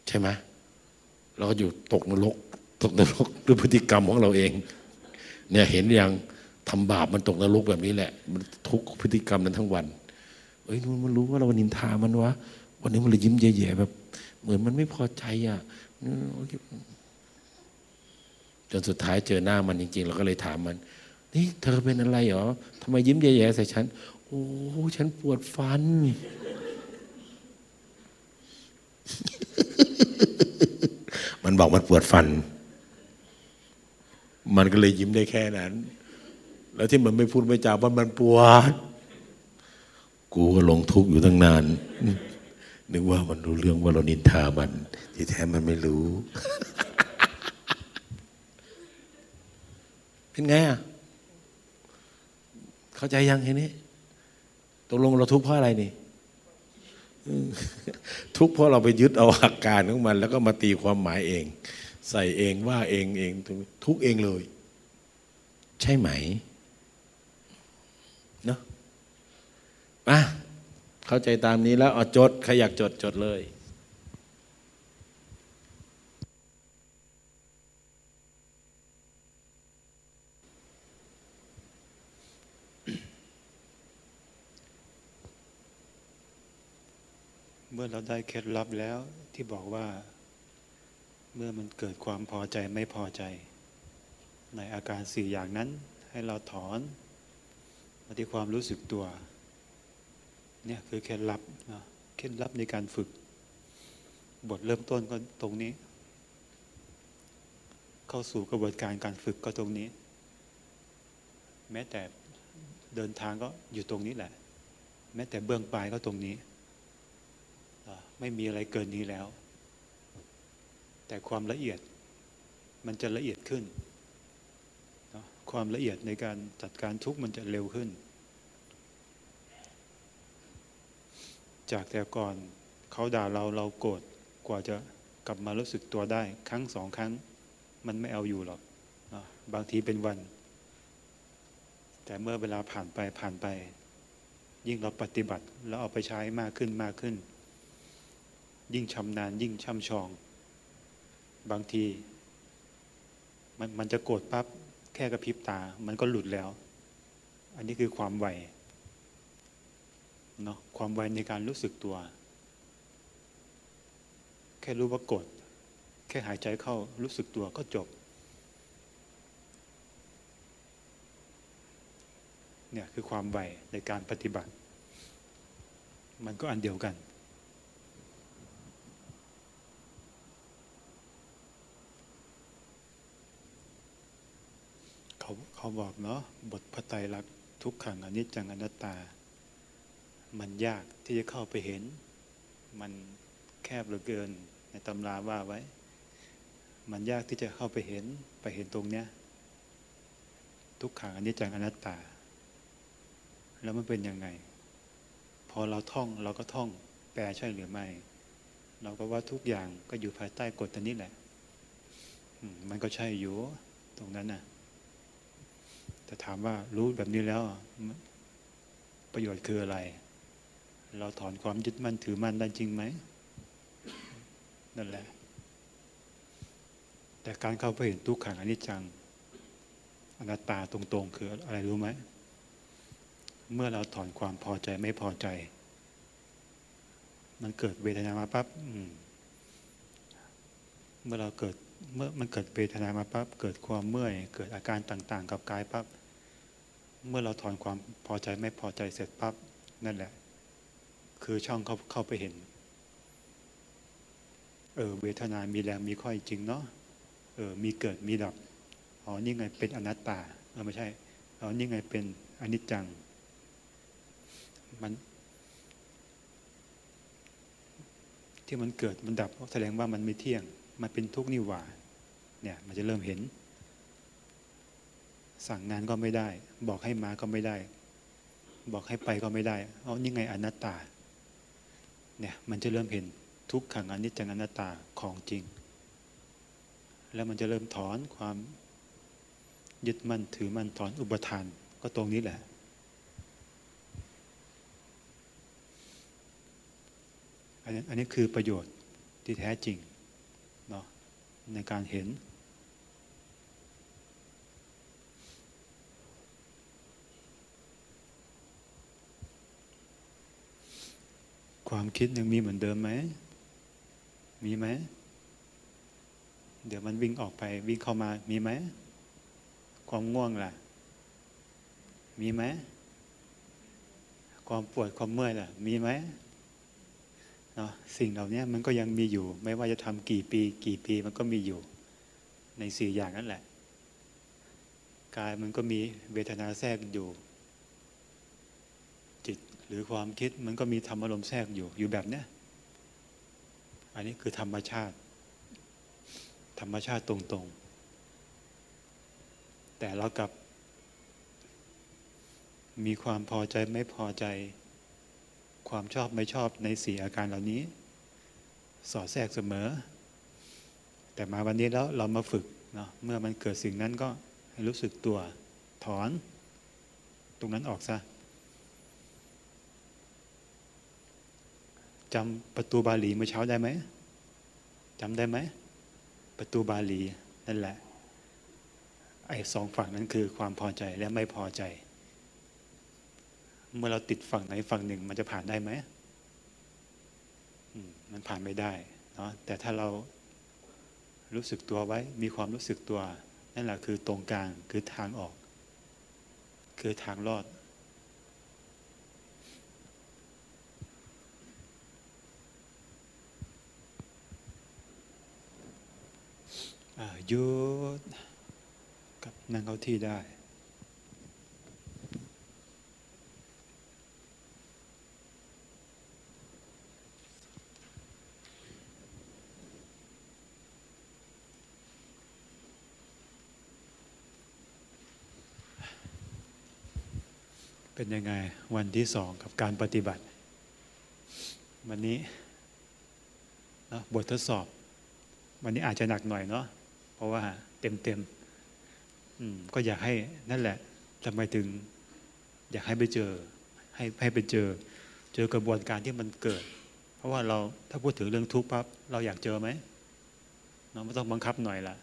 ใช่ไหมเราก็อยู่ตกนรก ตกนรกด้วยพฤติกรรมของเราเอง เนี่ยเห็นอย่าง ทำบาปมันตกนรกแบบนี้แหละ มันทุกพฤติกรรมนั้นทั้งวัน เอ้ยมันรู้ว่าเรานินทามันวะวันนี้มันเลยยิ้มแย่ๆแบบ เหมือนมันไม่พอใจอะจนสุดท้ายเจอหน้ามันจริงๆเราก็เลยถามมัน นี่เธอเป็นอะไรหรอทำไมยิ้มแย่ๆใส่ฉัน โอ้ฉันปวดฟัน มันบอกมันปวดฟัน มันก็เลยยิ้มได้แค่นั้น แล้วที่มันไม่พูดไม่จาว่ามันปวด กูก็ลงทุกข์อยู่ตั้งนาน นึกว่ามันรู้เรื่องว่าเรานินทามัน ที่แท้มันไม่รู้ เป็นไงอะ เข้าใจยังทีนี้ตกลงเราทุกข์เพราะอะไรนี่ ทุกข์เพราะเราไปยึดเอาอาการของมัน แล้วก็มาตีความหมายเอง ใส่เองว่าเองเองทุกข์เองเลย ใช่ไหม เนาะ มาเข้าใจตามนี้แล้วเอาจดใครอยากจดจดเลยเมื่อเราได้เคล็ดลับแล้วที่บอกว่า เมื่อมันเกิดความพอใจไม่พอใจ ในอาการสี่อย่างนั้นให้เราถอนมาที่ความรู้สึกตัว เนี่ยคือเคล็ดลับเคล็ดลับในการฝึก บทเริ่มต้นก็ตรงนี้ เข้าสู่กระบวนการการฝึกก็ตรงนี้ แม้แต่เดินทางก็อยู่ตรงนี้แหละ แม้แต่เบื้องปลายก็ตรงนี้ ไม่มีอะไรเกินนี้แล้ว แต่ความละเอียดมันจะละเอียดขึ้น ความละเอียดในการจัดการทุกมันจะเร็วขึ้น จากแต่ก่อนเขาด่าเราเราโกรธกว่าจะกลับมารู้สึกตัวได้ ครั้งสองครั้ง มันไม่เอาอยู่หรอกบางทีเป็นวัน แต่เมื่อเวลาผ่านไปผ่านไป ยิ่งเราปฏิบัติแล้วเอาไปใช้มากขึ้นมากขึ้น ยิ่งชำนาญยิ่งช่ำชอง บางทีมันมันจะโกรธปั๊บแค่กระพริบตา มันก็หลุดแล้ว อันนี้คือความไว เนาะความไวในการรู้สึกตัว แค่รู้ว่ากด แค่หายใจเข้ารู้สึกตัวก็จบเนี่ยคือความไวในการปฏิบัติ มันก็อันเดียวกัน เขาเขาบอกเนาะบทพระไตรลักษณ์ทุกขังอนิจจังอนัตตา มันยากที่จะเข้าไปเห็น มันแคบเหลือเกินในตำราว่าไว้ มันยากที่จะเข้าไปเห็นไปเห็นตรงเนี้ยทุกขังอนิจจังอนัตตา แล้วมันเป็นยังไง พอเราท่องเราก็ท่องแปลใช่หรือไม่ เราก็ว่าทุกอย่างก็อยู่ภายใต้กฎอันนี้แหละมันก็ใช่อยู่ตรงนั้นน่ะแต่ถามว่ารู้แบบนี้แล้ว ประโยชน์คืออะไร เราถอนความยึดมั่นถือมั่นได้จริงไหมนั่นแหละ แต่การเข้าไปเห็นทุกขังอนิจจังอนัตตาตรงๆ คืออะไรรู้ไหม เมื่อเราถอนความพอใจไม่พอใจ มันเกิดเวทนามาปั๊บเมื่อเราเกิดเมื่อมันเกิดเวทนามาปั๊บเกิดความเมื่อย เกิดอาการต่างๆ กับกายปั๊บเมื่อเราถอนความพอใจไม่พอใจเสร็จปั๊บนั่นแหละ คือช่องเขาเข้าไปเห็น เออเวทนามีแรงมีค่อยจริงเนาะเออมีเกิดมีดับอ๋อนี่ไงเป็นอนัตตาเออไม่ใช่อ๋อนี่ไงเป็นอนิจจัง มัน ที่มันเกิดมันดับแสดงว่ามันไม่เที่ยง มันเป็นทุกข์นิว่าเนี่ยมันจะเริ่มเห็น สั่งงานก็ไม่ได้ บอกให้มาก็ไม่ได้ บอกให้ไปก็ไม่ได้ เอานี่ไงอนัตตา เนี่ยมันจะเริ่มเห็นทุกขังอนิจจังอนัตตาของจริง แล้วมันจะเริ่มถอนความยึดมั่นถือมั่นถอนอุปทานก็ตรงนี้แหละ อันนี้คือประโยชน์ที่แท้จริงเนาะในการเห็น ความคิดยังมีเหมือนเดิมไหม มีไหม เดี๋ยวมันวิ่งออกไปวิ่งเข้ามา มีไหม ความง่วงล่ะ มีไหม ความปวดความเมื่อยล่ะ มีไหมเนาะสิ่งเหล่านี้มันก็ยังมีอยู่ ไม่ว่าจะทำกี่ปี กี่ปีมันก็มีอยู่ ในสี่อย่างนั่นแหละ กายมันก็มีเวทนาแทรกอยู่ หรือความคิดมันก็มีธรรมอารมณ์แทรกอยู่อยู่แบบเนี้ยอันนี้คือธรรมชาติ ธรรมชาติตรงๆ แต่เรากับ มีความพอใจไม่พอใจ ความชอบไม่ชอบในสี่อาการเหล่านี้ สอดแทรกเสมอ แต่มาวันนี้แล้วเรามาฝึกเนาะเมื่อมันเกิดสิ่งนั้นก็ให้รู้สึกตัวถอน ตรงนั้นออกซะ จำประตูบาหลีเมื่อเช้าได้ไหมจำได้ไหม ประตูบาหลีนั่นแหละ ไอ้สองฝั่งนั้นคือความพอใจและไม่พอใจ เมื่อเราติดฝั่งไหนฝั่งหนึ่งมันจะผ่านได้ไหมมมันผ่านไม่ได้เนาะแต่ถ้าเรารู้สึกตัวไว้ มีความรู้สึกตัว นั่นแหละคือตรงกลางคือทางออก คือทางรอด อ่าห ยุดกับนั่งเข้าที่ได้ เป็นยังไงวันที่สองกับการปฏิบัติ วันนี้นะบททดสอบ วันนี้อาจจะหนักหน่อยเนาะ เพราะว่าเต็มเต็มก็อยากให้นั่นแหละทำไมถึง อยากให้ไปเจอ ให้ให้ไปเจอ เจอกระบวนการที่มันเกิด เพราะว่าเราถ้าพูดถึงเรื่องทุกข์ปั๊บเราอยากเจอไหมเนาะไม่ต้องบังคับหน่อยละ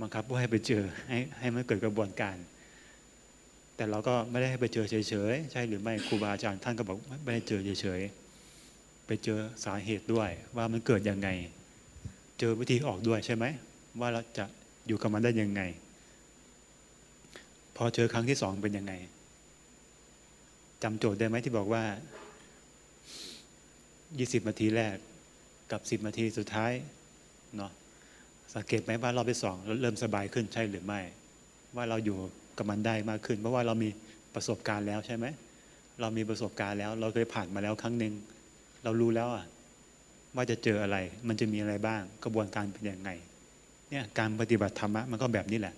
บังคับว่าให้ไปเจอ ให้ให้มันเกิดกระบวนการ แต่เราก็ไม่ได้ให้ไปเจอเฉยๆใช่หรือไม่ครูบาอาจารย์ท่านก็บอกไม่ได้เจอเฉยๆไปเจอสาเหตุด้วย ว่ามันเกิดยังไง เจอวิธีออกด้วยใช่ไหม ว่าเราจะอยู่กับมันได้ยังไง พอเจอครั้งที่สองเป็นยังไงจำโจทย์ได้ไหมที่บอกว่า 20นาทีแรกกับ 10นาทีสุดท้ายเนาะสังเกตไหมว่ารอบที่สองเริ่มสบายขึ้นใช่หรือไม่ ว่าเราอยู่กับมันได้มากขึ้น เพราะว่าเรามีประสบการณ์แล้วใช่ไหมเรามีประสบการณ์แล้ว เราเคยผ่านมาแล้วครั้งหนึ่งเรารู้แล้วอะว่าจะเจออะไร มันจะมีอะไรบ้าง กระบวนการเป็นยังไง เนี่ยการปฏิบัติธรรมะมันก็แบบนี้แหละ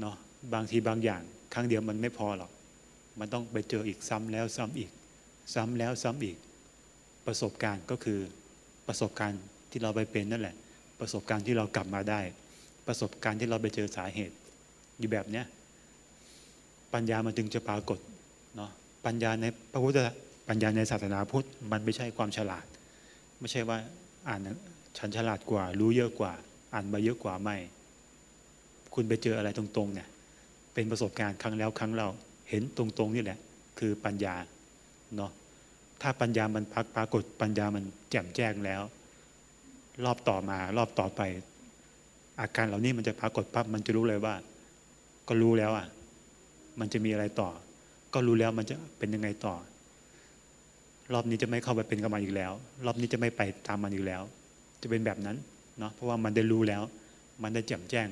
เนาะบางทีบางอย่าง ครั้งเดียวมันไม่พอหรอก มันต้องไปเจออีกซ้ำแล้วซ้ำอีก ซ้ำแล้วซ้ำอีก ประสบการณ์ก็คือประสบการณ์ที่เราไปเป็นนั่นแหละ ประสบการณ์ที่เรากลับมาได้ ประสบการณ์ที่เราไปเจอสาเหตุ อยู่แบบเนี้ยปัญญามันจึงจะปรากฏเนาะปัญญาในพระพุทธปัญญาในศาสนาพุทธมันไม่ใช่ความฉลาด ไม่ใช่ว่าอ่านฉันฉลาดกว่า รู้เยอะกว่า อ่านมาเยอะกว่าไม่ คุณไปเจออะไรตรงๆเนี่ยเป็นประสบการณ์ครั้งแล้วครั้งเราเห็นตรงๆนี่แหละ คือปัญญาเนาะถ้าปัญญามันพักปรากฏปัญญามันแจ่มแจ้งแล้ว รอบต่อมารอบต่อไป อาการเหล่านี้มันจะปรากฏปั๊บมันจะรู้เลยว่า ก็รู้แล้วอะ มันจะมีอะไรต่อ ก็รู้แล้วมันจะเป็นยังไงต่อ รอบนี้จะไม่เข้าไปเป็นกับมันอีกแล้ว รอบนี้จะไม่ไปตามมันอีกแล้ว จะเป็นแบบนั้น เนาะเพราะว่ามันได้รู้แล้ว มันได้แจ่มแจ้ง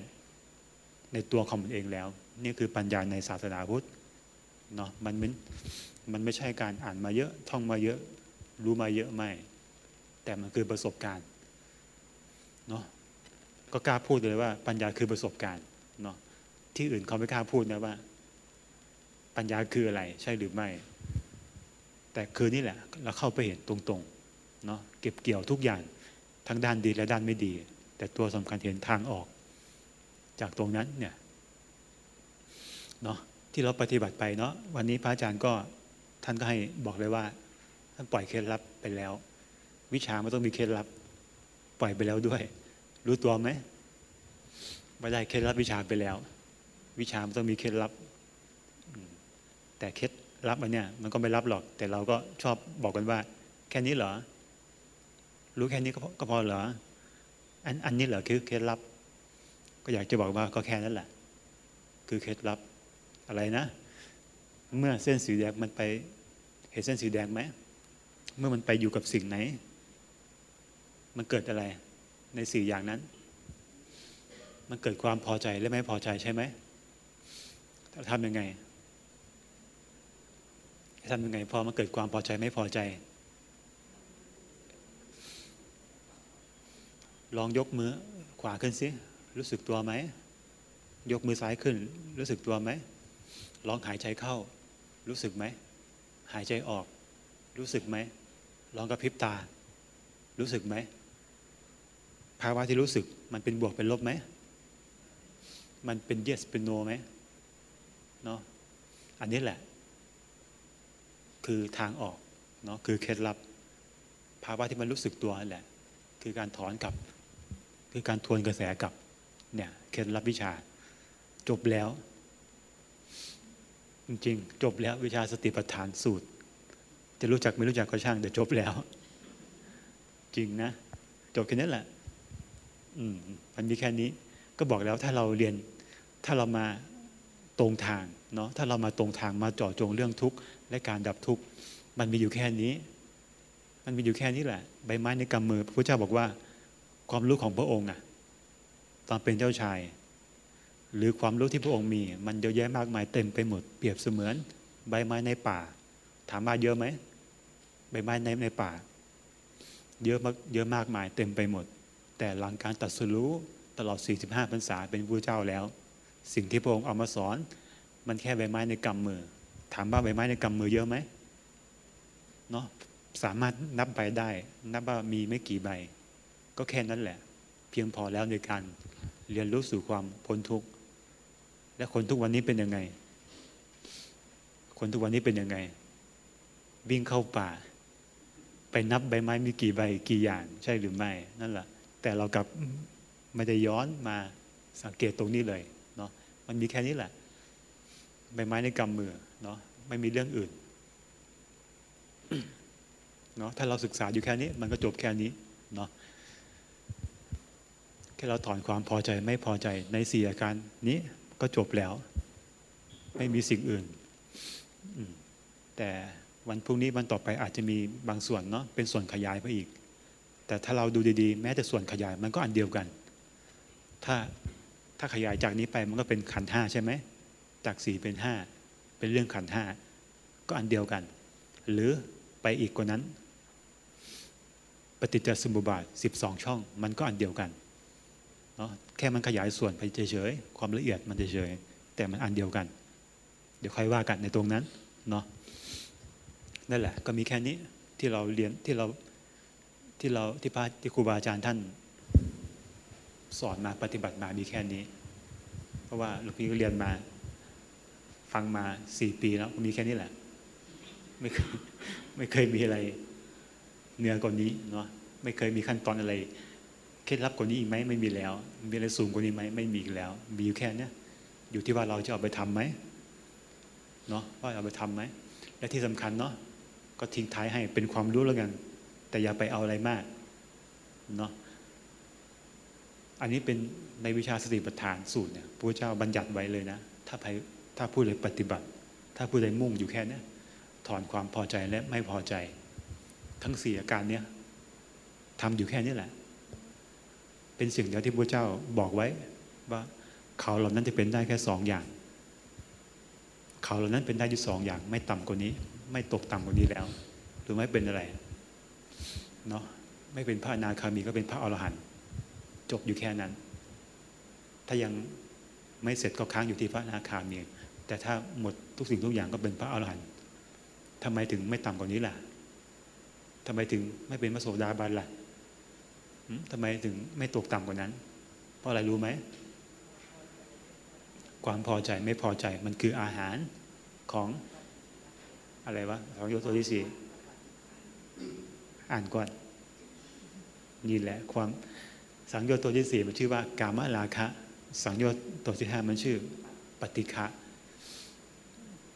ในตัวของมันเองแล้ว นี่คือปัญญาในศาสนาพุทธเนาะมันมันมันไม่ใช่การอ่านมาเยอะท่องมาเยอะ รู้มาเยอะไม่ แต่มันคือประสบการณ์เนาะก็กล้าพูดเลยว่า ปัญญาคือประสบการณ์เนาะที่อื่นเขาไม่กล้าพูดนะว่า ปัญญาคืออะไร ใช่หรือไม่ แต่คือนี่แหละ เราเข้าไปเห็นตรงๆเนาะเก็บเกี่ยวทุกอย่าง ทั้งด้านดีและด้านไม่ดี แต่ตัวสำคัญเห็นทางออก จากตรงนั้นเนี่ยเนาะที่เราปฏิบัติไปเนาะวันนี้พระอาจารย์ก็ท่านก็ให้บอกเลยว่า ท่านปล่อยเคล็ดลับไปแล้ว วิชาไม่ต้องมีเคล็ดลับ ปล่อยไปแล้วด้วย รู้ตัวไหมไม่ได้เคล็ดลับวิชาไปแล้ว วิชามันต้องมีเคล็ดลับ แต่เคล็ดลับอันเนี้ยมันก็ไม่รับหรอก แต่เราก็ชอบบอกกันว่า แค่นี้เหรอ รู้แค่นี้ก็พอเหรออันอันนี้เหรอคือเคล็ดลับ ก็อยากจะบอกว่าก็แค่นั้นแหละ คือเคล็ดลับอะไรนะ เมื่อเส้นสีแดงมันไป เห็นเส้นสีแดงไหมเมื่อมันไปอยู่กับสิ่งไหน มันเกิดอะไร ในสี่อย่างนั้น มันเกิดความพอใจและไม่พอใจใช่ไหมทำยังไงทำยังไง พอมันเกิดความพอใจไม่พอใจ ลองยกมือขวาขึ้นสิ รู้สึกตัวไหม ยกมือซ้ายขึ้น รู้สึกตัวไหม ลองหายใจเข้า รู้สึกไหม หายใจออก รู้สึกไหม ลองกระพริบตา รู้สึกไหม ภาวะที่รู้สึกมันเป็นบวกเป็นลบไหม มันเป็น yes เป็น no ไหมเนาะ อันนี้แหละ คือทางออก เนาะ คือเคล็ดลับ ภาวะที่มันรู้สึกตัวนั่นแหละ คือการถอนกับ คือการทวนกระแสกลับเนี่ยเคล็ดลับวิชา จบแล้ว จริงๆ จบแล้ววิชาสติปัฏฐานสูตร จะรู้จักไม่รู้จักก็ช่างแต่จบแล้ว จริงนะ จบแค่นั้แหละ อืมมันมีแค่นี้ ก็บอกแล้วถ้าเราเรียนถ้าเรามาตรงทางเนาะถ้าเรามาตรงทางมาเจาะจงเรื่องทุกข์และการดับทุกข์มันมีอยู่แค่นี้ มันมีอยู่แค่นี้แหละ ใบไม้ในกำมือพระพุทธเจ้าบอกว่า ความรู้ของพระองค์อะตอนเป็นเจ้าชาย หรือความรู้ที่พระองค์มี มันเยอะแยะมากมายเต็มไปหมดเปรียบเสมือน ใบไม้ในป่า ถามว่าเยอะไหมใบไม้ในในป่า เยอะมากเยอะมากมายเต็มไปหมด แต่หลังการตัดสรู้ตลอด 45พรรษาเป็นพระเจ้าแล้ว สิ่งที่พระองค์เอามาสอน มันแค่ใบไม้ในกำมือ ถามว่าใบไม้ในกำมือเยอะไหมเนาะสามารถนับใบได้ นับว่ามีไม่กี่ใบ ก็แค่นั้นแหละ เพียงพอแล้วในการเรียนรู้สู่ความพ้นทุกข์ และคนทุกวันนี้เป็นยังไง คนทุกวันนี้เป็นยังไง วิ่งเข้าป่า ไปนับใบไม้มีกี่ใบกี่อย่าง ใช่หรือไม่นั่นแหละแต่เรากลับไม่ได้ย้อนมาสังเกตตรงนี้เลยเนาะมันมีแค่นี้แหละ ใบไม้ในกำมือเนาะไม่มีเรื่องอื่นเนาะถ้าเราศึกษาอยู่แค่นี้ มันก็จบแค่นี้เนาะ ค่เราถอนความพอใจไม่พอใจในสี่อาการนี้ก็จบแล้ว ไม่มีสิ่งอื่น แต่วันพรุ่งนี้วันต่อไปอาจจะมีบางส่วนเนาะเป็นส่วนขยายไปอีก แต่ถ้าเราดูดีๆ แม้แต่ส่วนขยายมันก็อันเดียวกัน ถ้าถ้าขยายจากนี้ไปมันก็เป็นขันห้าใช่ไหมจากสี่เป็นห้าเป็นเรื่องขันห้าก็อันเดียวกัน หรือไปอีกกว่านั้น ปฏิจจสมุปบาท 12 ช่อง มันก็อันเดียวกัน เนาะแค่มันขยายส่วนไปเฉยๆความละเอียดมันเฉยๆแต่มันอันเดียวกัน เดี๋ยวค่อยว่ากันในตรงนั้นเนาะนั่นแหละ ก็มีแค่นี้ที่เราเรียนที่เราที่เราที่พระที่ครูบาอาจารย์ท่าน สอนมาปฏิบัติมามีแค่นี้ เพราะว่าหลวงพี่ก็เรียนมา ฟังมาสี่ปีแล้วมีแค่นี้แหละ ไม่เคยไม่เคยมีอะไรเหนือกว่านี้เนาะไม่เคยมีขั้นตอนอะไร เคล็ดลับกว่านี้อีกไหมไม่มีแล้ว มีอะไรสูงกว่านี้ไหมไม่มีอีกแล้ว มีอยู่แค่เนี้ยอยู่ที่ว่าเราจะเอาไปทํำไหมเนาะว่าเอาไปทํำไหมและที่สำคัญเนาะก็ทิ้งท้ายให้เป็นความรู้แล้วกัน แต่อย่าไปเอาอะไรมากเนาะอันนี้เป็นในวิชาสติปัฏฐานสูตรเนี่ยพระเจ้าบัญญัติไว้เลยนะ ถ้าใครถ้าผู้ใดปฏิบัติ ถ้าผู้ใดมุ่งอยู่แค่เนี้ยถอนความพอใจและไม่พอใจ ทั้งสี่อาการเนี้ยทำอยู่แค่นี้แหละ เป็นสิ่งเดียวที่พระเจ้าบอกไว้ ว่าเขาเหล่านั้นจะเป็นได้แค่สองอย่าง เขาเหล่านั้นเป็นได้อยู่สองอย่าง ไม่ต่ำกว่านี้ ไม่ตกต่ำกว่านี้แล้วหรือไม่เป็นอะไรเนาะไม่เป็นพระอนาคามีก็เป็นพระอรหันต์จบอยู่แค่นั้น ถ้ายังไม่เสร็จก็ค้างอยู่ที่พระอนาคามีแต่ถ้าหมดทุกสิ่งทุกอย่างก็เป็นพระอรหันต์ทำไมถึงไม่ต่ำกว่านี้ล่ะทำไมถึงไม่เป็นพระโสดาบันล่ะ ทำไมถึงไม่ตกต่ำกว่านั้น เพราะอะไรรู้ไหม ความพอใจไม่พอใจมันคืออาหารของอะไรวะของโยตัวที่สี่อ่านก่อนนี่แหละความสังโยชน์ตัวที่สี่มันชื่อว่ากามราคะ สังโยชน์ตัวที่ห้ามันชื่อปฏิฆะ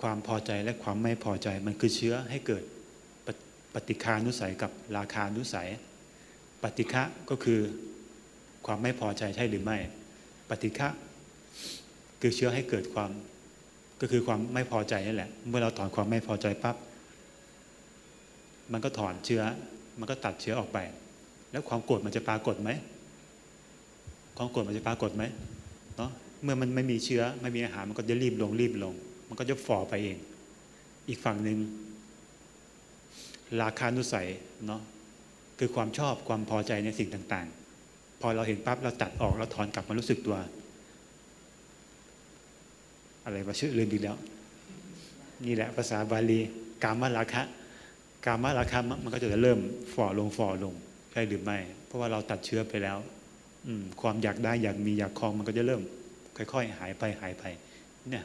ความพอใจและความไม่พอใจมันคือเชื้อให้เกิดปฏิปฏิคานุสัยกับราคานุสัย ปฏิฆะก็คือความไม่พอใจใช่หรือไม่ ปฏิฆะคือเชื้อให้เกิดความก็คือความไม่พอใจนั่นแหละ เมื่อเราถอนความไม่พอใจปั๊บมันก็ถอนเชื้อ มันก็ตัดเชื้อออกไป แล้วความโกรธมันจะปรากฏไหมความโกรธมันจะปรากฏไหมเนาะเมื่อมันไม่มีเชื้อไม่มีอาหารมันก็จะรีบลงรีบลง มันก็จะฝ่อไปเอง อีกฝั่งหนึ่งราคานุสัยเนาะ คือความชอบความพอใจในสิ่งต่างๆ พอเราเห็นปั๊บเราตัดออกเราถอนกลับมารู้สึกตัว อะไรมาชื่อลืมดีแล้ว นี่แหละภาษาบาลีกามราคะกามราคะมันก็จะเริ่มฝ่อลงฝ่อลงใช่หรือไม่ เพราะว่าเราตัดเชื้อไปแล้ว อืความอยากได้อยากมีอยากคลองมันก็จะเริ่ม ค่อย ๆ หายไปหายไป เนี่ย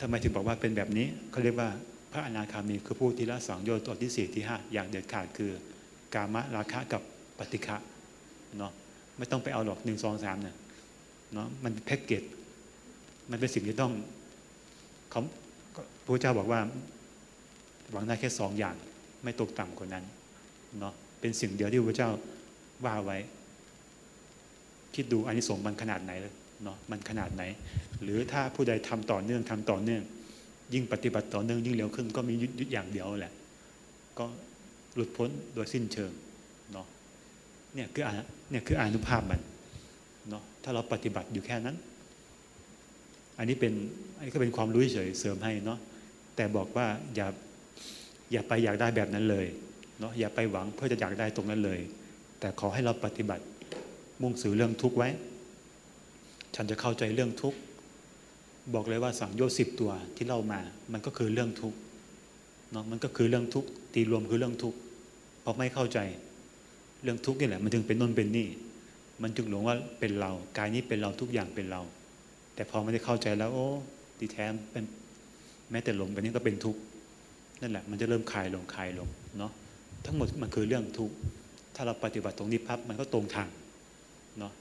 ทำไมถึงบอกว่าเป็นแบบนี้เขาเรียกว่า พระอนาคามีคือผู้ที่ละสังโยชน์ตัวที่สี่ที่ห้าอย่างเด็ดขาดคือกามราคะกับปฏิฆะเนาะไม่ต้องไปเอาหรอกหนึ่งสองสามเนี่ยเนาะมันแพ็กเกจมันเป็นสิ่งที่ต้องเขาพระเจ้าบอกว่า หวังได้แค่สองอย่าง ไม่ตกต่ำกว่านั้นเนาะเป็นสิ่งเดียวที่พระเจ้าว่าไว้ คิดดูอานิสงส์มันขนาดไหนเลยเนาะมันขนาดไหน หรือถ้าผู้ใดทำต่อเนื่องทำต่อเนื่อง ยิ่งปฏิบัติต่อเนื่องยิ่งเร็วขึ้น ก็มียุดอย่างเดียวแหละ ก็หลุดพ้นโดยสิ้นเชิงเนาะเนี่ยคือเนี่ยคืออานุภาพมันเนาะถ้าเราปฏิบัติอยู่แค่นั้น อันนี้เป็นอันนี้ก็เป็นความรู้เฉยเสริมให้เนาะแต่บอกว่าอย่าอย่าไปอยากได้แบบนั้นเลยเนาะอย่าไปหวังเพื่อจะอยากได้ตรงนั้นเลย แต่ขอให้เราปฏิบัติมุ่งสื่อเรื่องทุกข์ไว้ ฉันจะเข้าใจเรื่องทุกข์ บอกเลยว่าสังโยชน์สิบตัวที่เล่ามา มันก็คือเรื่องทุกข์เนาะมันก็คือเรื่องทุกข์ตีรวมคือเรื่องทุกข์เพราะไม่เข้าใจเรื่องทุกข์นี่แหละมันจึงเป็นน่นเป็นนี่ มันจึงหลงว่าเป็นเรากายนี้เป็นเราทุกอย่างเป็นเรา แต่พอไม่ได้เข้าใจแล้ว โอ้ดีแท้เป็นแม้แต่หลงไปนี้ก็เป็นทุกข์นั่นแหละมันจะเริ่มคลายลงคลายลงเนาะทั้งหมดมันคือเรื่องทุกข์ถ้าเราปฏิบัติตรงนี้พับมันก็ตรงทางเนาะ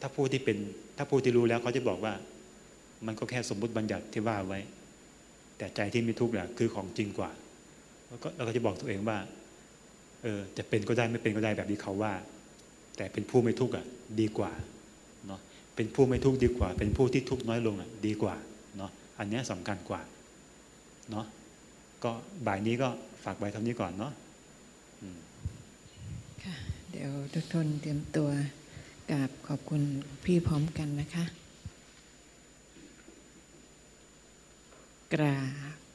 ถ้าผู้ที่เป็นถ้าผู้ที่รู้แล้วเขาจะบอกว่า มันก็แค่สมมุติบัญญัติที่ว่าไว้ แต่ใจที่มีทุกข์แหละคือของจริงกว่าแล้วก็เราก็จะบอกตัวเองว่า เออจะเป็นก็ได้ไม่เป็นก็ได้แบบที่เขาว่า แต่เป็นผู้ไม่ทุกข์อะดีกว่าเนาะเป็นผู้ไม่ทุกข์ดีกว่า เป็นผู้ที่ทุกข์น้อยลงอะดีกว่าเนาะอันนี้สำคัญกว่าเนาะก็บ่ายนี้ก็ฝากไว้เท่านี้ก่อนเนาะค่ะเดี๋ยวทุกทนเตรียมตัวกราบขอบคุณพี่พร้อมกันนะคะ กราบ